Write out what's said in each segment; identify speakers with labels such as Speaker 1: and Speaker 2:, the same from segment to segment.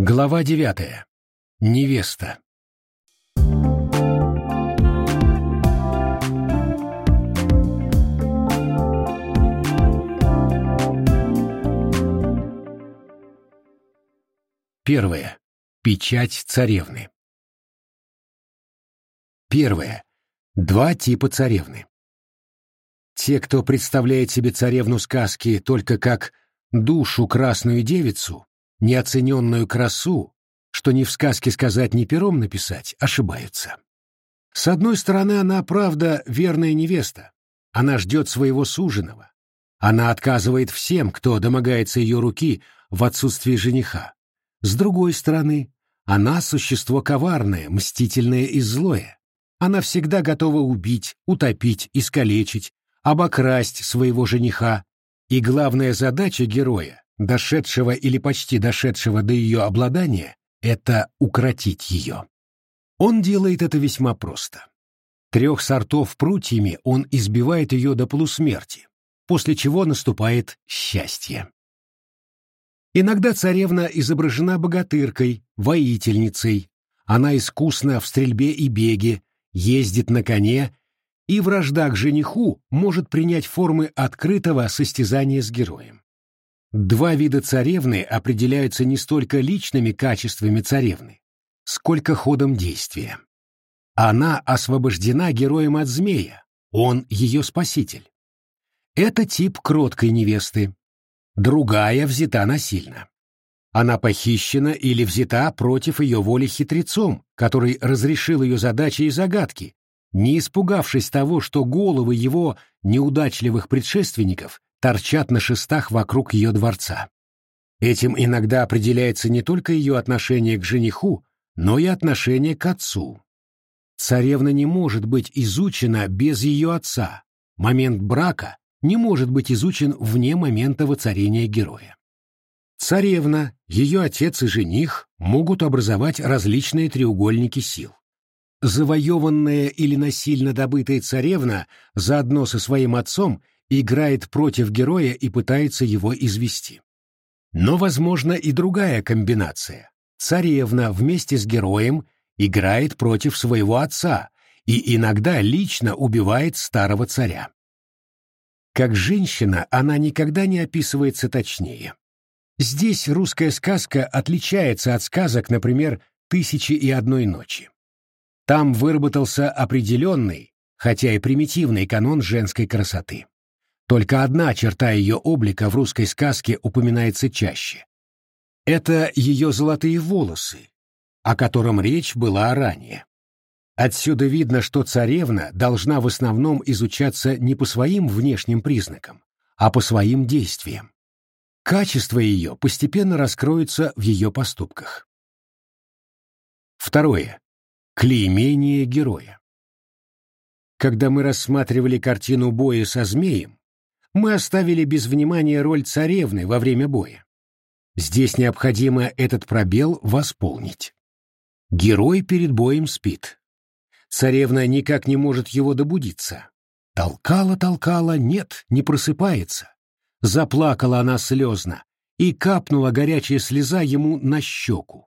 Speaker 1: Глава девятая. Невеста. Первое. Печать царевны. Первое. Два типа царевны. Те, кто представляет себе царевну сказки только как душу красную девицу, неоцененную красу, что ни в сказке сказать, ни пером написать, ошибаются. С одной стороны, она, правда, верная невеста. Она ждет своего суженого. Она отказывает всем, кто домогается ее руки в отсутствии жениха. С другой стороны, она существо коварное, мстительное и злое. Она всегда готова убить, утопить, искалечить, обокрасть своего жениха. И главная задача героя, дошедшего или почти дошедшего до ее обладания, это укротить ее. Он делает это весьма просто. Трех сортов прутьями он избивает ее до полусмерти, после чего наступает счастье. Иногда царевна изображена богатыркой, воительницей. Она искусна в стрельбе и беге, ездит на коне, и вражда к жениху может принять формы открытого состязания с героем. Два вида царевны определяются не столько личными качествами царевны, сколько ходом действия. Она освобождена героем от змея, он ее спаситель. Это тип кроткой невесты, другая взята насильно. Она похищена или взята против ее воли хитрецом, который разрешил ее задачи и загадки, не испугавшись того, что головы его неудачливых предшественников торчат на шестах вокруг ее дворца. Этим иногда определяется не только ее отношение к жениху, но и отношение к отцу. Царевна не может быть изучена без ее отца. Момент брака не может быть изучен вне момента воцарения героя. Царевна, ее отец и жених могут образовать различные треугольники сил. Завоеванная или насильно добытая царевна заодно со своим отцом играет против героя и пытается его извести. Но возможна и другая комбинация. Царевна вместе с героем играет против своего отца и иногда лично убивает старого царя. Как женщина она никогда не описывается точнее. Здесь русская сказка отличается от сказок, например, «Тысячи и одной ночи». Там выработался определенный, хотя и примитивный канон женской красоты. Только одна черта ее облика в русской сказке упоминается чаще. Это ее золотые волосы, о котором речь была ранее. Отсюда видно, что царевна должна в основном изучаться не по своим внешним признакам, а по своим действиям. Качество ее постепенно раскроется в ее поступках. Второе. Клеймение героя. Когда мы рассматривали картину боя со змеем, мы оставили без внимания роль царевны во время боя. Здесь необходимо этот пробел восполнить. Герой перед боем спит, Царевна никак не может его добудиться. Толкала, толкала, нет, не просыпается. Заплакала она слезно, и капнула горячая слеза ему на щеку.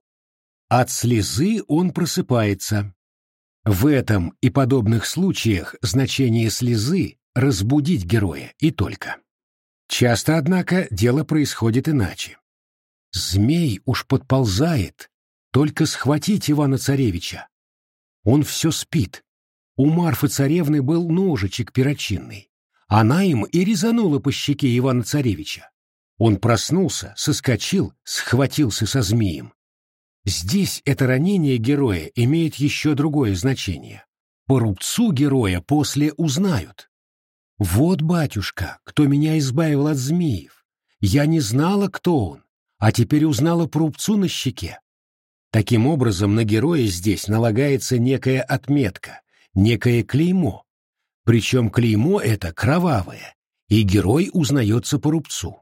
Speaker 1: От слезы он просыпается. В этом и подобных случаях значение слезы — разбудить героя, и только. Часто, однако, дело происходит иначе. Змей уж подползает, только схватить Ивана-Царевича, он все спит. У Марфы-царевны был ножичек перочинный. Она им и резанула по щеке Ивана-царевича. Он проснулся, соскочил, схватился со змеем. Здесь это ранение героя имеет еще другое значение. По рубцу героя после узнают. «Вот, батюшка, кто меня избавил от змеев. Я не знала, кто он, а теперь узнала по рубцу на щеке. Таким образом, на героя здесь налагается некая отметка, некое клеймо. Причем клеймо это кровавое, и герой узнается по рубцу.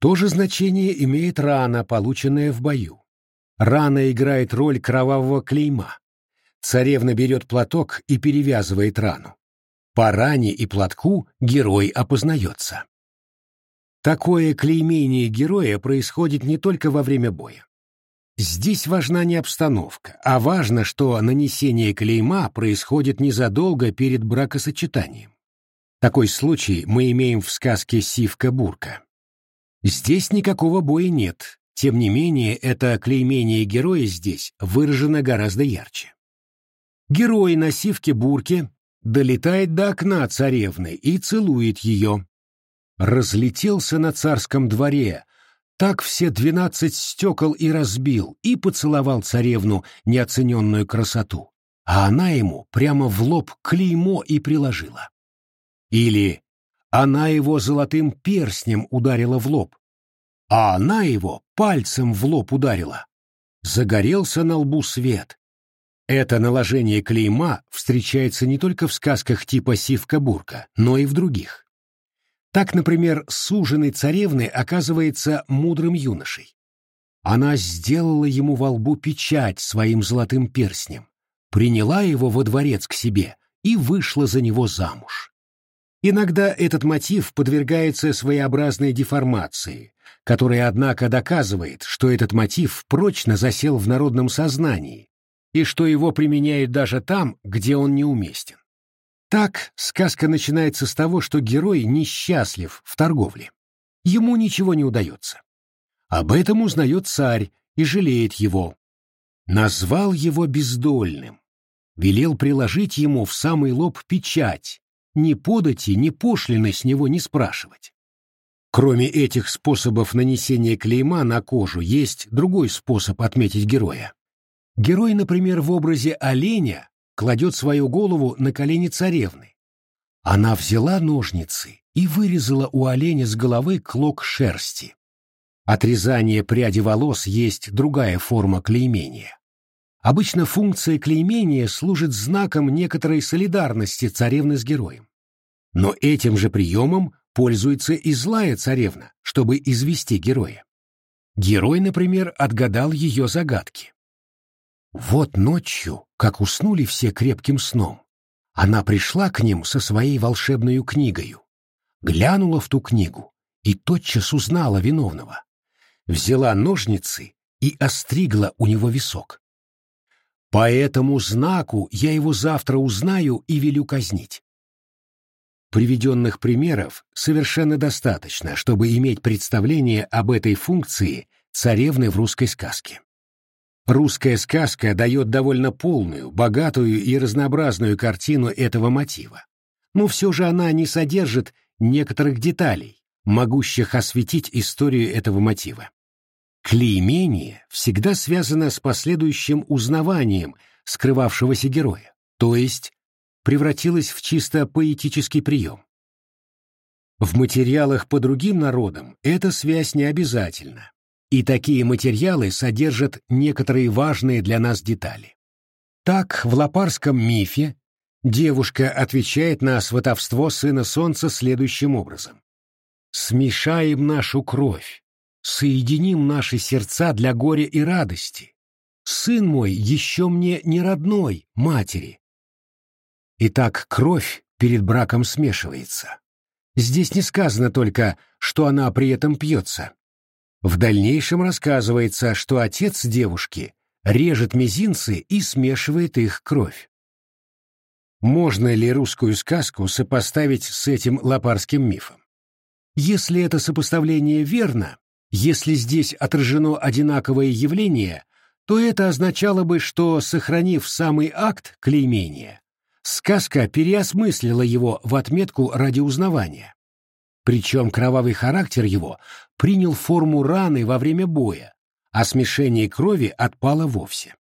Speaker 1: То же значение имеет рана, полученная в бою. Рана играет роль кровавого клейма. Царевна берет платок и перевязывает рану. По ране и платку герой опознается. Такое клеймение героя происходит не только во время боя. Здесь важна не обстановка, а важно, что нанесение клейма происходит незадолго перед бракосочетанием. Такой случай мы имеем в сказке «Сивка-бурка». Здесь никакого боя нет, тем не менее это клеймение героя здесь выражено гораздо ярче. Герой на Сивке-бурке долетает до окна царевны и целует ее. Разлетелся на царском дворе, так все двенадцать стекол и разбил, и поцеловал царевну неоцененную красоту, а она ему прямо в лоб клеймо и приложила. Или она его золотым перстнем ударила в лоб, а она его пальцем в лоб ударила. Загорелся на лбу свет. Это наложение клейма встречается не только в сказках типа «Сивка-бурка», но и в других. Так, например, суженый царевны оказывается мудрым юношей. Она сделала ему во лбу печать своим золотым перстнем, приняла его во дворец к себе и вышла за него замуж. Иногда этот мотив подвергается своеобразной деформации, которая, однако, доказывает, что этот мотив прочно засел в народном сознании и что его применяют даже там, где он неуместен. Так сказка начинается с того, что герой несчастлив в торговле. Ему ничего не удается. Об этом узнает царь и жалеет его. Назвал его бездольным. Велел приложить ему в самый лоб печать, ни подати, ни пошлины с него не спрашивать. Кроме этих способов нанесения клейма на кожу, есть другой способ отметить героя. Герой, например, в образе оленя кладет свою голову на колени царевны. Она взяла ножницы и вырезала у оленя с головы клок шерсти. Отрезание пряди волос есть другая форма клеймения. Обычно функция клеймения служит знаком некоторой солидарности царевны с героем. Но этим же приемом пользуется и злая царевна, чтобы извести героя. Герой, например, отгадал ее загадки. Вот ночью, как уснули все крепким сном, она пришла к ним со своей волшебной книгою, глянула в ту книгу и тотчас узнала виновного, взяла ножницы и остригла у него висок. По этому знаку я его завтра узнаю и велю казнить. Приведенных примеров совершенно достаточно, чтобы иметь представление об этой функции царевны в русской сказке. Русская сказка дает довольно полную, богатую и разнообразную картину этого мотива. Но все же она не содержит некоторых деталей, могущих осветить историю этого мотива. Клеймение всегда связано с последующим узнаванием скрывавшегося героя, то есть превратилось в чисто поэтический прием. В материалах по другим народам эта связь не обязательна, и такие материалы содержат некоторые важные для нас детали. Так, в лапарском мифе девушка отвечает на сватовство сына солнца следующим образом. «Смешаем нашу кровь, соединим наши сердца для горя и радости. Сын мой еще мне не родной, матери». Итак, кровь перед браком смешивается. Здесь не сказано только, что она при этом пьется. В дальнейшем рассказывается, что отец девушки режет мизинцы и смешивает их кровь. Можно ли русскую сказку сопоставить с этим лапарским мифом? Если это сопоставление верно, если здесь отражено одинаковое явление, то это означало бы, что, сохранив самый акт клеймения, сказка переосмыслила его в отметку ради узнавания. Причем кровавый характер его принял форму раны во время боя, а смешение крови отпало вовсе.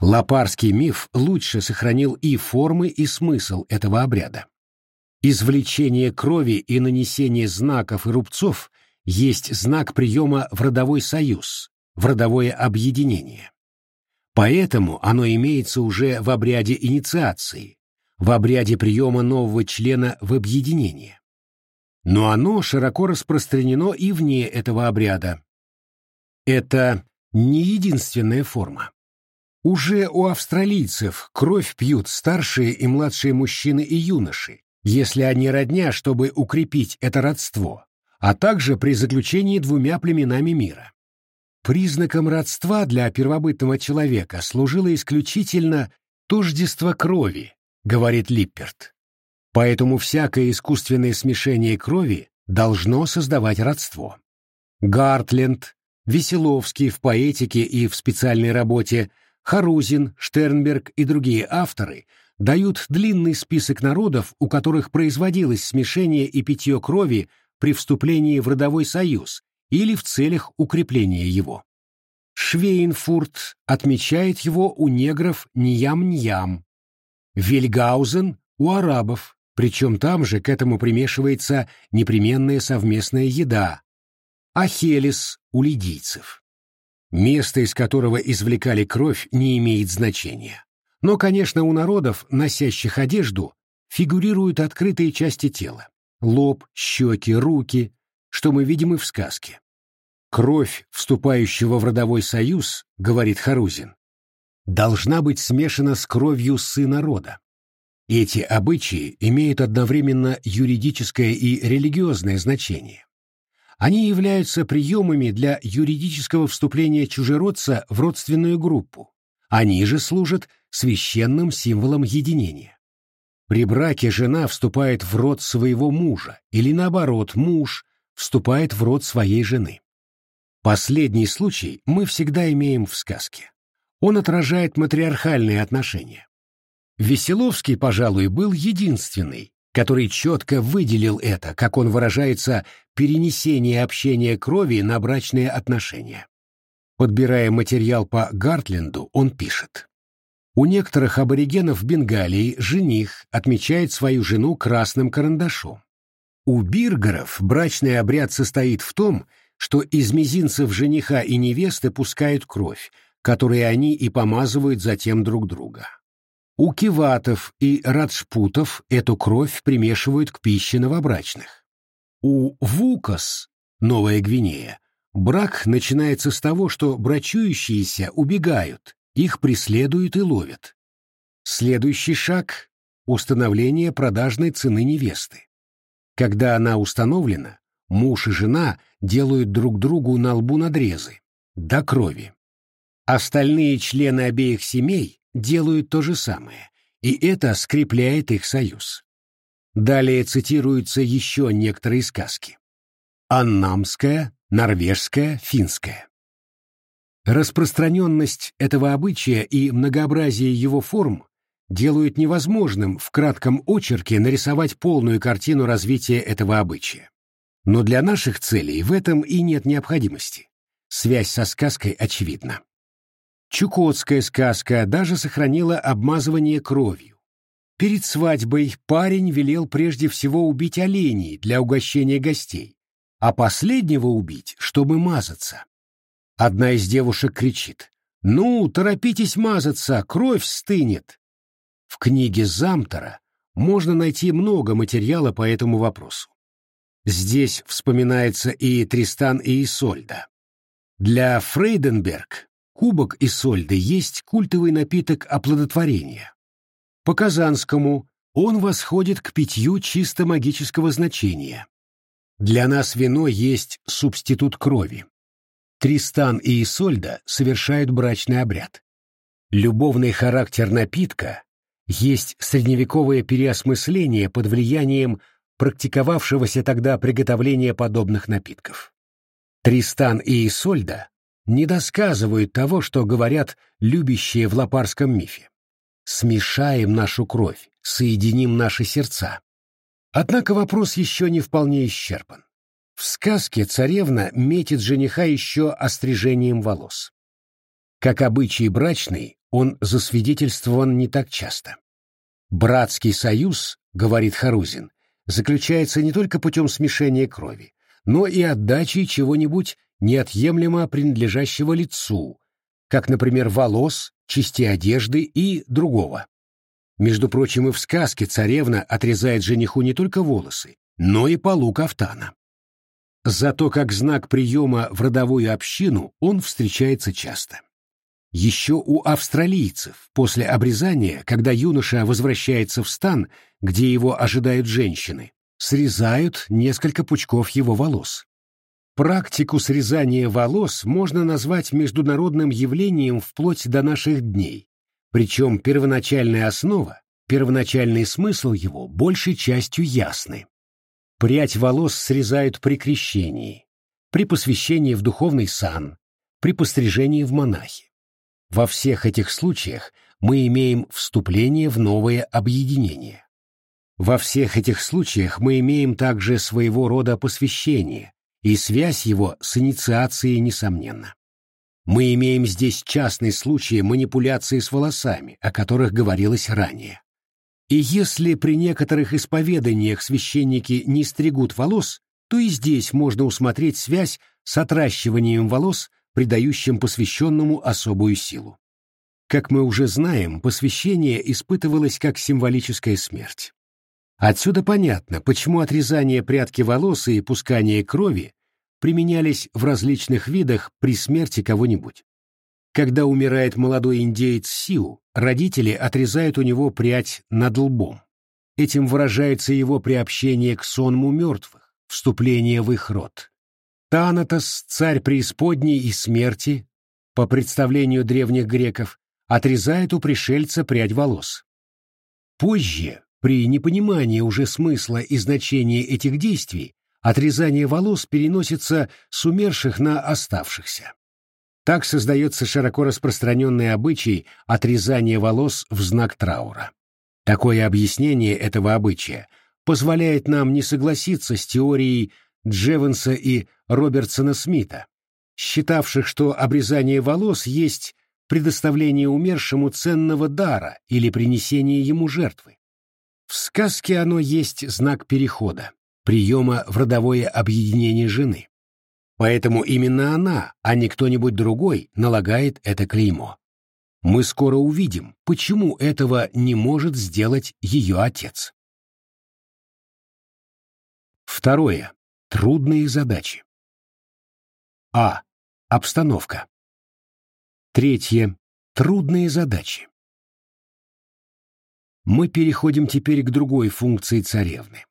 Speaker 1: Лапарский миф лучше сохранил и формы, и смысл этого обряда. Извлечение крови и нанесение знаков и рубцов есть знак приема в родовой союз, в родовое объединение. Поэтому оно имеется уже в обряде инициации, в обряде приема нового члена в объединение но оно широко распространено и вне этого обряда. Это не единственная форма. Уже у австралийцев кровь пьют старшие и младшие мужчины и юноши, если они родня, чтобы укрепить это родство, а также при заключении двумя племенами мира. Признаком родства для первобытного человека служило исключительно тождество крови, говорит Липперт. Поэтому всякое искусственное смешение крови должно создавать родство. Гартленд, Веселовский в поэтике и в специальной работе, Харузин, Штернберг и другие авторы дают длинный список народов, у которых производилось смешение и питье крови при вступлении в родовой союз или в целях укрепления его. Швейнфурт отмечает его у негров Ньям-Ньям, Вильгаузен у арабов, причем там же к этому примешивается непременная совместная еда, Ахелис у лидийцев. Место, из которого извлекали кровь, не имеет значения. Но, конечно, у народов, носящих одежду, фигурируют открытые части тела – лоб, щеки, руки, что мы видим и в сказке. Кровь вступающего в родовой союз, говорит Харузин, должна быть смешана с кровью сына рода. Эти обычаи имеют одновременно юридическое и религиозное значение. Они являются приемами для юридического вступления чужеродца в родственную группу. Они же служат священным символом единения. При браке жена вступает в род своего мужа, или наоборот, муж вступает в род своей жены. Последний случай мы всегда имеем в сказке. Он отражает матриархальные отношения. Веселовский, пожалуй, был единственный, который четко выделил это, как он выражается, перенесение общения крови на брачные отношения. Подбирая материал по Гартленду, он пишет. У некоторых аборигенов Бенгалии жених отмечает свою жену красным карандашом. У биргеров брачный обряд состоит в том, что из мизинцев жениха и невесты пускают кровь, которой они и помазывают затем друг друга. У киватов и раджпутов эту кровь примешивают к пище новобрачных. У вукас, Новая Гвинея, брак начинается с того, что брачующиеся убегают, их преследуют и ловят. Следующий шаг – установление продажной цены невесты. Когда она установлена, муж и жена делают друг другу на лбу надрезы, до крови. Остальные члены обеих семей делают то же самое, и это скрепляет их союз. Далее цитируются еще некоторые сказки. Аннамская, норвежская, финская. Распространенность этого обычая и многообразие его форм делают невозможным в кратком очерке нарисовать полную картину развития этого обычая. Но для наших целей в этом и нет необходимости. Связь со сказкой очевидна. Чукотская сказка даже сохранила обмазывание кровью. Перед свадьбой парень велел прежде всего убить оленей для угощения гостей, а последнего убить, чтобы мазаться. Одна из девушек кричит «Ну, торопитесь мазаться, кровь стынет!» В книге Замтора можно найти много материала по этому вопросу. Здесь вспоминается и Тристан и Исольда. Для Фрейденберг кубок Исольды есть культовый напиток оплодотворения. По Казанскому он восходит к питью чисто магического значения. Для нас вино есть субститут крови. Тристан и Исольда совершают брачный обряд. Любовный характер напитка есть средневековое переосмысление под влиянием практиковавшегося тогда приготовления подобных напитков. Тристан и Исольда не досказывают того, что говорят любящие в лопарском мифе. Смешаем нашу кровь, соединим наши сердца. Однако вопрос еще не вполне исчерпан. В сказке царевна метит жениха еще острижением волос. Как обычай брачный, он засвидетельствован не так часто. «Братский союз, — говорит Харузин, заключается не только путем смешения крови, но и отдачей чего-нибудь неотъемлемо принадлежащего лицу, как, например, волос, части одежды и другого. Между прочим, и в сказке царевна отрезает жениху не только волосы, но и полу кафтана. Зато как знак приема в родовую общину он встречается часто. Еще у австралийцев после обрезания, когда юноша возвращается в стан, где его ожидают женщины, срезают несколько пучков его волос. Практику срезания волос можно назвать международным явлением вплоть до наших дней, причем первоначальная основа, первоначальный смысл его большей частью ясны. Прядь волос срезают при крещении, при посвящении в духовный сан, при пострижении в монахи. Во всех этих случаях мы имеем вступление в новое объединение. Во всех этих случаях мы имеем также своего рода посвящение, и связь его с инициацией несомненна. Мы имеем здесь частный случай манипуляции с волосами, о которых говорилось ранее. И если при некоторых исповеданиях священники не стригут волос, то и здесь можно усмотреть связь с отращиванием волос, придающим посвященному особую силу. Как мы уже знаем, посвящение испытывалось как символическая смерть. Отсюда понятно, почему отрезание прядки волос и пускание крови применялись в различных видах при смерти кого-нибудь. Когда умирает молодой индеец Сиу, родители отрезают у него прядь над лбом. Этим выражается его приобщение к сонму мертвых, вступление в их род. Танатос, царь преисподней и смерти, по представлению древних греков, отрезает у пришельца прядь волос. Позже при непонимании уже смысла и значения этих действий отрезание волос переносится с умерших на оставшихся. Так создается широко распространенный обычай отрезания волос в знак траура. Такое объяснение этого обычая позволяет нам не согласиться с теорией Джеванса и Робертсона Смита, считавших, что обрезание волос есть предоставление умершему ценного дара или принесение ему жертвы. В сказке оно есть знак перехода, приема в родовое объединение жены. Поэтому именно она, а не кто-нибудь другой, налагает это клеймо. Мы скоро увидим, почему этого не может сделать ее отец. Второе. Трудные задачи. А. Обстановка. Третье. Трудные задачи мы переходим теперь к другой функции царевны.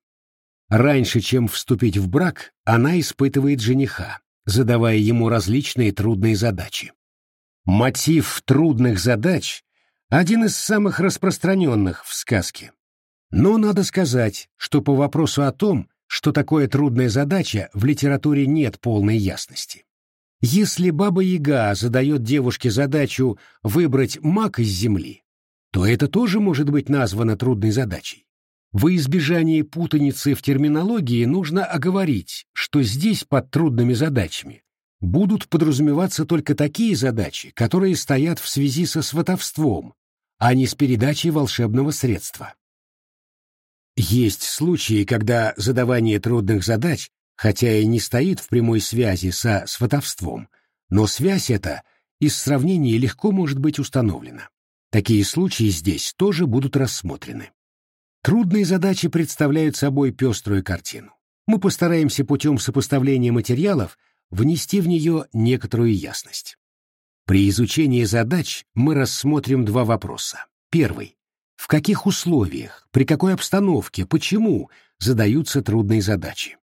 Speaker 1: Раньше, чем вступить в брак, она испытывает жениха, задавая ему различные трудные задачи. Мотив трудных задач – один из самых распространенных в сказке. Но надо сказать, что по вопросу о том, что такое трудная задача, в литературе нет полной ясности. Если Баба-Яга задает девушке задачу выбрать мак из земли, то это тоже может быть названо трудной задачей. Во избежание путаницы в терминологии нужно оговорить, что здесь под трудными задачами будут подразумеваться только такие задачи, которые стоят в связи со сватовством, а не с передачей волшебного средства. Есть случаи, когда задавание трудных задач, хотя и не стоит в прямой связи со сватовством, но связь эта из сравнения легко может быть установлена. Такие случаи здесь тоже будут рассмотрены. Трудные задачи представляют собой пеструю картину. Мы постараемся путем сопоставления материалов внести в нее некоторую ясность. При изучении задач мы рассмотрим два вопроса. Первый. В каких условиях, при какой обстановке, почему задаются трудные задачи?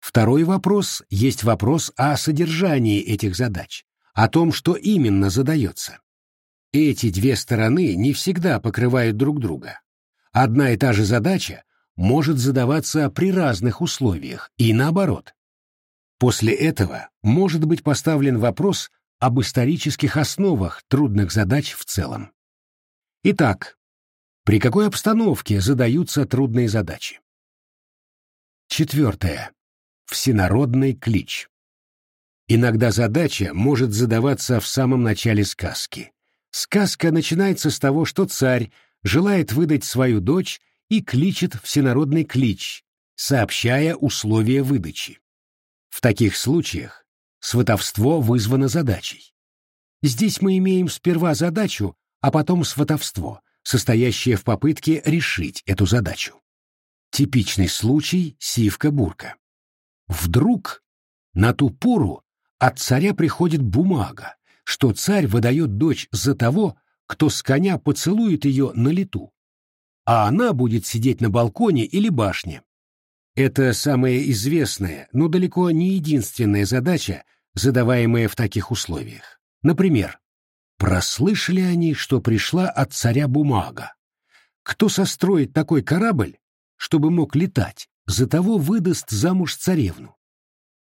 Speaker 1: Второй вопрос есть вопрос о содержании этих задач, о том, что именно задается. Эти две стороны не всегда покрывают друг друга. Одна и та же задача может задаваться при разных условиях и наоборот. После этого может быть поставлен вопрос об исторических основах трудных задач в целом. Итак, при какой обстановке задаются трудные задачи? Четвертое. Всенародный клич. Иногда задача может задаваться в самом начале сказки, Сказка начинается с того, что царь желает выдать свою дочь и кличет всенародный клич, сообщая условия выдачи. В таких случаях сватовство вызвано задачей. Здесь мы имеем сперва задачу, а потом сватовство, состоящее в попытке решить эту задачу. Типичный случай Сивка-Бурка. Вдруг на ту пору от царя приходит бумага, что царь выдает дочь за того, кто с коня поцелует ее на лету, а она будет сидеть на балконе или башне. Это самая известная, но далеко не единственная задача, задаваемая в таких условиях. Например, прослышали они, что пришла от царя бумага. Кто состроит такой корабль, чтобы мог летать, за того выдаст замуж царевну.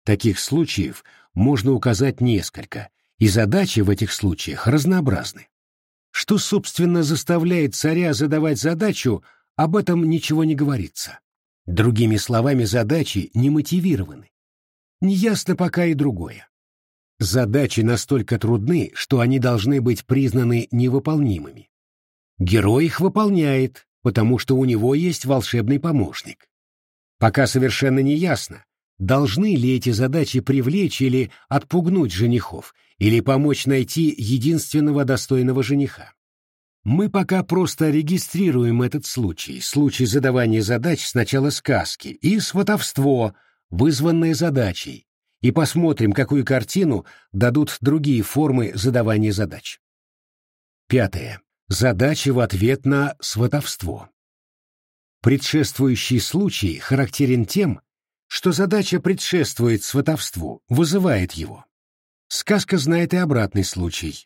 Speaker 1: Таких случаев можно указать несколько, и задачи в этих случаях разнообразны. Что, собственно, заставляет царя задавать задачу, об этом ничего не говорится. Другими словами, задачи не мотивированы. Неясно пока и другое. Задачи настолько трудны, что они должны быть признаны невыполнимыми. Герой их выполняет, потому что у него есть волшебный помощник. Пока совершенно не ясно, должны ли эти задачи привлечь или отпугнуть женихов, или помочь найти единственного достойного жениха. Мы пока просто регистрируем этот случай, случай задавания задач с начала сказки, и сватовство, вызванное задачей, и посмотрим, какую картину дадут другие формы задавания задач. Пятое. Задачи в ответ на сватовство. Предшествующий случай характерен тем, что задача предшествует сватовству, вызывает его. Сказка знает и обратный случай.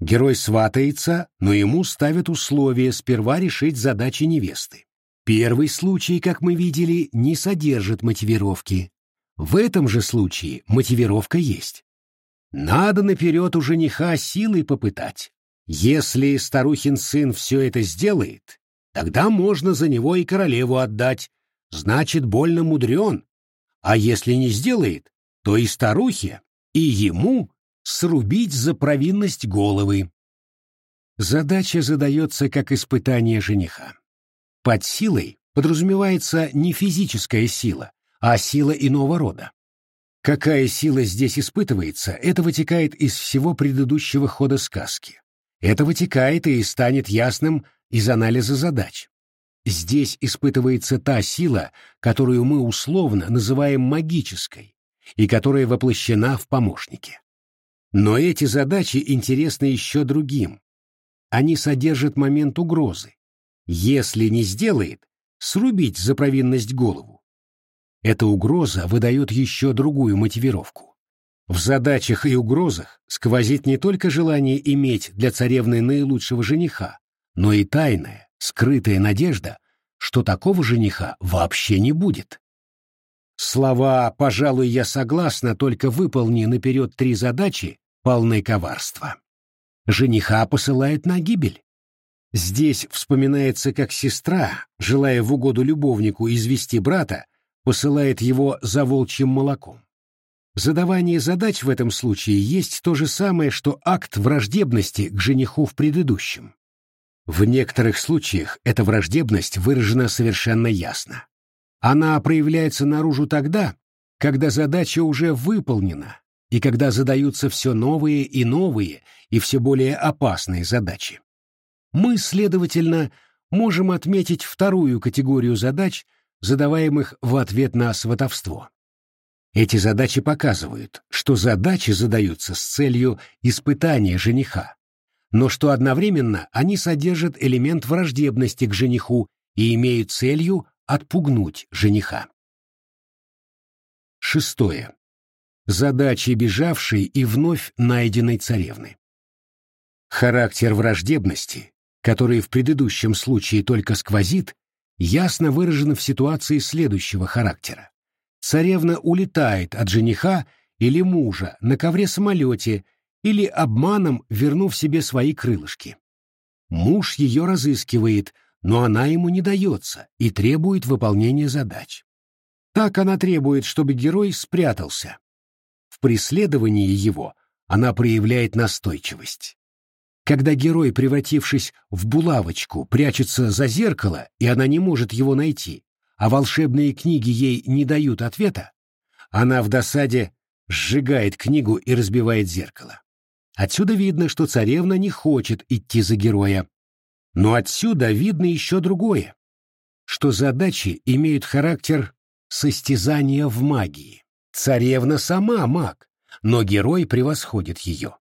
Speaker 1: Герой сватается, но ему ставят условие сперва решить задачи невесты. Первый случай, как мы видели, не содержит мотивировки. В этом же случае мотивировка есть. Надо наперед у жениха силой попытать. Если старухин сын все это сделает, тогда можно за него и королеву отдать, значит, больно мудрен. А если не сделает, то и старухе, и ему срубить за провинность головы. Задача задается как испытание жениха. Под силой подразумевается не физическая сила, а сила иного рода. Какая сила здесь испытывается, это вытекает из всего предыдущего хода сказки. Это вытекает и станет ясным из анализа задач. Здесь испытывается та сила, которую мы условно называем магической, и которая воплощена в помощнике. Но эти задачи интересны еще другим. Они содержат момент угрозы. Если не сделает, срубить за провинность голову. Эта угроза выдает еще другую мотивировку. В задачах и угрозах сквозит не только желание иметь для царевны наилучшего жениха, но и тайная, скрытая надежда, что такого жениха вообще не будет. Слова «пожалуй, я согласна, только выполни наперед три задачи» полны коварства. Жениха посылает на гибель. Здесь вспоминается, как сестра, желая в угоду любовнику извести брата, посылает его за волчьим молоком. Задавание задач в этом случае есть то же самое, что акт враждебности к жениху в предыдущем. В некоторых случаях эта враждебность выражена совершенно ясно. Она проявляется наружу тогда, когда задача уже выполнена, и когда задаются все новые и новые и все более опасные задачи. Мы, следовательно, можем отметить вторую категорию задач, задаваемых в ответ на сватовство. Эти задачи показывают, что задачи задаются с целью испытания жениха, но что одновременно они содержат элемент враждебности к жениху и имеют целью отпугнуть жениха. Шестое. Задачи бежавшей и вновь найденной царевны. Характер враждебности, который в предыдущем случае только сквозит, ясно выражено в ситуации следующего характера. Царевна улетает от жениха или мужа на ковре-самолете или обманом вернув себе свои крылышки. Муж ее разыскивает, но она ему не дается и требует выполнения задач. Так она требует, чтобы герой спрятался. В преследовании его она проявляет настойчивость. Когда герой, превратившись в булавочку, прячется за зеркало, и она не может его найти, а волшебные книги ей не дают ответа, она в досаде сжигает книгу и разбивает зеркало. Отсюда видно, что царевна не хочет идти за героя. Но отсюда видно еще другое, что задачи имеют характер состязания в магии. Царевна сама маг, но герой превосходит ее.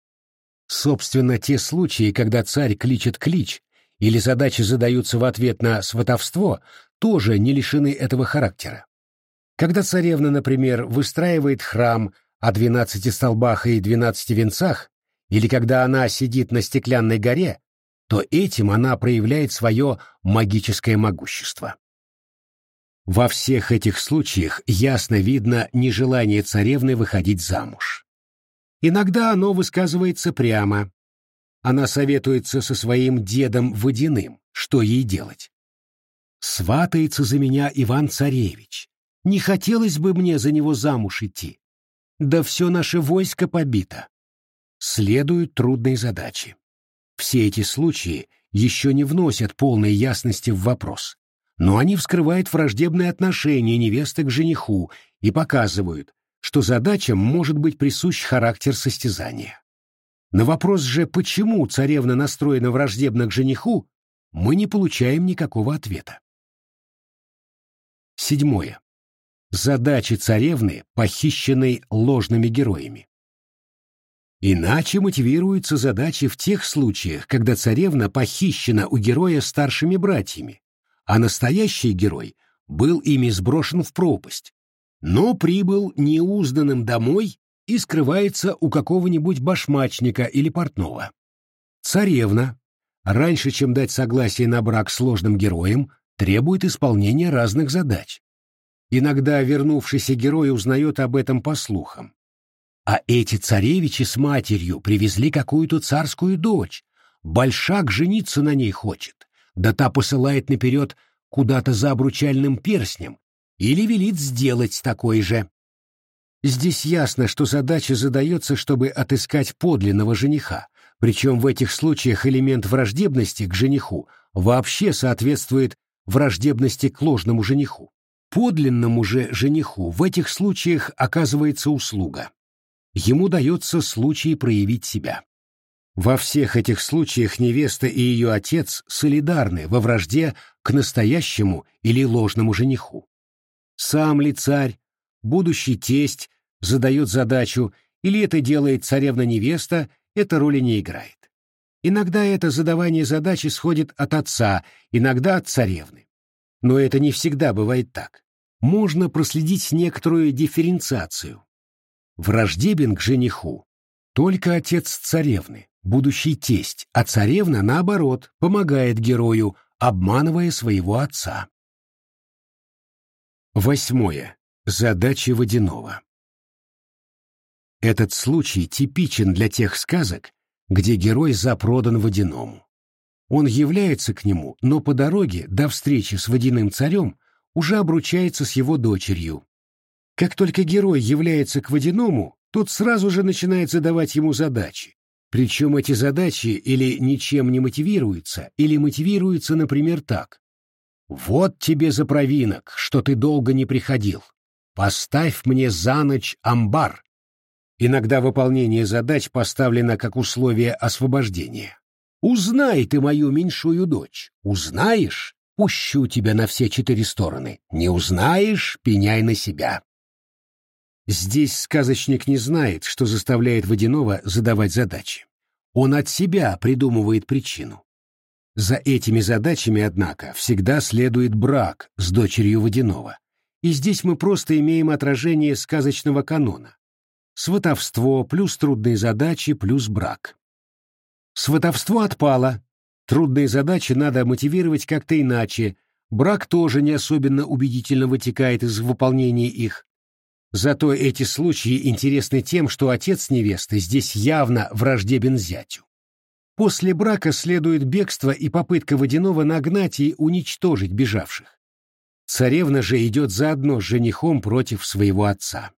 Speaker 1: Собственно, те случаи, когда царь кличет клич, или задачи задаются в ответ на сватовство, тоже не лишены этого характера. Когда царевна, например, выстраивает храм о двенадцати столбах и двенадцати венцах, или когда она сидит на стеклянной горе, то этим она проявляет свое магическое могущество. Во всех этих случаях ясно видно нежелание царевны выходить замуж. Иногда оно высказывается прямо. Она советуется со своим дедом Водяным, что ей делать. «Сватается за меня Иван-царевич. Не хотелось бы мне за него замуж идти. Да все наше войско побито. Следуют трудные задачи. Все эти случаи еще не вносят полной ясности в вопрос, но они вскрывают враждебные отношения невесты к жениху и показывают, что задачам может быть присущ характер состязания. На вопрос же, почему царевна настроена враждебно к жениху, мы не получаем никакого ответа. Седьмое. Задачи царевны, похищенной ложными героями. Иначе мотивируются задачи в тех случаях, когда царевна похищена у героя старшими братьями, а настоящий герой был ими сброшен в пропасть, но прибыл неузданным домой и скрывается у какого-нибудь башмачника или портного. Царевна, раньше чем дать согласие на брак с ложным героем, требует исполнения разных задач. Иногда вернувшийся герой узнает об этом по слухам. А эти царевичи с матерью привезли какую-то царскую дочь. Большак жениться на ней хочет, да та посылает наперед куда-то за обручальным перстнем или велит сделать такой же. Здесь ясно, что задача задается, чтобы отыскать подлинного жениха, причем в этих случаях элемент враждебности к жениху вообще соответствует враждебности к ложному жениху. Подлинному же жениху в этих случаях оказывается услуга ему дается случай проявить себя. Во всех этих случаях невеста и ее отец солидарны во вражде к настоящему или ложному жениху. Сам ли царь, будущий тесть, задает задачу, или это делает царевна-невеста, эта роли не играет. Иногда это задавание задачи сходит от отца, иногда от царевны. Но это не всегда бывает так. Можно проследить некоторую дифференциацию. Враждебен к жениху только отец царевны, будущий тесть, а царевна, наоборот, помогает герою, обманывая своего отца. Восьмое. Задачи водяного. Этот случай типичен для тех сказок, где герой запродан водяному. Он является к нему, но по дороге до встречи с водяным царем уже обручается с его дочерью, как только герой является к водяному, тот сразу же начинает задавать ему задачи. Причем эти задачи или ничем не мотивируются, или мотивируются, например, так. «Вот тебе за провинок, что ты долго не приходил. Поставь мне за ночь амбар». Иногда выполнение задач поставлено как условие освобождения. «Узнай ты мою меньшую дочь. Узнаешь — пущу тебя на все четыре стороны. Не узнаешь — пеняй на себя». Здесь сказочник не знает, что заставляет Водянова задавать задачи. Он от себя придумывает причину. За этими задачами, однако, всегда следует брак с дочерью Водянова. И здесь мы просто имеем отражение сказочного канона. Сватовство плюс трудные задачи плюс брак. Сватовство отпало. Трудные задачи надо мотивировать как-то иначе. Брак тоже не особенно убедительно вытекает из выполнения их. Зато эти случаи интересны тем, что отец невесты здесь явно враждебен зятю. После брака следует бегство и попытка Водянова нагнать и уничтожить бежавших. Царевна же идет заодно с женихом против своего отца.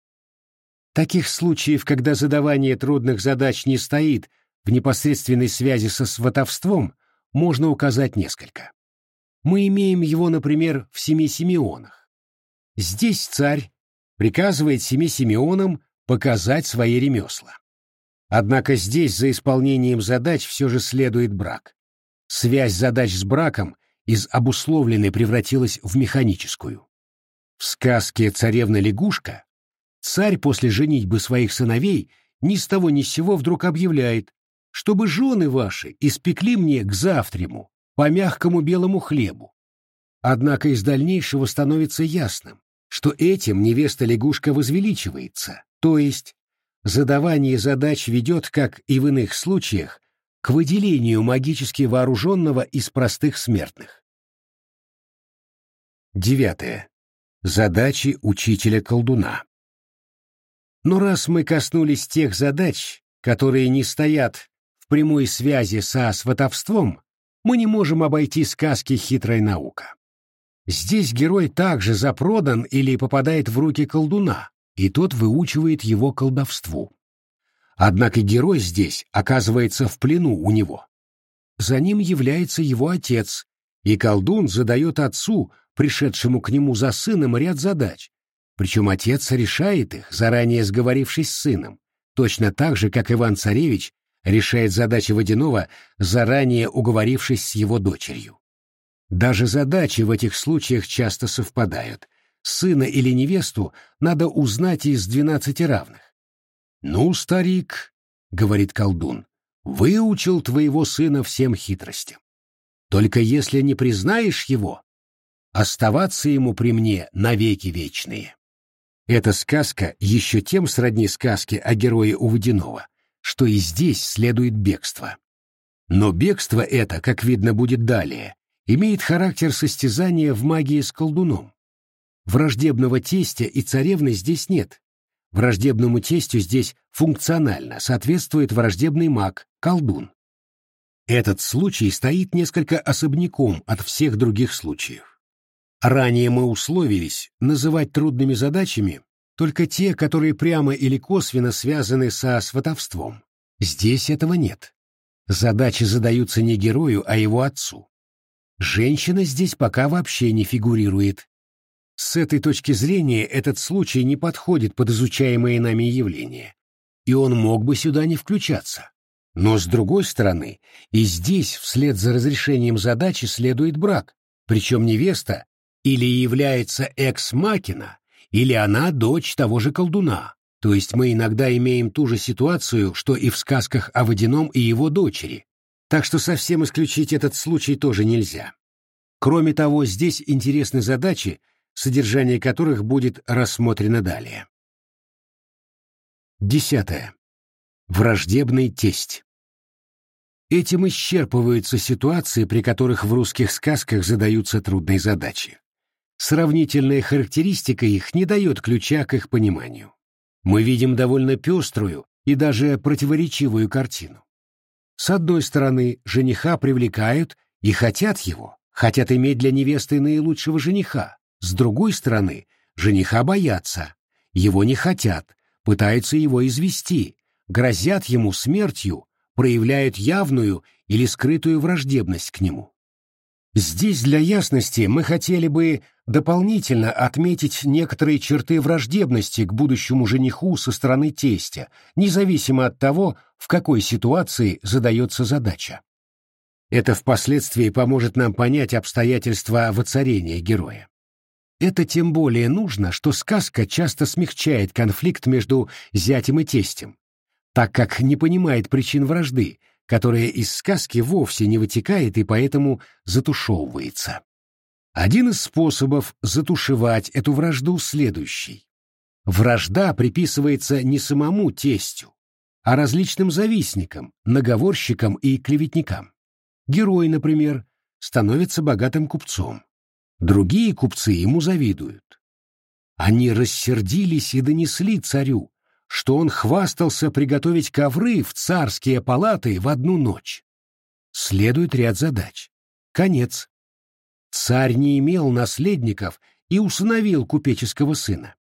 Speaker 1: Таких случаев, когда задавание трудных задач не стоит в непосредственной связи со сватовством, можно указать несколько. Мы имеем его, например, в «Семи Симеонах». Здесь царь приказывает семи Симеонам показать свои ремесла. Однако здесь за исполнением задач все же следует брак. Связь задач с браком из обусловленной превратилась в механическую. В сказке «Царевна-лягушка» царь после женитьбы своих сыновей ни с того ни с сего вдруг объявляет, чтобы жены ваши испекли мне к завтраму по мягкому белому хлебу. Однако из дальнейшего становится ясным, что этим невеста-лягушка возвеличивается, то есть задавание задач ведет, как и в иных случаях, к выделению магически вооруженного из простых смертных. Девятое. Задачи учителя-колдуна. Но раз мы коснулись тех задач, которые не стоят в прямой связи со сватовством, мы не можем обойти сказки «Хитрая наука». Здесь герой также запродан или попадает в руки колдуна, и тот выучивает его колдовству. Однако герой здесь оказывается в плену у него. За ним является его отец, и колдун задает отцу, пришедшему к нему за сыном, ряд задач, причем отец решает их, заранее сговорившись с сыном, точно так же, как Иван-Царевич решает задачи Водянова, заранее уговорившись с его дочерью. Даже задачи в этих случаях часто совпадают. Сына или невесту надо узнать из двенадцати равных. «Ну, старик», — говорит колдун, — «выучил твоего сына всем хитростям. Только если не признаешь его, оставаться ему при мне навеки вечные». Эта сказка еще тем сродни сказке о герое у что и здесь следует бегство. Но бегство это, как видно будет далее, имеет характер состязания в магии с колдуном. Враждебного тестя и царевны здесь нет. Враждебному тестю здесь функционально соответствует враждебный маг, колдун. Этот случай стоит несколько особняком от всех других случаев. Ранее мы условились называть трудными задачами только те, которые прямо или косвенно связаны со сватовством. Здесь этого нет. Задачи задаются не герою, а его отцу. Женщина здесь пока вообще не фигурирует. С этой точки зрения этот случай не подходит под изучаемые нами явления, и он мог бы сюда не включаться. Но с другой стороны, и здесь вслед за разрешением задачи следует брак, причем невеста или является экс-макина, или она дочь того же колдуна. То есть мы иногда имеем ту же ситуацию, что и в сказках о Водяном и его дочери, так что совсем исключить этот случай тоже нельзя. Кроме того, здесь интересны задачи, содержание которых будет рассмотрено далее. Десятое. Враждебный тесть. Этим исчерпываются ситуации, при которых в русских сказках задаются трудные задачи. Сравнительная характеристика их не дает ключа к их пониманию. Мы видим довольно пеструю и даже противоречивую картину. С одной стороны, жениха привлекают и хотят его, хотят иметь для невесты наилучшего жениха. С другой стороны, жениха боятся, его не хотят, пытаются его извести, грозят ему смертью, проявляют явную или скрытую враждебность к нему. Здесь для ясности мы хотели бы дополнительно отметить некоторые черты враждебности к будущему жениху со стороны тестя, независимо от того, в какой ситуации задается задача. Это впоследствии поможет нам понять обстоятельства воцарения героя. Это тем более нужно, что сказка часто смягчает конфликт между зятем и тестем, так как не понимает причин вражды, которая из сказки вовсе не вытекает и поэтому затушевывается. Один из способов затушевать эту вражду следующий. Вражда приписывается не самому тестю, а различным завистникам, наговорщикам и клеветникам. Герой, например, становится богатым купцом. Другие купцы ему завидуют. Они рассердились и донесли царю, что он хвастался приготовить ковры в царские палаты в одну ночь. Следует ряд задач. Конец. Царь не имел наследников и усыновил купеческого сына.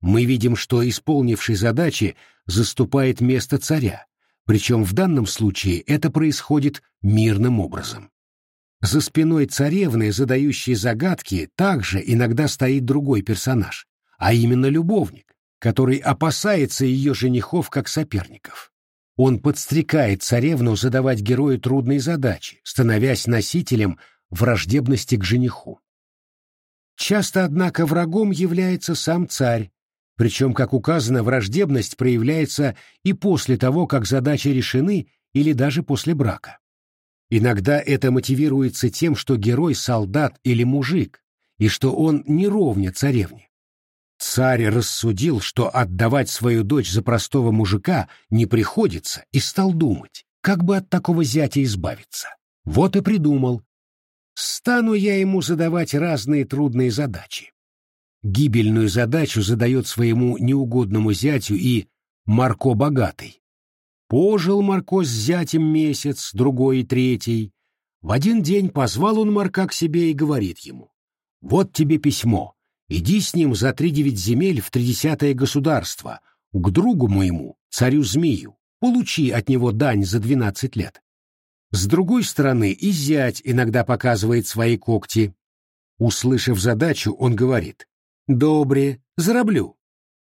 Speaker 1: Мы видим, что исполнивший задачи заступает место царя, причем в данном случае это происходит мирным образом. За спиной царевны, задающей загадки, также иногда стоит другой персонаж, а именно любовник, который опасается ее женихов как соперников. Он подстрекает царевну задавать герою трудные задачи, становясь носителем враждебности к жениху. Часто, однако, врагом является сам царь, причем, как указано, враждебность проявляется и после того, как задачи решены, или даже после брака. Иногда это мотивируется тем, что герой — солдат или мужик, и что он не ровня царевне. Царь рассудил, что отдавать свою дочь за простого мужика не приходится, и стал думать, как бы от такого зятя избавиться. Вот и придумал. Стану я ему задавать разные трудные задачи. Гибельную задачу задает своему неугодному зятю и Марко Богатый. Пожил Марко с зятем месяц, другой и третий. В один день позвал он Марка к себе и говорит ему, «Вот тебе письмо, иди с ним за три девять земель в тридесятое государство, к другу моему, царю-змею, получи от него дань за двенадцать лет». С другой стороны, и зять иногда показывает свои когти. Услышав задачу, он говорит, «Добре, зараблю.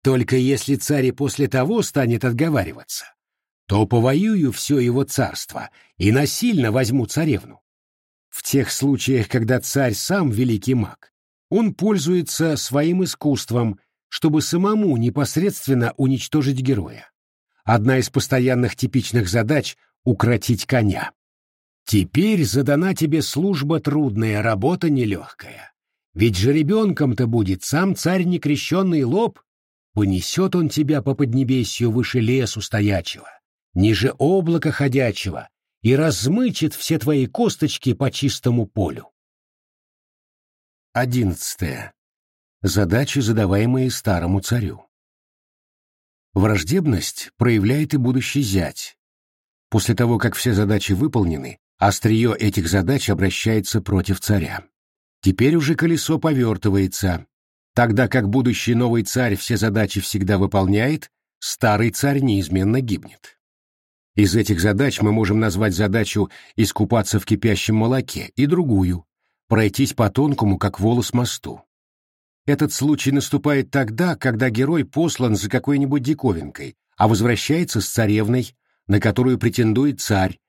Speaker 1: Только если царь после того станет отговариваться, то повоюю все его царство и насильно возьму царевну. В тех случаях, когда царь сам великий маг, он пользуется своим искусством, чтобы самому непосредственно уничтожить героя. Одна из постоянных типичных задач — укротить коня. Теперь задана тебе служба трудная, работа нелегкая. Ведь же ребенком-то будет сам царь некрещенный лоб. Понесет он тебя по поднебесью выше лесу стоячего, ниже облака ходячего, и размычит все твои косточки по чистому полю. Одиннадцатое. Задачи, задаваемые старому царю. Враждебность проявляет и будущий зять. После того, как все задачи выполнены, острие этих задач обращается против царя. Теперь уже колесо повертывается. Тогда как будущий новый царь все задачи всегда выполняет, старый царь неизменно гибнет. Из этих задач мы можем назвать задачу искупаться в кипящем молоке и другую — пройтись по тонкому, как волос мосту. Этот случай наступает тогда, когда герой послан за какой-нибудь диковинкой, а возвращается с царевной, на которую претендует царь,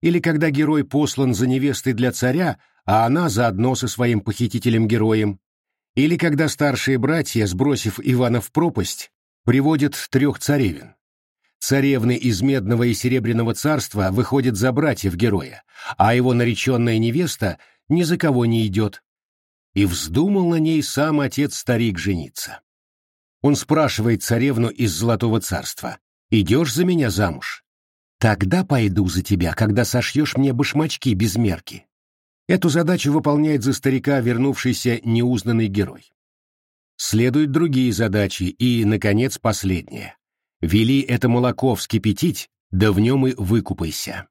Speaker 1: или когда герой послан за невестой для царя, а она заодно со своим похитителем-героем, или когда старшие братья, сбросив Ивана в пропасть, приводят трех царевин. Царевны из Медного и Серебряного царства выходят за братьев героя, а его нареченная невеста ни за кого не идет. И вздумал на ней сам отец-старик жениться. Он спрашивает царевну из Золотого царства, «Идешь за меня замуж?» «Тогда пойду за тебя, когда сошьешь мне башмачки без мерки». Эту задачу выполняет за старика вернувшийся неузнанный герой. Следуют другие задачи и, наконец, последняя. Вели это молоко вскипятить, да в нем и выкупайся.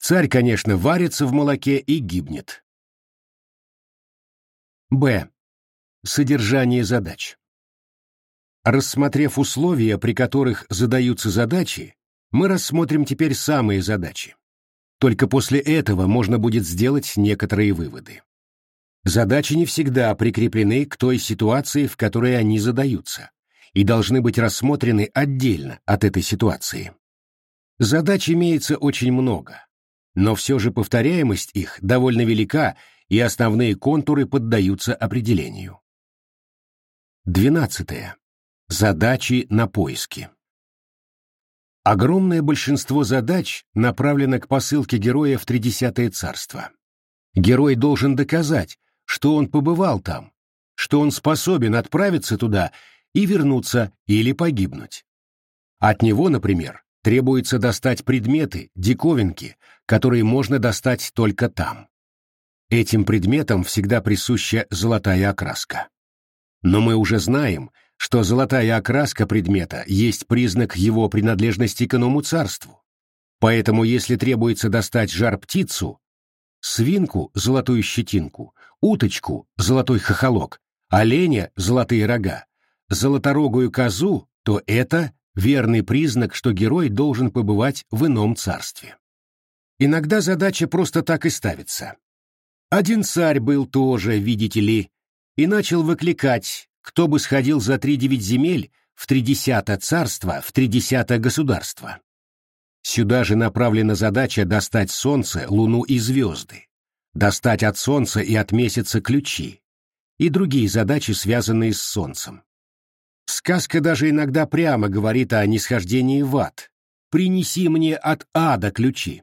Speaker 1: Царь, конечно, варится в молоке и гибнет. Б. Содержание задач. Рассмотрев условия, при которых задаются задачи, мы рассмотрим теперь самые задачи. Только после этого можно будет сделать некоторые выводы. Задачи не всегда прикреплены к той ситуации, в которой они задаются и должны быть рассмотрены отдельно от этой ситуации. Задач имеется очень много, но все же повторяемость их довольно велика, и основные контуры поддаются определению. Двенадцатое. Задачи на поиски. Огромное большинство задач направлено к посылке героя в Тридесятое царство. Герой должен доказать, что он побывал там, что он способен отправиться туда и вернуться или погибнуть. От него, например, требуется достать предметы, диковинки, которые можно достать только там. Этим предметам всегда присуща золотая окраска. Но мы уже знаем, что золотая окраска предмета есть признак его принадлежности к иному царству. Поэтому если требуется достать жар-птицу, свинку — золотую щетинку, уточку — золотой хохолок, оленя — золотые рога, золоторогую козу, то это верный признак, что герой должен побывать в ином царстве. Иногда задача просто так и ставится. Один царь был тоже, видите ли, и начал выкликать, кто бы сходил за три девять земель в тридесятое царство, в тридесятое государство. Сюда же направлена задача достать солнце, луну и звезды, достать от солнца и от месяца ключи и другие задачи, связанные с солнцем. Сказка даже иногда прямо говорит о нисхождении в ад. «Принеси мне от ада ключи».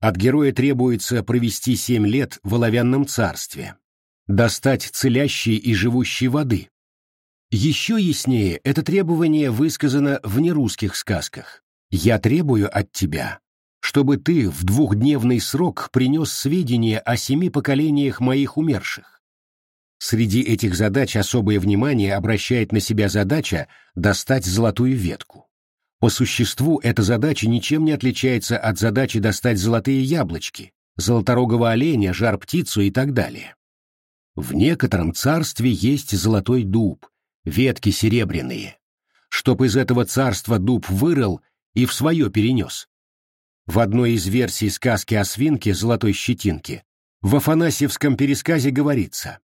Speaker 1: От героя требуется провести семь лет в оловянном царстве, достать целящей и живущей воды, Еще яснее это требование высказано в нерусских сказках. «Я требую от тебя, чтобы ты в двухдневный срок принес сведения о семи поколениях моих умерших». Среди этих задач особое внимание обращает на себя задача достать золотую ветку. По существу эта задача ничем не отличается от задачи достать золотые яблочки, золоторогого оленя, жар-птицу и так далее. В некотором царстве есть золотой дуб, ветки серебряные, чтоб из этого царства дуб вырыл и в свое перенес. В одной из версий сказки о свинке золотой щетинке в Афанасьевском пересказе говорится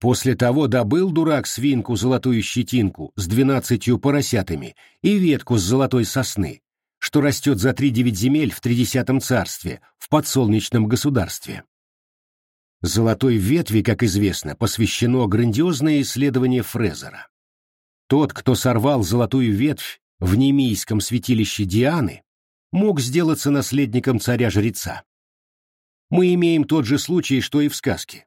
Speaker 1: После того добыл дурак свинку золотую щетинку с двенадцатью поросятами и ветку с золотой сосны, что растет за три девять земель в тридесятом царстве, в подсолнечном государстве. Золотой ветви, как известно, посвящено грандиозное исследование Фрезера. Тот, кто сорвал золотую ветвь в немийском святилище Дианы, мог сделаться наследником царя-жреца. Мы имеем тот же случай, что и в сказке.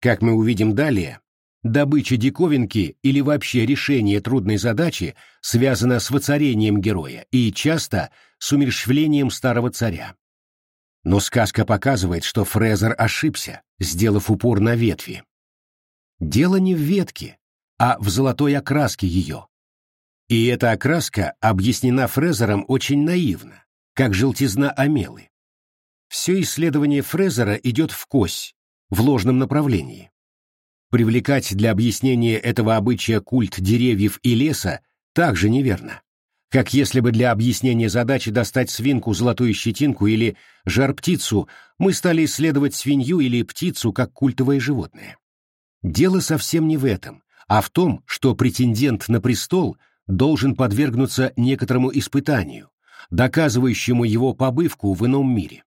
Speaker 1: Как мы увидим далее, добыча диковинки или вообще решение трудной задачи связана с воцарением героя и часто с умерщвлением старого царя. Но сказка показывает, что Фрезер ошибся, сделав упор на ветви. Дело не в ветке, а в золотой окраске ее. И эта окраска объяснена Фрезером очень наивно, как желтизна амелы. Все исследование Фрезера идет в кось, в ложном направлении. Привлекать для объяснения этого обычая культ деревьев и леса также неверно как если бы для объяснения задачи достать свинку, золотую щетинку или жар-птицу мы стали исследовать свинью или птицу как культовое животное. Дело совсем не в этом, а в том, что претендент на престол должен подвергнуться некоторому испытанию, доказывающему его побывку в ином мире.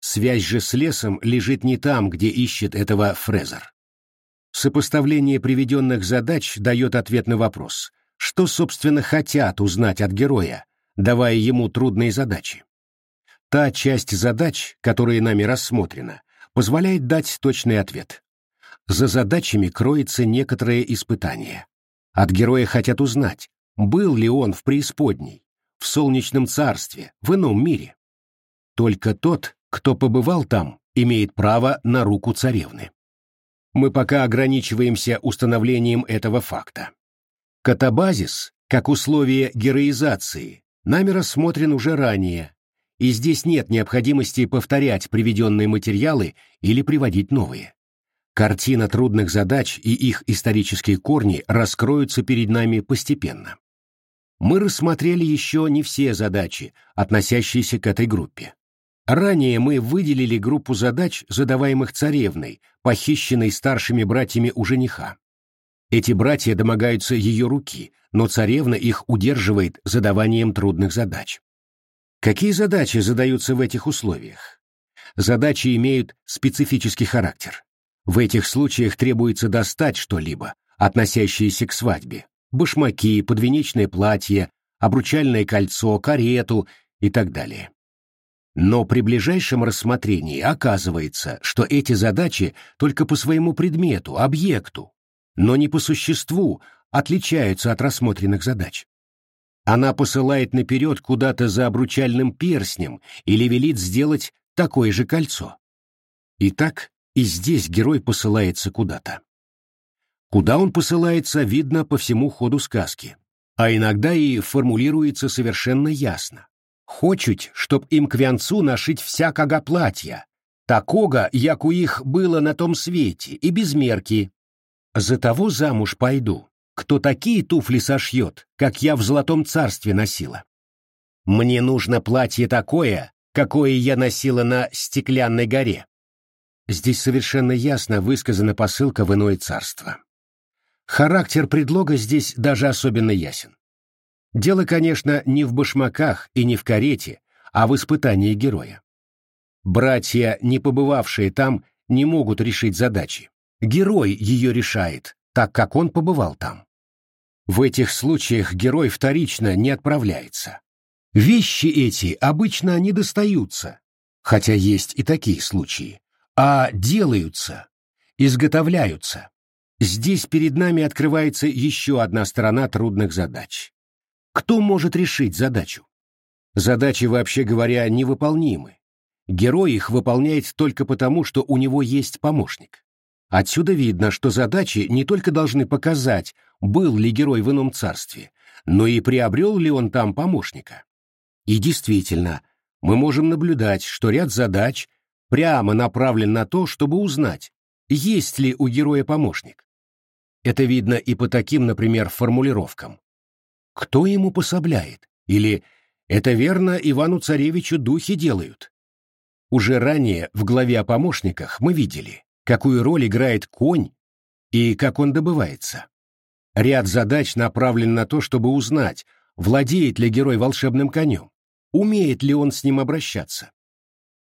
Speaker 1: Связь же с лесом лежит не там, где ищет этого Фрезер. Сопоставление приведенных задач дает ответ на вопрос – что, собственно, хотят узнать от героя, давая ему трудные задачи. Та часть задач, которая нами рассмотрена, позволяет дать точный ответ. За задачами кроется некоторое испытание. От героя хотят узнать, был ли он в преисподней, в солнечном царстве, в ином мире. Только тот, кто побывал там, имеет право на руку царевны. Мы пока ограничиваемся установлением этого факта. Катабазис, как условие героизации, нами рассмотрен уже ранее, и здесь нет необходимости повторять приведенные материалы или приводить новые. Картина трудных задач и их исторические корни раскроются перед нами постепенно. Мы рассмотрели еще не все задачи, относящиеся к этой группе. Ранее мы выделили группу задач, задаваемых царевной, похищенной старшими братьями у жениха. Эти братья домогаются ее руки, но царевна их удерживает задаванием трудных задач. Какие задачи задаются в этих условиях? Задачи имеют специфический характер. В этих случаях требуется достать что-либо, относящееся к свадьбе, башмаки, подвенечное платье, обручальное кольцо, карету и так далее. Но при ближайшем рассмотрении оказывается, что эти задачи только по своему предмету, объекту, но не по существу отличаются от рассмотренных задач. Она посылает наперед куда-то за обручальным перстнем или велит сделать такое же кольцо. Итак, и здесь герой посылается куда-то. Куда он посылается, видно по всему ходу сказки, а иногда и формулируется совершенно ясно. Хочуть, чтоб им к венцу нашить всякого платья, такого, як у их было на том свете, и без мерки, за того замуж пойду, кто такие туфли сошьет, как я в золотом царстве носила. Мне нужно платье такое, какое я носила на стеклянной горе. Здесь совершенно ясно высказана посылка в иное царство. Характер предлога здесь даже особенно ясен. Дело, конечно, не в башмаках и не в карете, а в испытании героя. Братья, не побывавшие там, не могут решить задачи. Герой ее решает, так как он побывал там. В этих случаях герой вторично не отправляется. Вещи эти обычно не достаются, хотя есть и такие случаи, а делаются, изготовляются. Здесь перед нами открывается еще одна сторона трудных задач. Кто может решить задачу? Задачи, вообще говоря, невыполнимы. Герой их выполняет только потому, что у него есть помощник. Отсюда видно, что задачи не только должны показать, был ли герой в ином царстве, но и приобрел ли он там помощника. И действительно, мы можем наблюдать, что ряд задач прямо направлен на то, чтобы узнать, есть ли у героя помощник. Это видно и по таким, например, формулировкам. Кто ему пособляет? Или «это верно Ивану-царевичу духи делают»? Уже ранее в главе о помощниках мы видели, какую роль играет конь и как он добывается. Ряд задач направлен на то, чтобы узнать, владеет ли герой волшебным конем, умеет ли он с ним обращаться.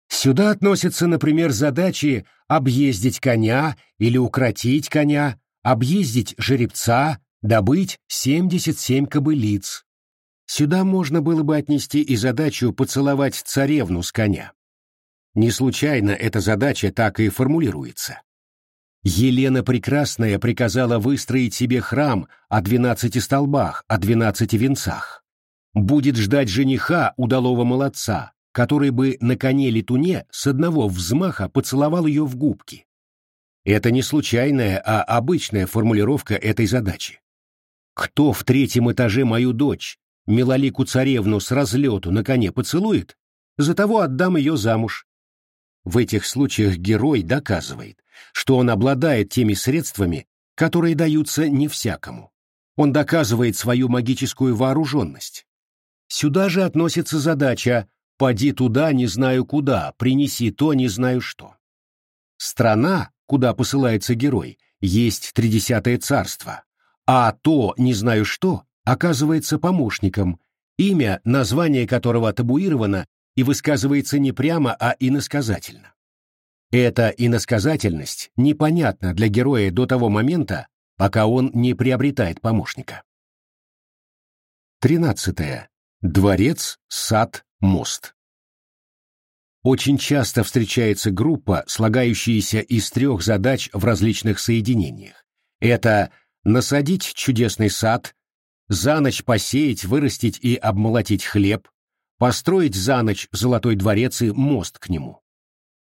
Speaker 1: Сюда относятся, например, задачи объездить коня или укротить коня, объездить жеребца, добыть 77 кобылиц. Сюда можно было бы отнести и задачу поцеловать царевну с коня. Не случайно эта задача так и формулируется. Елена Прекрасная приказала выстроить себе храм о двенадцати столбах, о двенадцати венцах. Будет ждать жениха удалого молодца, который бы на коне-летуне с одного взмаха поцеловал ее в губки. Это не случайная, а обычная формулировка этой задачи. Кто в третьем этаже мою дочь, милолику царевну с разлету на коне поцелует, за того отдам ее замуж. В этих случаях герой доказывает, что он обладает теми средствами, которые даются не всякому. Он доказывает свою магическую вооруженность. Сюда же относится задача «поди туда, не знаю куда, принеси то, не знаю что». Страна, куда посылается герой, есть тридесятое царство, а то, не знаю что, оказывается помощником, имя, название которого табуировано и высказывается не прямо, а иносказательно. Эта иносказательность непонятна для героя до того момента, пока он не приобретает помощника. 13. Дворец, сад, мост. Очень часто встречается группа, слагающаяся из трех задач в различных соединениях. Это насадить чудесный сад, за ночь посеять, вырастить и обмолотить хлеб, построить за ночь золотой дворец и мост к нему.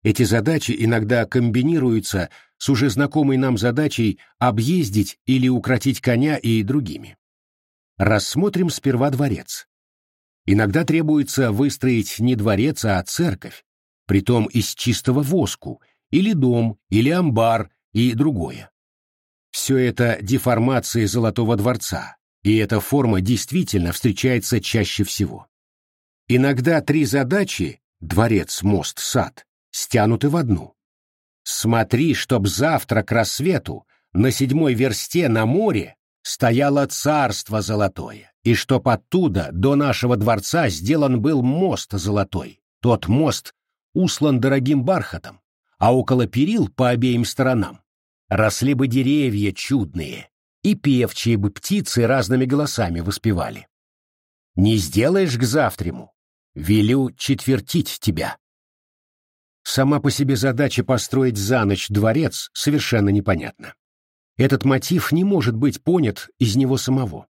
Speaker 1: Эти задачи иногда комбинируются с уже знакомой нам задачей объездить или укротить коня и другими. Рассмотрим сперва дворец. Иногда требуется выстроить не дворец, а церковь, притом из чистого воску, или дом, или амбар, и другое. Все это деформации Золотого дворца, и эта форма действительно встречается чаще всего. Иногда три задачи — дворец, мост, сад — стянуты в одну. Смотри, чтоб завтра к рассвету на седьмой версте на море стояло царство золотое, и чтоб оттуда до нашего дворца сделан был мост золотой. Тот мост услан дорогим бархатом, а около перил по обеим сторонам росли бы деревья чудные, и певчие бы птицы разными голосами воспевали. Не сделаешь к завтраму, велю четвертить тебя. Сама по себе задача построить за ночь дворец совершенно непонятна. Этот мотив не может быть понят из него самого.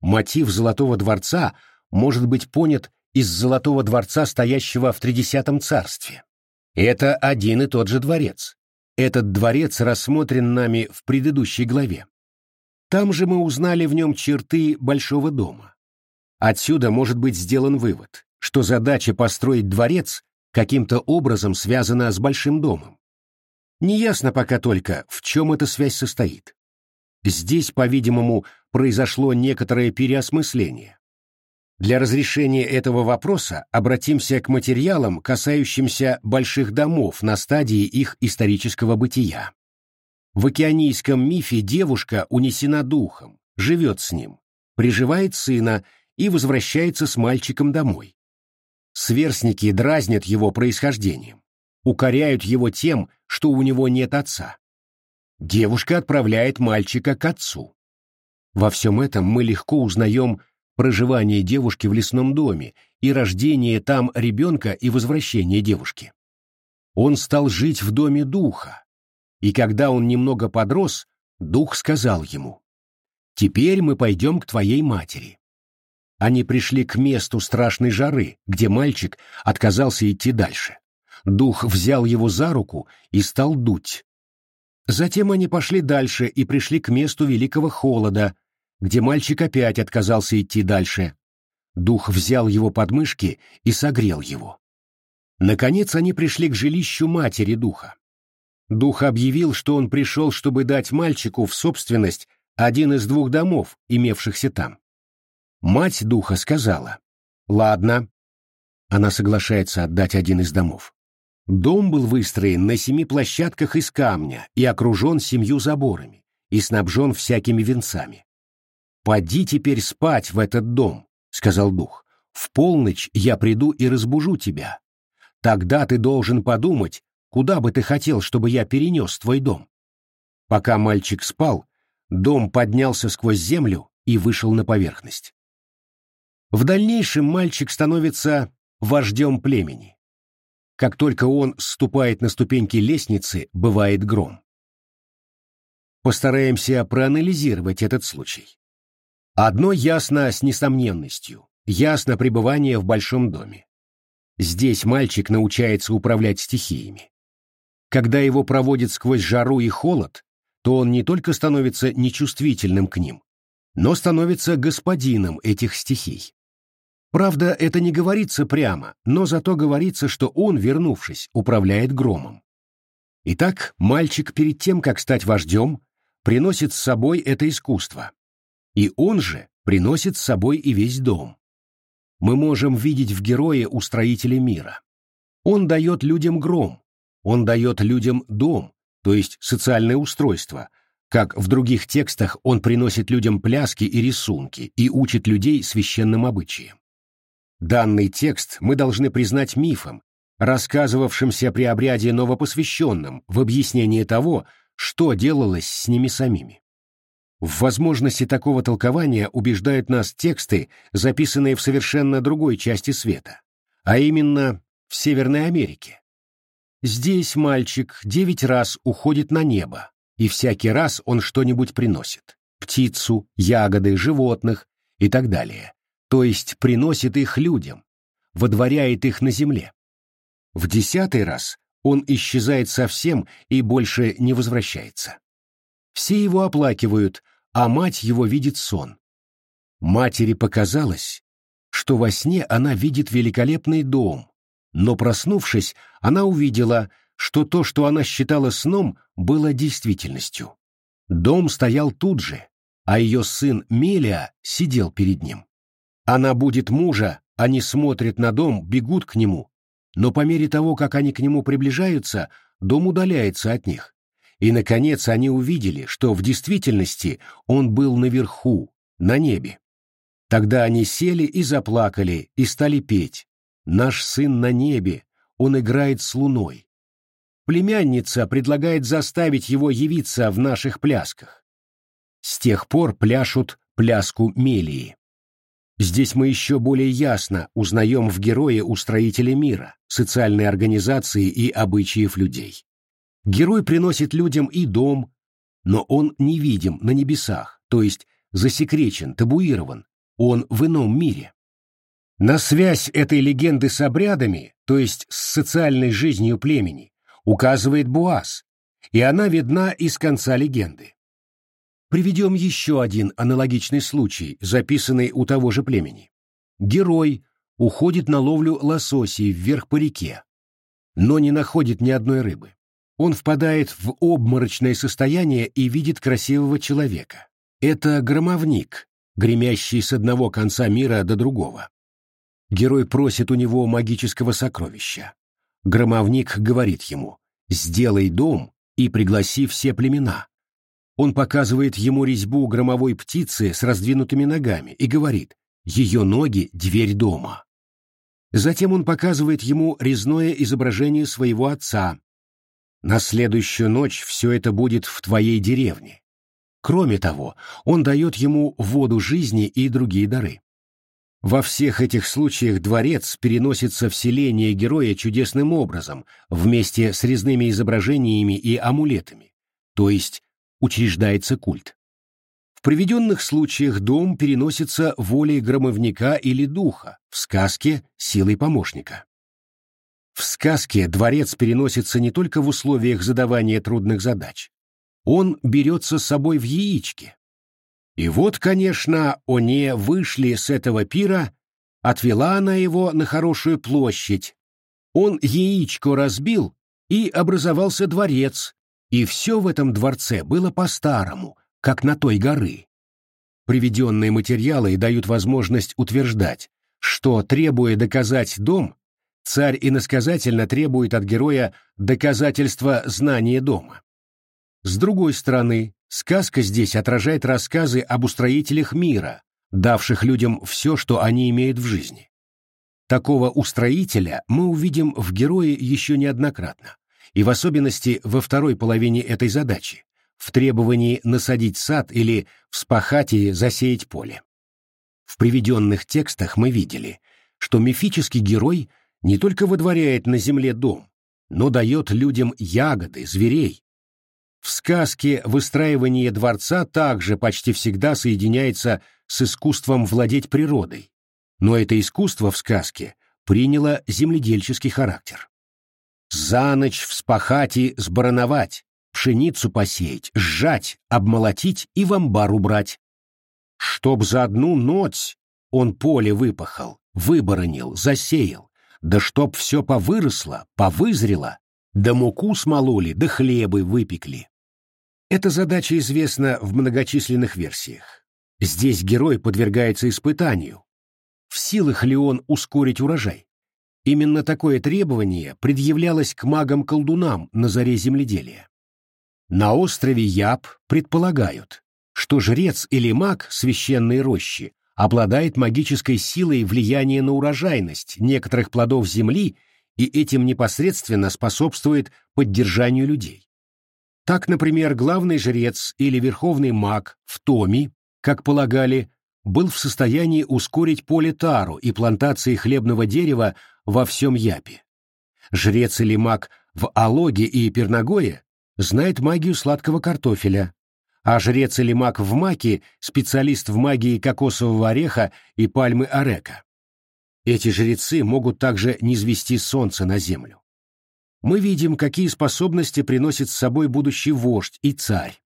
Speaker 1: Мотив Золотого дворца может быть понят из Золотого дворца, стоящего в Тридесятом царстве. Это один и тот же дворец. Этот дворец рассмотрен нами в предыдущей главе. Там же мы узнали в нем черты большого дома. Отсюда может быть сделан вывод что задача построить дворец каким-то образом связана с большим домом. Неясно пока только, в чем эта связь состоит. Здесь, по-видимому, произошло некоторое переосмысление. Для разрешения этого вопроса обратимся к материалам, касающимся больших домов на стадии их исторического бытия. В океанийском мифе девушка унесена духом, живет с ним, приживает сына и возвращается с мальчиком домой. Сверстники дразнят его происхождением, укоряют его тем, что у него нет отца. Девушка отправляет мальчика к отцу. Во всем этом мы легко узнаем проживание девушки в лесном доме и рождение там ребенка и возвращение девушки. Он стал жить в доме духа, и когда он немного подрос, Дух сказал ему, «Теперь мы пойдем к твоей матери». Они пришли к месту страшной жары, где мальчик отказался идти дальше. Дух взял его за руку и стал дуть. Затем они пошли дальше и пришли к месту великого холода, где мальчик опять отказался идти дальше. Дух взял его подмышки и согрел его. Наконец они пришли к жилищу матери духа. Дух объявил, что он пришел, чтобы дать мальчику в собственность один из двух домов, имевшихся там. Мать духа сказала, «Ладно». Она соглашается отдать один из домов. Дом был выстроен на семи площадках из камня и окружен семью заборами и снабжен всякими венцами. «Поди теперь спать в этот дом», — сказал дух. «В полночь я приду и разбужу тебя. Тогда ты должен подумать, куда бы ты хотел, чтобы я перенес твой дом». Пока мальчик спал, дом поднялся сквозь землю и вышел на поверхность. В дальнейшем мальчик становится вождем племени. Как только он ступает на ступеньки лестницы, бывает гром. Постараемся проанализировать этот случай. Одно ясно с несомненностью. Ясно пребывание в большом доме. Здесь мальчик научается управлять стихиями. Когда его проводят сквозь жару и холод, то он не только становится нечувствительным к ним, но становится господином этих стихий. Правда, это не говорится прямо, но зато говорится, что он, вернувшись, управляет громом. Итак, мальчик перед тем, как стать вождем, приносит с собой это искусство. И он же приносит с собой и весь дом. Мы можем видеть в герое устроителя мира. Он дает людям гром, он дает людям дом, то есть социальное устройство, как в других текстах он приносит людям пляски и рисунки и учит людей священным обычаям. Данный текст мы должны признать мифом, рассказывавшимся при обряде новопосвященным в объяснении того, что делалось с ними самими. В возможности такого толкования убеждают нас тексты, записанные в совершенно другой части света, а именно в Северной Америке. Здесь мальчик девять раз уходит на небо, и всякий раз он что-нибудь приносит – птицу, ягоды, животных и так далее то есть приносит их людям, водворяет их на земле. В десятый раз он исчезает совсем и больше не возвращается. Все его оплакивают, а мать его видит сон. Матери показалось, что во сне она видит великолепный дом, но, проснувшись, она увидела, что то, что она считала сном, было действительностью. Дом стоял тут же, а ее сын Мелия сидел перед ним. Она будет мужа, они смотрят на дом, бегут к нему, но по мере того, как они к нему приближаются, дом удаляется от них. И, наконец, они увидели, что в действительности он был наверху, на небе. Тогда они сели и заплакали, и стали петь. «Наш сын на небе, он играет с луной». Племянница предлагает заставить его явиться в наших плясках. С тех пор пляшут пляску Мелии. Здесь мы еще более ясно узнаем в герое устроителя мира, социальной организации и обычаев людей. Герой приносит людям и дом, но он невидим на небесах, то есть засекречен, табуирован, он в ином мире. На связь этой легенды с обрядами, то есть с социальной жизнью племени, указывает Буаз, и она видна из конца легенды. Приведем еще один аналогичный случай, записанный у того же племени. Герой уходит на ловлю лососей вверх по реке, но не находит ни одной рыбы. Он впадает в обморочное состояние и видит красивого человека. Это громовник, гремящий с одного конца мира до другого. Герой просит у него магического сокровища. Громовник говорит ему «Сделай дом и пригласи все племена, он показывает ему резьбу громовой птицы с раздвинутыми ногами и говорит «Ее ноги — дверь дома». Затем он показывает ему резное изображение своего отца. На следующую ночь все это будет в твоей деревне. Кроме того, он дает ему воду жизни и другие дары. Во всех этих случаях дворец переносится в селение героя чудесным образом, вместе с резными изображениями и амулетами, то есть учреждается культ. В приведенных случаях дом переносится волей громовника или духа, в сказке – силой помощника. В сказке дворец переносится не только в условиях задавания трудных задач. Он берется с собой в яичке. И вот, конечно, они вышли с этого пира, отвела она его на хорошую площадь. Он яичко разбил, и образовался дворец, и все в этом дворце было по-старому, как на той горы. Приведенные материалы дают возможность утверждать, что, требуя доказать дом, царь иносказательно требует от героя доказательства знания дома. С другой стороны, сказка здесь отражает рассказы об устроителях мира, давших людям все, что они имеют в жизни. Такого устроителя мы увидим в герое еще неоднократно и в особенности во второй половине этой задачи, в требовании насадить сад или вспахать и засеять поле. В приведенных текстах мы видели, что мифический герой не только выдворяет на земле дом, но дает людям ягоды, зверей. В сказке выстраивание дворца также почти всегда соединяется с искусством владеть природой, но это искусство в сказке приняло земледельческий характер. За ночь вспахать и сбороновать, пшеницу посеять, сжать, обмолотить и в амбар убрать. Чтоб за одну ночь он поле выпахал, выборонил, засеял, да чтоб все повыросло, повызрело, да муку смололи, да хлебы выпекли. Эта задача известна в многочисленных версиях. Здесь герой подвергается испытанию. В силах ли он ускорить урожай? Именно такое требование предъявлялось к магам-колдунам на заре земледелия. На острове Яб предполагают, что жрец или маг священной рощи обладает магической силой влияния на урожайность некоторых плодов земли и этим непосредственно способствует поддержанию людей. Так, например, главный жрец или верховный маг в Томи, как полагали, был в состоянии ускорить поле тару и плантации хлебного дерева во всем Япе. Жрец или маг в Алоге и Пернагое знает магию сладкого картофеля, а жрец или маг в Маке – специалист в магии кокосового ореха и пальмы орека. Эти жрецы могут также низвести солнце на землю. Мы видим, какие способности приносит с собой будущий вождь и царь.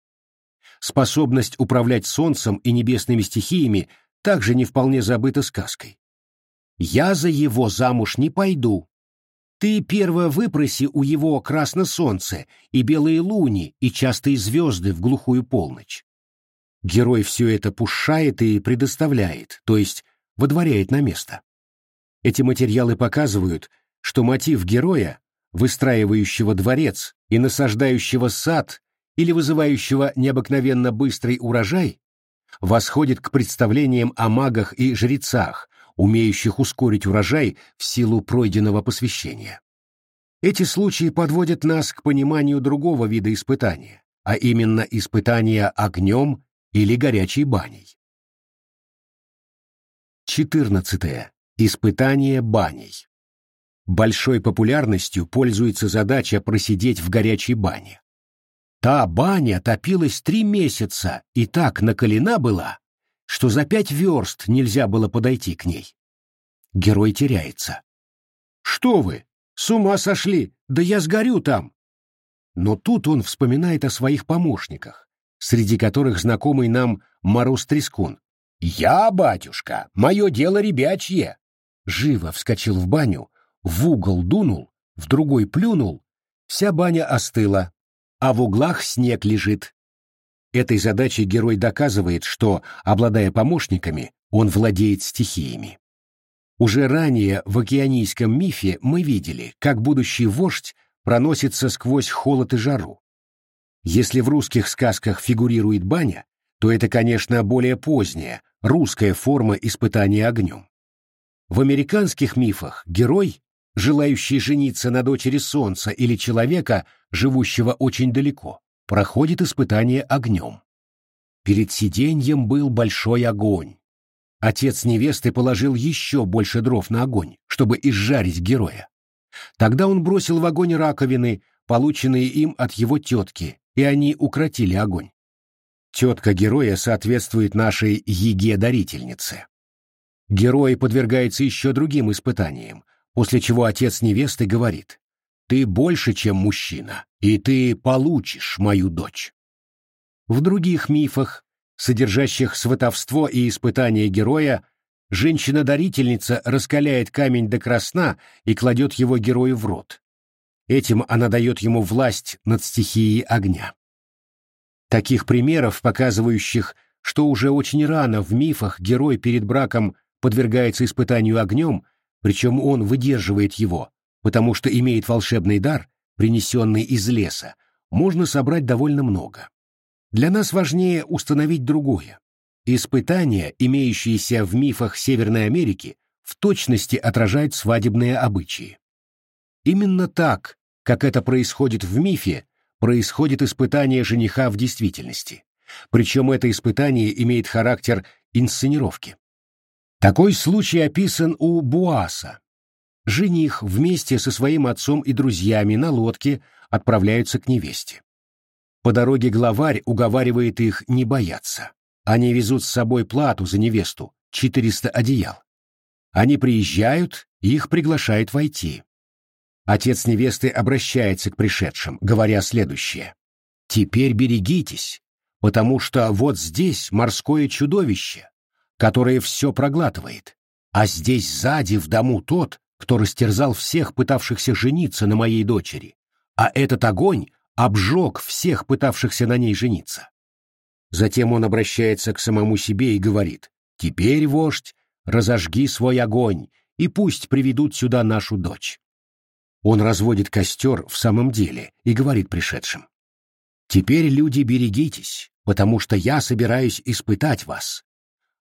Speaker 1: Способность управлять солнцем и небесными стихиями также не вполне забыта сказкой. «Я за его замуж не пойду. Ты перво выпроси у его красно солнце и белые луни и частые звезды в глухую полночь». Герой все это пушает и предоставляет, то есть водворяет на место. Эти материалы показывают, что мотив героя, выстраивающего дворец и насаждающего сад или вызывающего необыкновенно быстрый урожай, восходит к представлениям о магах и жрецах, умеющих ускорить урожай в силу пройденного посвящения. Эти случаи подводят нас к пониманию другого вида испытания, а именно испытания огнем или горячей баней. 14. Испытание баней. Большой популярностью пользуется задача просидеть в горячей бане. Та баня топилась три месяца и так накалена была, что за пять верст нельзя было подойти к ней. Герой теряется. «Что вы? С ума сошли! Да я сгорю там!» Но тут он вспоминает о своих помощниках, среди которых знакомый нам Мороз Трескун. «Я, батюшка, мое дело ребячье!» Живо вскочил в баню, в угол дунул, в другой плюнул, вся баня остыла, а в углах снег лежит. Этой задачей герой доказывает, что, обладая помощниками, он владеет стихиями. Уже ранее в океанийском мифе мы видели, как будущий вождь проносится сквозь холод и жару. Если в русских сказках фигурирует баня, то это, конечно, более поздняя, русская форма испытания огнем. В американских мифах герой, желающий жениться на дочери солнца или человека, живущего очень далеко, проходит испытание огнем. Перед сиденьем был большой огонь. Отец невесты положил еще больше дров на огонь, чтобы изжарить героя. Тогда он бросил в огонь раковины, полученные им от его тетки, и они укротили огонь. Тетка героя соответствует нашей Еге-дарительнице. Герой подвергается еще другим испытаниям, после чего отец невесты говорит «Ты больше, чем мужчина, и ты получишь мою дочь». В других мифах, содержащих сватовство и испытание героя, женщина-дарительница раскаляет камень до красна и кладет его герою в рот. Этим она дает ему власть над стихией огня. Таких примеров, показывающих, что уже очень рано в мифах герой перед браком подвергается испытанию огнем, причем он выдерживает его, потому что имеет волшебный дар, принесенный из леса, можно собрать довольно много. Для нас важнее установить другое. Испытания, имеющиеся в мифах Северной Америки, в точности отражают свадебные обычаи. Именно так, как это происходит в мифе, происходит испытание жениха в действительности. Причем это испытание имеет характер инсценировки. Такой случай описан у Буаса. Жених вместе со своим отцом и друзьями на лодке отправляются к невесте. По дороге главарь уговаривает их не бояться. Они везут с собой плату за невесту, 400 одеял. Они приезжают, их приглашают войти. Отец невесты обращается к пришедшим, говоря следующее. «Теперь берегитесь, потому что вот здесь морское чудовище, которое все проглатывает, а здесь сзади в дому тот, кто растерзал всех пытавшихся жениться на моей дочери, а этот огонь обжег всех пытавшихся на ней жениться». Затем он обращается к самому себе и говорит, «Теперь, вождь, разожги свой огонь, и пусть приведут сюда нашу дочь». Он разводит костер в самом деле и говорит пришедшим. «Теперь, люди, берегитесь, потому что я собираюсь испытать вас.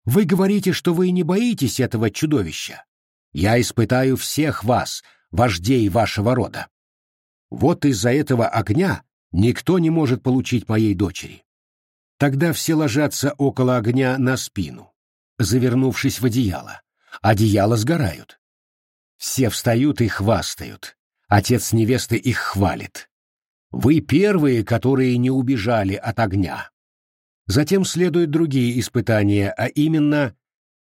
Speaker 1: Вы говорите, что вы не боитесь этого чудовища. Я испытаю всех вас, вождей вашего рода. Вот из-за этого огня никто не может получить моей дочери. Тогда все ложатся около огня на спину, завернувшись в одеяло. Одеяла сгорают. Все встают и хвастают. Отец невесты их хвалит. Вы первые, которые не убежали от огня. Затем следуют другие испытания, а именно,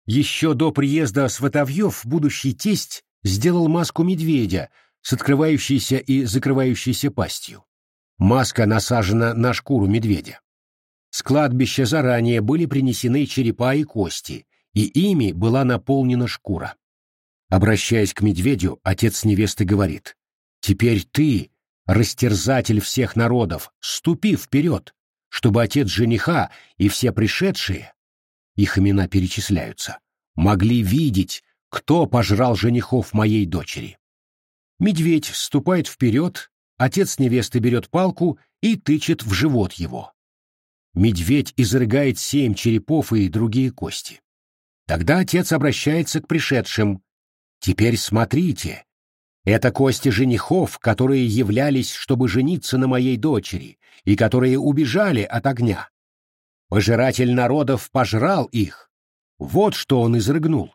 Speaker 1: еще до приезда Сватовьев будущий тесть сделал маску медведя с открывающейся и закрывающейся пастью. Маска насажена на шкуру медведя. С кладбища заранее были принесены черепа и кости, и ими была наполнена шкура. Обращаясь к медведю, отец невесты говорит, Теперь ты, растерзатель всех народов, ступи вперед, чтобы отец жениха и все пришедшие, их имена перечисляются, могли видеть, кто пожрал женихов моей дочери. Медведь ступает вперед, отец невесты берет палку и тычет в живот его. Медведь изрыгает семь черепов и другие кости. Тогда отец обращается к пришедшим. «Теперь смотрите, это кости женихов, которые являлись, чтобы жениться на моей дочери, и которые убежали от огня. Пожиратель народов пожрал их. Вот что он изрыгнул.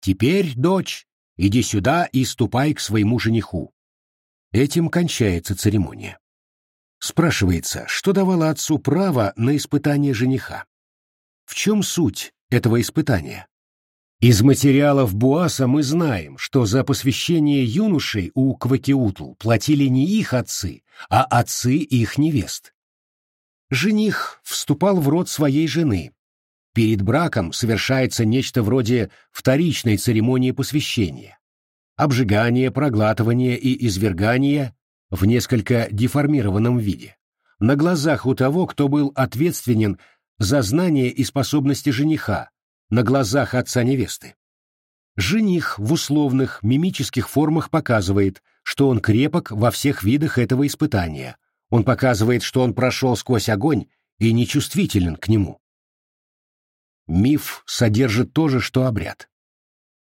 Speaker 1: Теперь, дочь, иди сюда и ступай к своему жениху. Этим кончается церемония. Спрашивается, что давало отцу право на испытание жениха? В чем суть этого испытания? Из материалов Буаса мы знаем, что за посвящение юношей у Квакиутл платили не их отцы, а отцы их невест. Жених вступал в род своей жены. Перед браком совершается нечто вроде вторичной церемонии посвящения. Обжигание, проглатывание и извергание в несколько деформированном виде. На глазах у того, кто был ответственен за знание и способности жениха, на глазах отца невесты. Жених в условных мимических формах показывает, что он крепок во всех видах этого испытания. Он показывает, что он прошел сквозь огонь и нечувствителен к нему. Миф содержит то же, что обряд.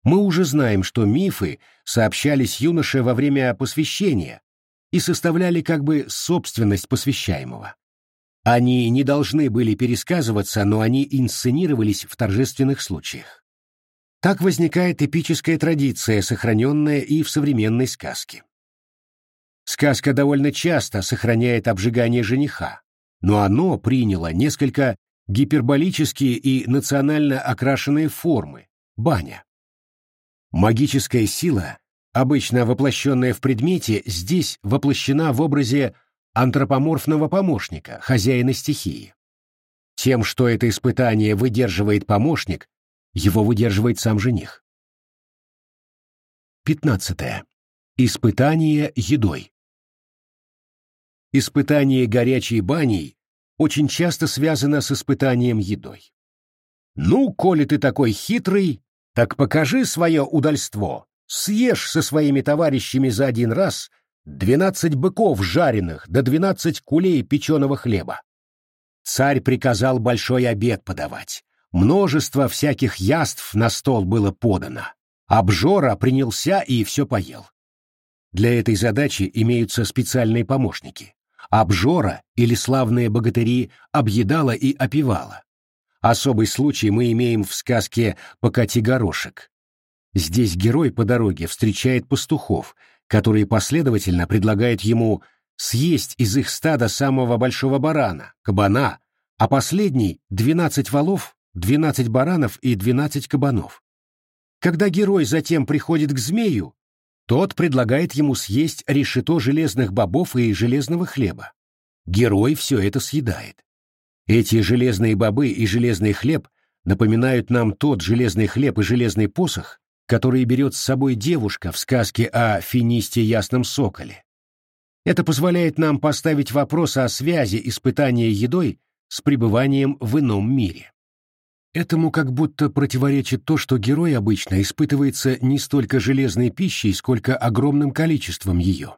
Speaker 1: Мы уже знаем, что мифы сообщались юноше во время посвящения и составляли как бы собственность посвящаемого. Они не должны были пересказываться, но они инсценировались в торжественных случаях. Так возникает эпическая традиция, сохраненная и в современной сказке. Сказка довольно часто сохраняет обжигание жениха, но оно приняло несколько гиперболические и национально окрашенные формы, баня. Магическая сила, обычно воплощенная в предмете, здесь воплощена в образе антропоморфного помощника, хозяина стихии. Тем, что это испытание выдерживает помощник, его выдерживает сам жених. 15. Испытание едой. Испытание горячей баней очень часто связано с испытанием едой. «Ну, коли ты такой хитрый, так покажи свое удальство, съешь со своими товарищами за один раз двенадцать быков жареных да двенадцать кулей печеного хлеба. Царь приказал большой обед подавать. Множество всяких яств на стол было подано. Обжора принялся и все поел. Для этой задачи имеются специальные помощники. Обжора или славные богатыри объедала и опевала. Особый случай мы имеем в сказке «Покати горошек». Здесь герой по дороге встречает пастухов, которые последовательно предлагают ему съесть из их стада самого большого барана, кабана, а последний — двенадцать валов, двенадцать баранов и двенадцать кабанов. Когда герой затем приходит к змею, тот предлагает ему съесть решето железных бобов и железного хлеба. Герой все это съедает. Эти железные бобы и железный хлеб напоминают нам тот железный хлеб и железный посох, который берет с собой девушка в сказке о финисте ясном соколе. Это позволяет нам поставить вопрос о связи испытания едой с пребыванием в ином мире. Этому как будто противоречит то, что герой обычно испытывается не столько железной пищей, сколько огромным количеством ее.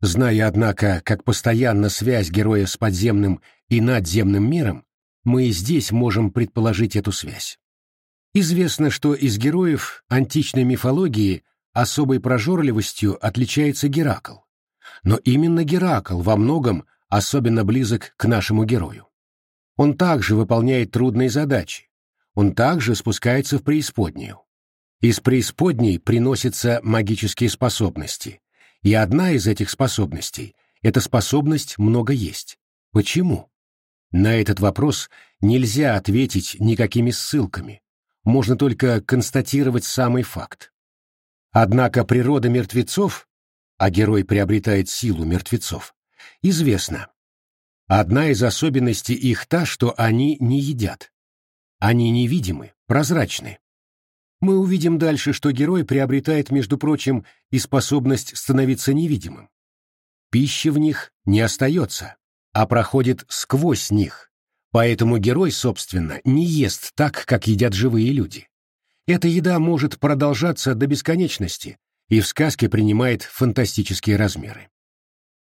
Speaker 1: Зная, однако, как постоянна связь героя с подземным и надземным миром, мы и здесь можем предположить эту связь. Известно, что из героев античной мифологии особой прожорливостью отличается Геракл. Но именно Геракл во многом особенно близок к нашему герою. Он также выполняет трудные задачи. Он также спускается в преисподнюю. Из преисподней приносятся магические способности. И одна из этих способностей — это способность много есть. Почему? На этот вопрос нельзя ответить никакими ссылками. Можно только констатировать самый факт. Однако природа мертвецов а герой приобретает силу мертвецов, известно. Одна из особенностей их та, что они не едят. Они невидимы, прозрачны. Мы увидим дальше, что герой приобретает, между прочим, и способность становиться невидимым. Пища в них не остается, а проходит сквозь них, поэтому герой, собственно, не ест так, как едят живые люди. Эта еда может продолжаться до бесконечности, и в сказке принимает фантастические размеры.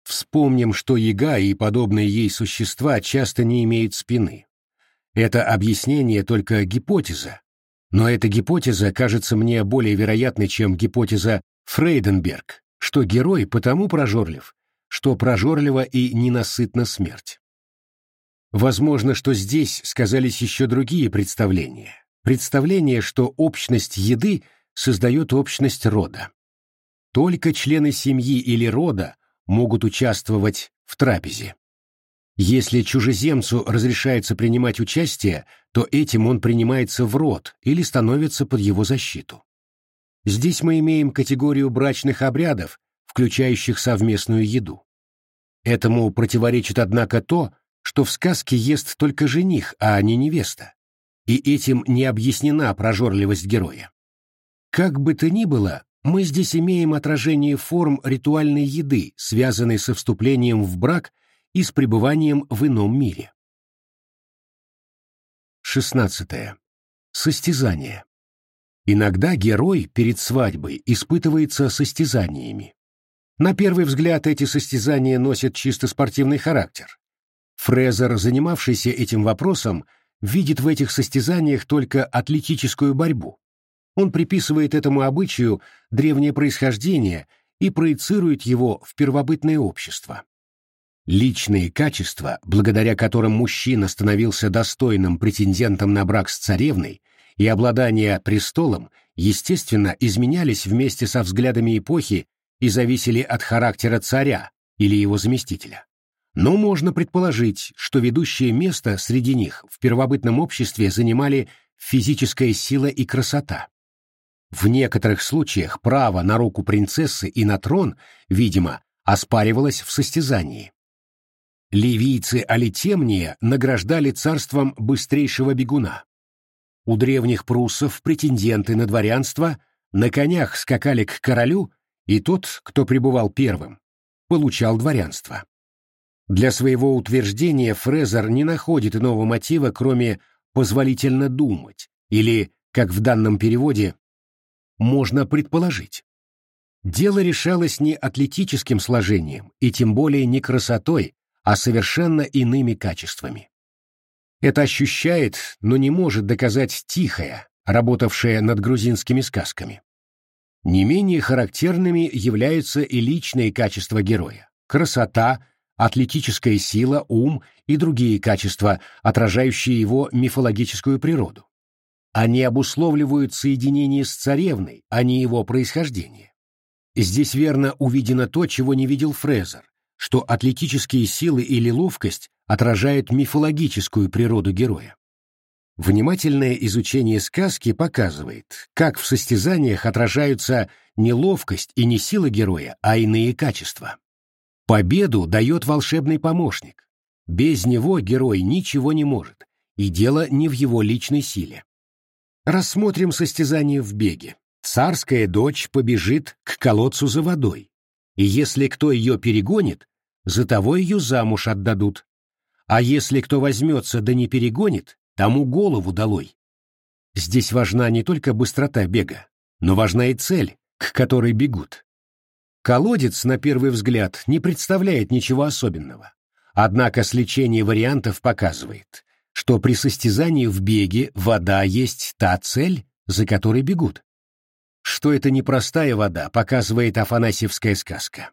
Speaker 1: Вспомним, что яга и подобные ей существа часто не имеют спины. Это объяснение только гипотеза, но эта гипотеза кажется мне более вероятной, чем гипотеза Фрейденберг, что герой потому прожорлив, что прожорлива и ненасытна смерть. Возможно, что здесь сказались еще другие представления. Представление, что общность еды создает общность рода. Только члены семьи или рода могут участвовать в трапезе. Если чужеземцу разрешается принимать участие, то этим он принимается в род или становится под его защиту. Здесь мы имеем категорию брачных обрядов, включающих совместную еду. Этому противоречит, однако, то, что в сказке ест только жених, а не невеста, и этим не объяснена прожорливость героя. Как бы то ни было, мы здесь имеем отражение форм ритуальной еды, связанной со вступлением в брак и с пребыванием в ином мире. 16. Состязание. Иногда герой перед свадьбой испытывается состязаниями. На первый взгляд эти состязания носят чисто спортивный характер. Фрезер, занимавшийся этим вопросом, видит в этих состязаниях только атлетическую борьбу. Он приписывает этому обычаю древнее происхождение и проецирует его в первобытное общество. Личные качества, благодаря которым мужчина становился достойным претендентом на брак с царевной и обладание престолом, естественно, изменялись вместе со взглядами эпохи и зависели от характера царя или его заместителя. Но можно предположить, что ведущее место среди них в первобытном обществе занимали физическая сила и красота. В некоторых случаях право на руку принцессы и на трон, видимо, оспаривалось в состязании. Ливийцы Алитемния награждали царством быстрейшего бегуна. У древних пруссов претенденты на дворянство на конях скакали к королю, и тот, кто пребывал первым, получал дворянство. Для своего утверждения Фрезер не находит иного мотива, кроме «позволительно думать» или, как в данном переводе, «можно предположить». Дело решалось не атлетическим сложением и тем более не красотой, а совершенно иными качествами. Это ощущает, но не может доказать Тихая, работавшая над грузинскими сказками. Не менее характерными являются и личные качества героя – красота, атлетическая сила, ум и другие качества, отражающие его мифологическую природу. Они обусловливают соединение с царевной, а не его происхождение. Здесь верно увидено то, чего не видел Фрезер, что атлетические силы или ловкость отражают мифологическую природу героя. Внимательное изучение сказки показывает, как в состязаниях отражаются не ловкость и не сила героя, а иные качества. Победу дает волшебный помощник. Без него герой ничего не может, и дело не в его личной силе. Рассмотрим состязание в беге. Царская дочь побежит к колодцу за водой, и если кто ее перегонит, за того ее замуж отдадут. А если кто возьмется да не перегонит, тому голову долой. Здесь важна не только быстрота бега, но важна и цель, к которой бегут. Колодец, на первый взгляд, не представляет ничего особенного. Однако сличение вариантов показывает, что при состязании в беге вода есть та цель, за которой бегут. Что это непростая вода, показывает афанасьевская сказка.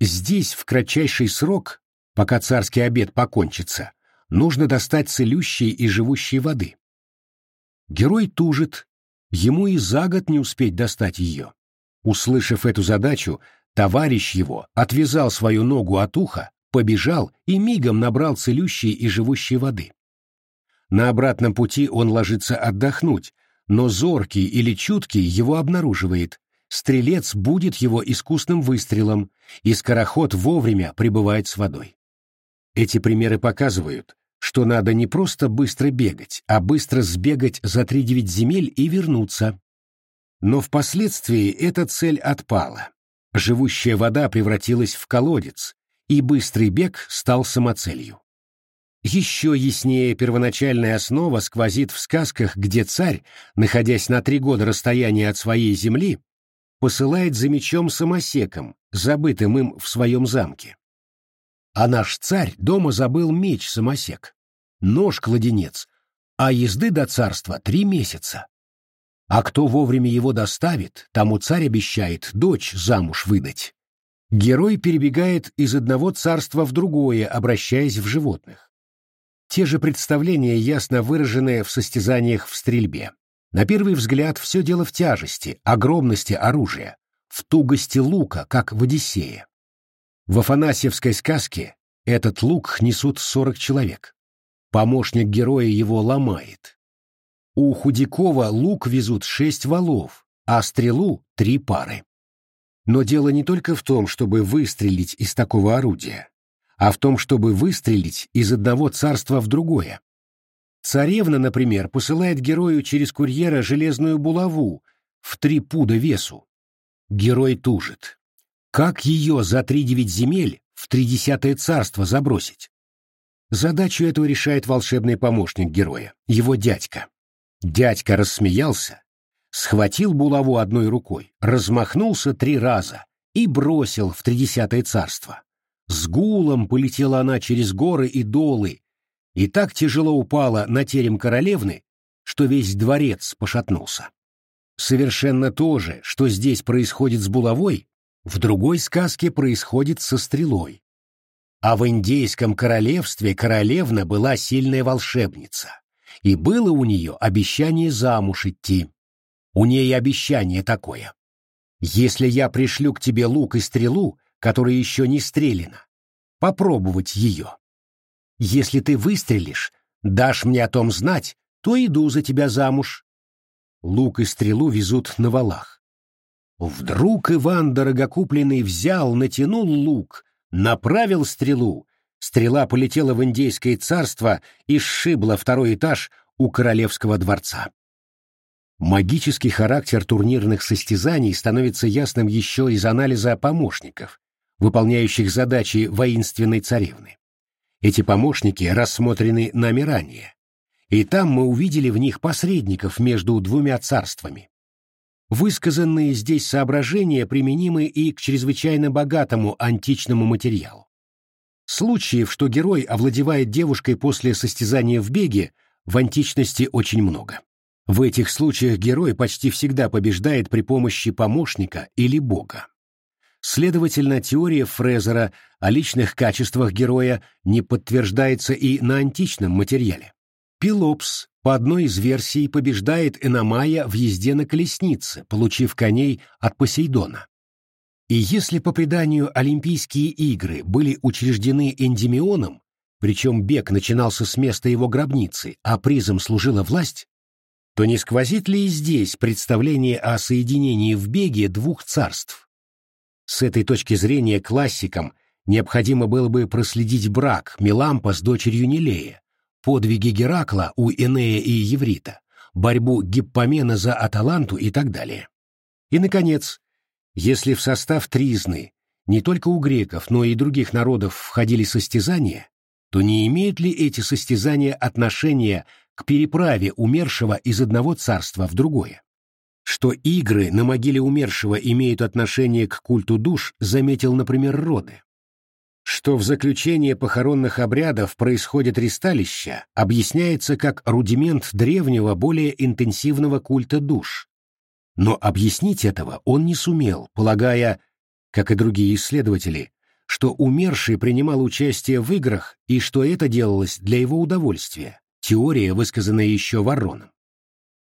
Speaker 1: Здесь в кратчайший срок, пока царский обед покончится, нужно достать целющей и живущей воды. Герой тужит, ему и за год не успеть достать ее. Услышав эту задачу, товарищ его отвязал свою ногу от уха, побежал и мигом набрал целющей и живущей воды. На обратном пути он ложится отдохнуть, но зоркий или чуткий его обнаруживает. Стрелец будет его искусным выстрелом, и скороход вовремя прибывает с водой. Эти примеры показывают, что надо не просто быстро бегать, а быстро сбегать за три-девять земель и вернуться. Но впоследствии эта цель отпала. Живущая вода превратилась в колодец, и быстрый бег стал самоцелью. Еще яснее первоначальная основа сквозит в сказках, где царь, находясь на три года расстояния от своей земли, посылает за мечом самосеком, забытым им в своем замке. А наш царь дома забыл меч-самосек, нож-кладенец, а езды до царства три месяца. А кто вовремя его доставит, тому царь обещает дочь замуж выдать. Герой перебегает из одного царства в другое, обращаясь в животных. Те же представления ясно выражены в состязаниях в стрельбе. На первый взгляд все дело в тяжести, огромности оружия, в тугости лука, как в Одиссее. В Афанасьевской сказке этот лук несут сорок человек. Помощник героя его ломает. У Худякова лук везут шесть валов, а стрелу — три пары. Но дело не только в том, чтобы выстрелить из такого орудия, а в том, чтобы выстрелить из одного царства в другое. Царевна, например, посылает герою через курьера железную булаву в три пуда весу. Герой тужит. Как ее за три девять земель в тридесятое царство забросить? Задачу эту решает волшебный помощник героя, его дядька. Дядька рассмеялся, схватил булаву одной рукой, размахнулся три раза и бросил в тридесятое царство. С гулом полетела она через горы и долы, и так тяжело упала на терем королевны, что весь дворец пошатнулся. Совершенно то же, что здесь происходит с булавой, в другой сказке происходит со стрелой. А в индейском королевстве королевна была сильная волшебница, и было у нее обещание замуж идти. У ней обещание такое. Если я пришлю к тебе лук и стрелу, которые еще не стреляна, попробовать ее. Если ты выстрелишь, дашь мне о том знать, то иду за тебя замуж. Лук и стрелу везут на валах. Вдруг Иван Дорогокупленный взял, натянул лук, направил стрелу, стрела полетела в Индейское царство и сшибла второй этаж у королевского дворца. Магический характер турнирных состязаний становится ясным еще из анализа помощников, выполняющих задачи воинственной царевны. Эти помощники рассмотрены нами ранее, и там мы увидели в них посредников между двумя царствами. Высказанные здесь соображения применимы и к чрезвычайно богатому античному материалу. Случаев, что герой овладевает девушкой после состязания в беге, в античности очень много. В этих случаях герой почти всегда побеждает при помощи помощника или бога. Следовательно, теория Фрезера о личных качествах героя не подтверждается и на античном материале. Пелопс, по одной из версий, побеждает Эномая в езде на колеснице, получив коней от Посейдона. И если по преданию Олимпийские игры были учреждены Эндимионом, причем бег начинался с места его гробницы, а призом служила власть, то не сквозит ли и здесь представление о соединении в беге двух царств? С этой точки зрения классикам необходимо было бы проследить брак Мелампа с дочерью Нелея, подвиги Геракла у Энея и Еврита, борьбу Гиппомена за Аталанту и так далее. И, наконец, если в состав тризны не только у греков, но и других народов входили состязания, то не имеют ли эти состязания отношения к переправе умершего из одного царства в другое. Что игры на могиле умершего имеют отношение к культу душ, заметил, например, Роды. Что в заключение похоронных обрядов происходит ристалища, объясняется как рудимент древнего, более интенсивного культа душ. Но объяснить этого он не сумел, полагая, как и другие исследователи, что умерший принимал участие в играх и что это делалось для его удовольствия, теория, высказанная еще Вороном.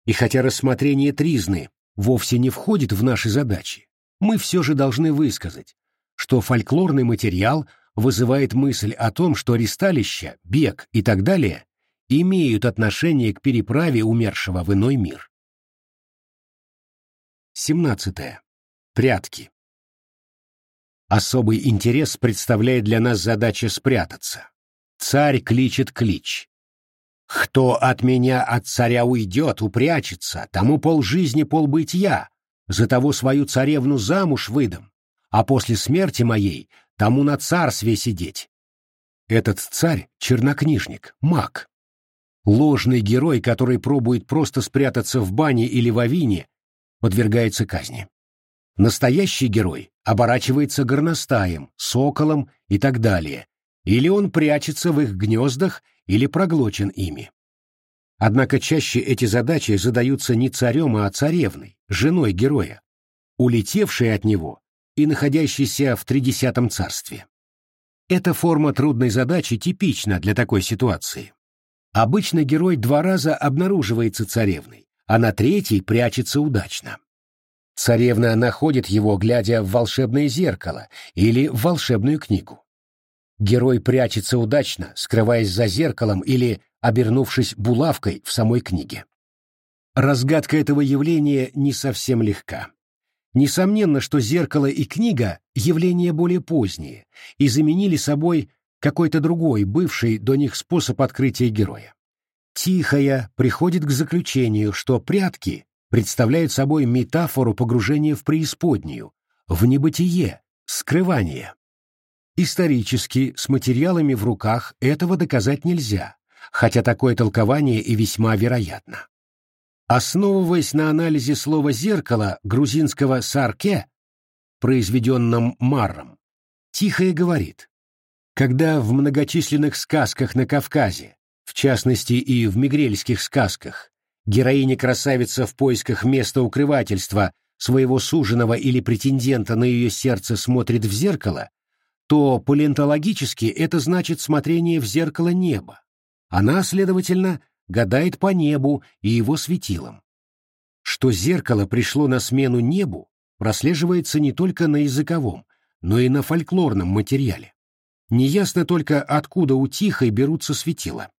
Speaker 1: И хотя рассмотрение тризны вовсе не входит в наши задачи, мы все же должны высказать, что фольклорный материал вызывает мысль о том, что ристалища, бег и так далее имеют отношение к переправе умершего в иной мир. 17. Прятки. Особый интерес представляет для нас задача спрятаться. Царь кличет клич. Кто от меня, от царя, уйдет, упрячется, тому полжизни полбытия, за того свою царевну замуж выдам, а после смерти моей тому на царстве сидеть. Этот царь — чернокнижник, маг. Ложный герой, который пробует просто спрятаться в бане или в авине, подвергается казни. Настоящий герой оборачивается горностаем, соколом и так далее, или он прячется в их гнездах или проглочен ими. Однако чаще эти задачи задаются не царем, а царевной, женой героя, улетевшей от него и находящейся в тридесятом царстве. Эта форма трудной задачи типична для такой ситуации. Обычно герой два раза обнаруживается царевной, а на третий прячется удачно. Царевна находит его, глядя в волшебное зеркало или в волшебную книгу. Герой прячется удачно, скрываясь за зеркалом или обернувшись булавкой в самой книге. Разгадка этого явления не совсем легка. Несомненно, что зеркало и книга — явления более поздние и заменили собой какой-то другой, бывший до них способ открытия героя. Тихая приходит к заключению, что прятки представляют собой метафору погружения в преисподнюю, в небытие, скрывание. Исторически, с материалами в руках этого доказать нельзя, хотя такое толкование и весьма вероятно. Основываясь на анализе слова «зеркало» грузинского «сарке», произведенном Марром, Тихое говорит, когда в многочисленных сказках на Кавказе, в частности и в мигрельских сказках, героиня-красавица в поисках места укрывательства своего суженого или претендента на ее сердце смотрит в зеркало, то палеонтологически это значит смотрение в зеркало неба. Она, следовательно, гадает по небу и его светилам. Что зеркало пришло на смену небу, прослеживается не только на языковом, но и на фольклорном материале. Неясно только, откуда у Тихой берутся светила.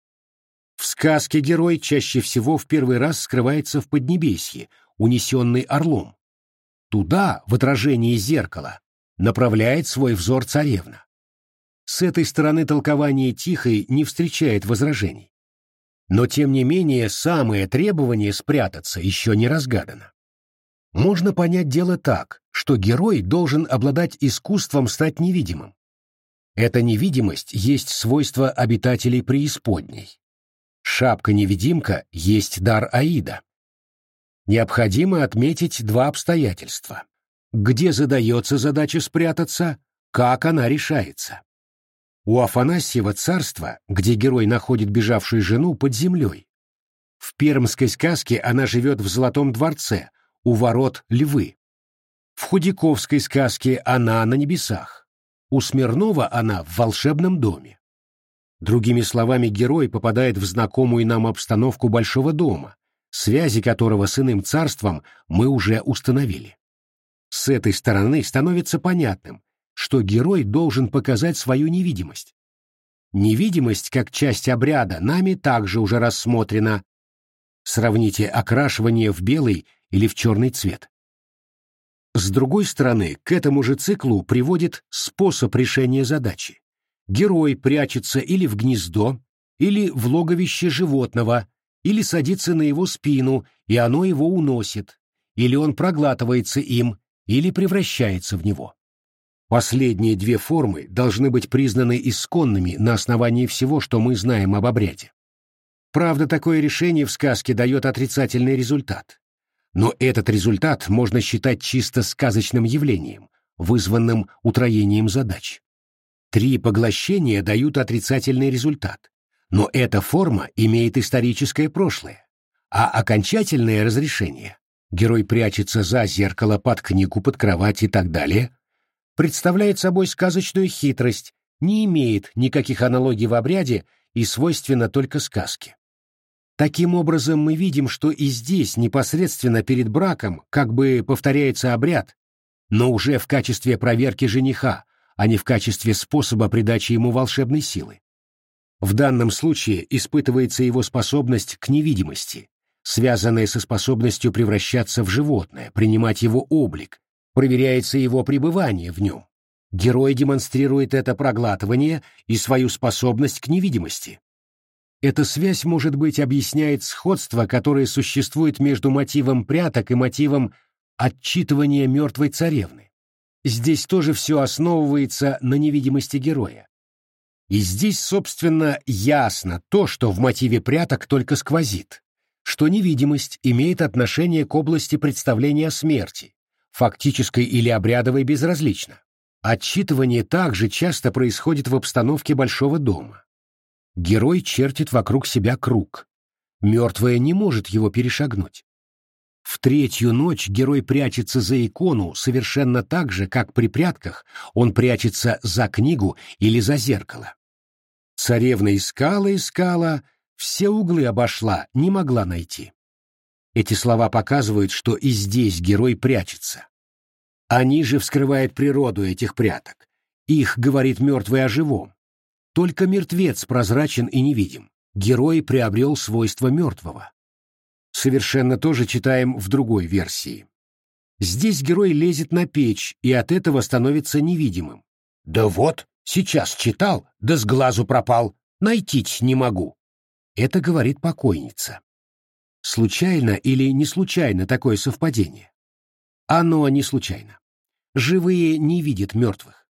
Speaker 1: В сказке герой чаще всего в первый раз скрывается в Поднебесье, унесенный орлом. Туда, в отражении зеркала, направляет свой взор царевна. С этой стороны толкование Тихой не встречает возражений. Но, тем не менее, самое требование спрятаться еще не разгадано. Можно понять дело так, что герой должен обладать искусством стать невидимым. Эта невидимость есть свойство обитателей преисподней. Шапка-невидимка есть дар Аида. Необходимо отметить два обстоятельства. Где задается задача спрятаться, как она решается. У Афанасьева царство, где герой находит бежавшую жену под землей. В пермской сказке она живет в Золотом дворце, у ворот львы. В Худяковской сказке она на небесах. У Смирнова она в волшебном доме. Другими словами, герой попадает в знакомую нам обстановку большого дома, связи которого с иным царством мы уже установили. С этой стороны становится понятным, что герой должен показать свою невидимость. Невидимость как часть обряда нами также уже рассмотрена. Сравните окрашивание в белый или в черный цвет. С другой стороны, к этому же циклу приводит способ решения задачи герой прячется или в гнездо, или в логовище животного, или садится на его спину, и оно его уносит, или он проглатывается им, или превращается в него. Последние две формы должны быть признаны исконными на основании всего, что мы знаем об обряде. Правда, такое решение в сказке дает отрицательный результат. Но этот результат можно считать чисто сказочным явлением, вызванным утроением задач. Три поглощения дают отрицательный результат, но эта форма имеет историческое прошлое, а окончательное разрешение герой прячется за зеркало, под книгу, под кровать и так далее, представляет собой сказочную хитрость, не имеет никаких аналогий в обряде и свойственно только сказке. Таким образом, мы видим, что и здесь непосредственно перед браком как бы повторяется обряд, но уже в качестве проверки жениха, а не в качестве способа придачи ему волшебной силы. В данном случае испытывается его способность к невидимости, связанная со способностью превращаться в животное, принимать его облик, проверяется его пребывание в нем. Герой демонстрирует это проглатывание и свою способность к невидимости. Эта связь, может быть, объясняет сходство, которое существует между мотивом пряток и мотивом отчитывания мертвой царевны. Здесь тоже все основывается на невидимости героя. И здесь, собственно, ясно то, что в мотиве пряток только сквозит, что невидимость имеет отношение к области представления о смерти, фактической или обрядовой безразлично. Отчитывание также часто происходит в обстановке большого дома. Герой чертит вокруг себя круг. Мертвая не может его перешагнуть. В третью ночь герой прячется за икону совершенно так же, как при прятках он прячется за книгу или за зеркало. Царевна искала-искала, все углы обошла, не могла найти. Эти слова показывают, что и здесь герой прячется. Они же вскрывают природу этих пряток. Их говорит мертвый о живом. Только мертвец прозрачен и невидим. Герой приобрел свойства мертвого совершенно тоже читаем в другой версии. Здесь герой лезет на печь и от этого становится невидимым. «Да вот, сейчас читал, да с глазу пропал, найти не могу». Это говорит покойница. Случайно или не случайно такое совпадение? Оно не случайно. Живые не видят мертвых.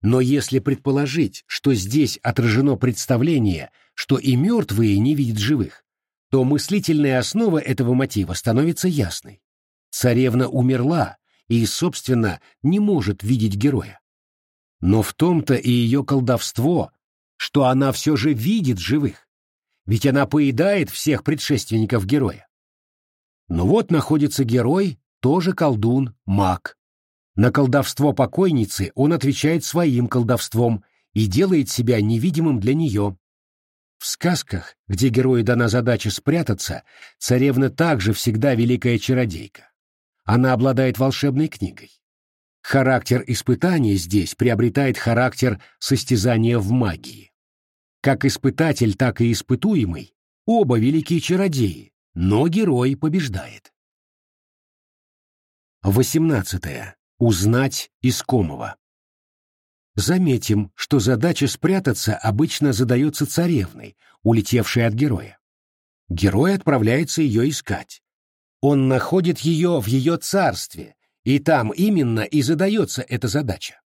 Speaker 1: Но если предположить, что здесь отражено представление, что и мертвые не видят живых, то мыслительная основа этого мотива становится ясной. Царевна умерла и, собственно, не может видеть героя. Но в том-то и ее колдовство, что она все же видит живых, ведь она поедает всех предшественников героя. Но вот находится герой, тоже колдун, маг. На колдовство покойницы он отвечает своим колдовством и делает себя невидимым для нее. В сказках, где герою дана задача спрятаться, царевна также всегда великая чародейка. Она обладает волшебной книгой. Характер испытания здесь приобретает характер состязания в магии. Как испытатель, так и испытуемый – оба великие чародеи, но герой побеждает. 18. Узнать искомого. Заметим, что задача спрятаться обычно задается царевной, улетевшей от героя. Герой отправляется ее искать. Он находит ее в ее царстве, и там именно и задается эта задача.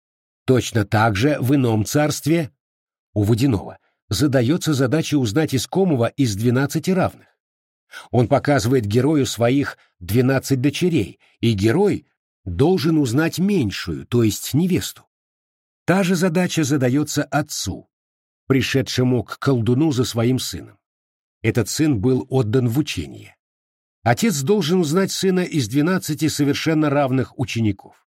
Speaker 1: Точно так же в ином царстве, у Водянова, задается задача узнать искомого из двенадцати равных. Он показывает герою своих двенадцать дочерей, и герой должен узнать меньшую, то есть невесту. Та же задача задается отцу, пришедшему к колдуну за своим сыном. Этот сын был отдан в учение. Отец должен узнать сына из двенадцати совершенно равных учеников.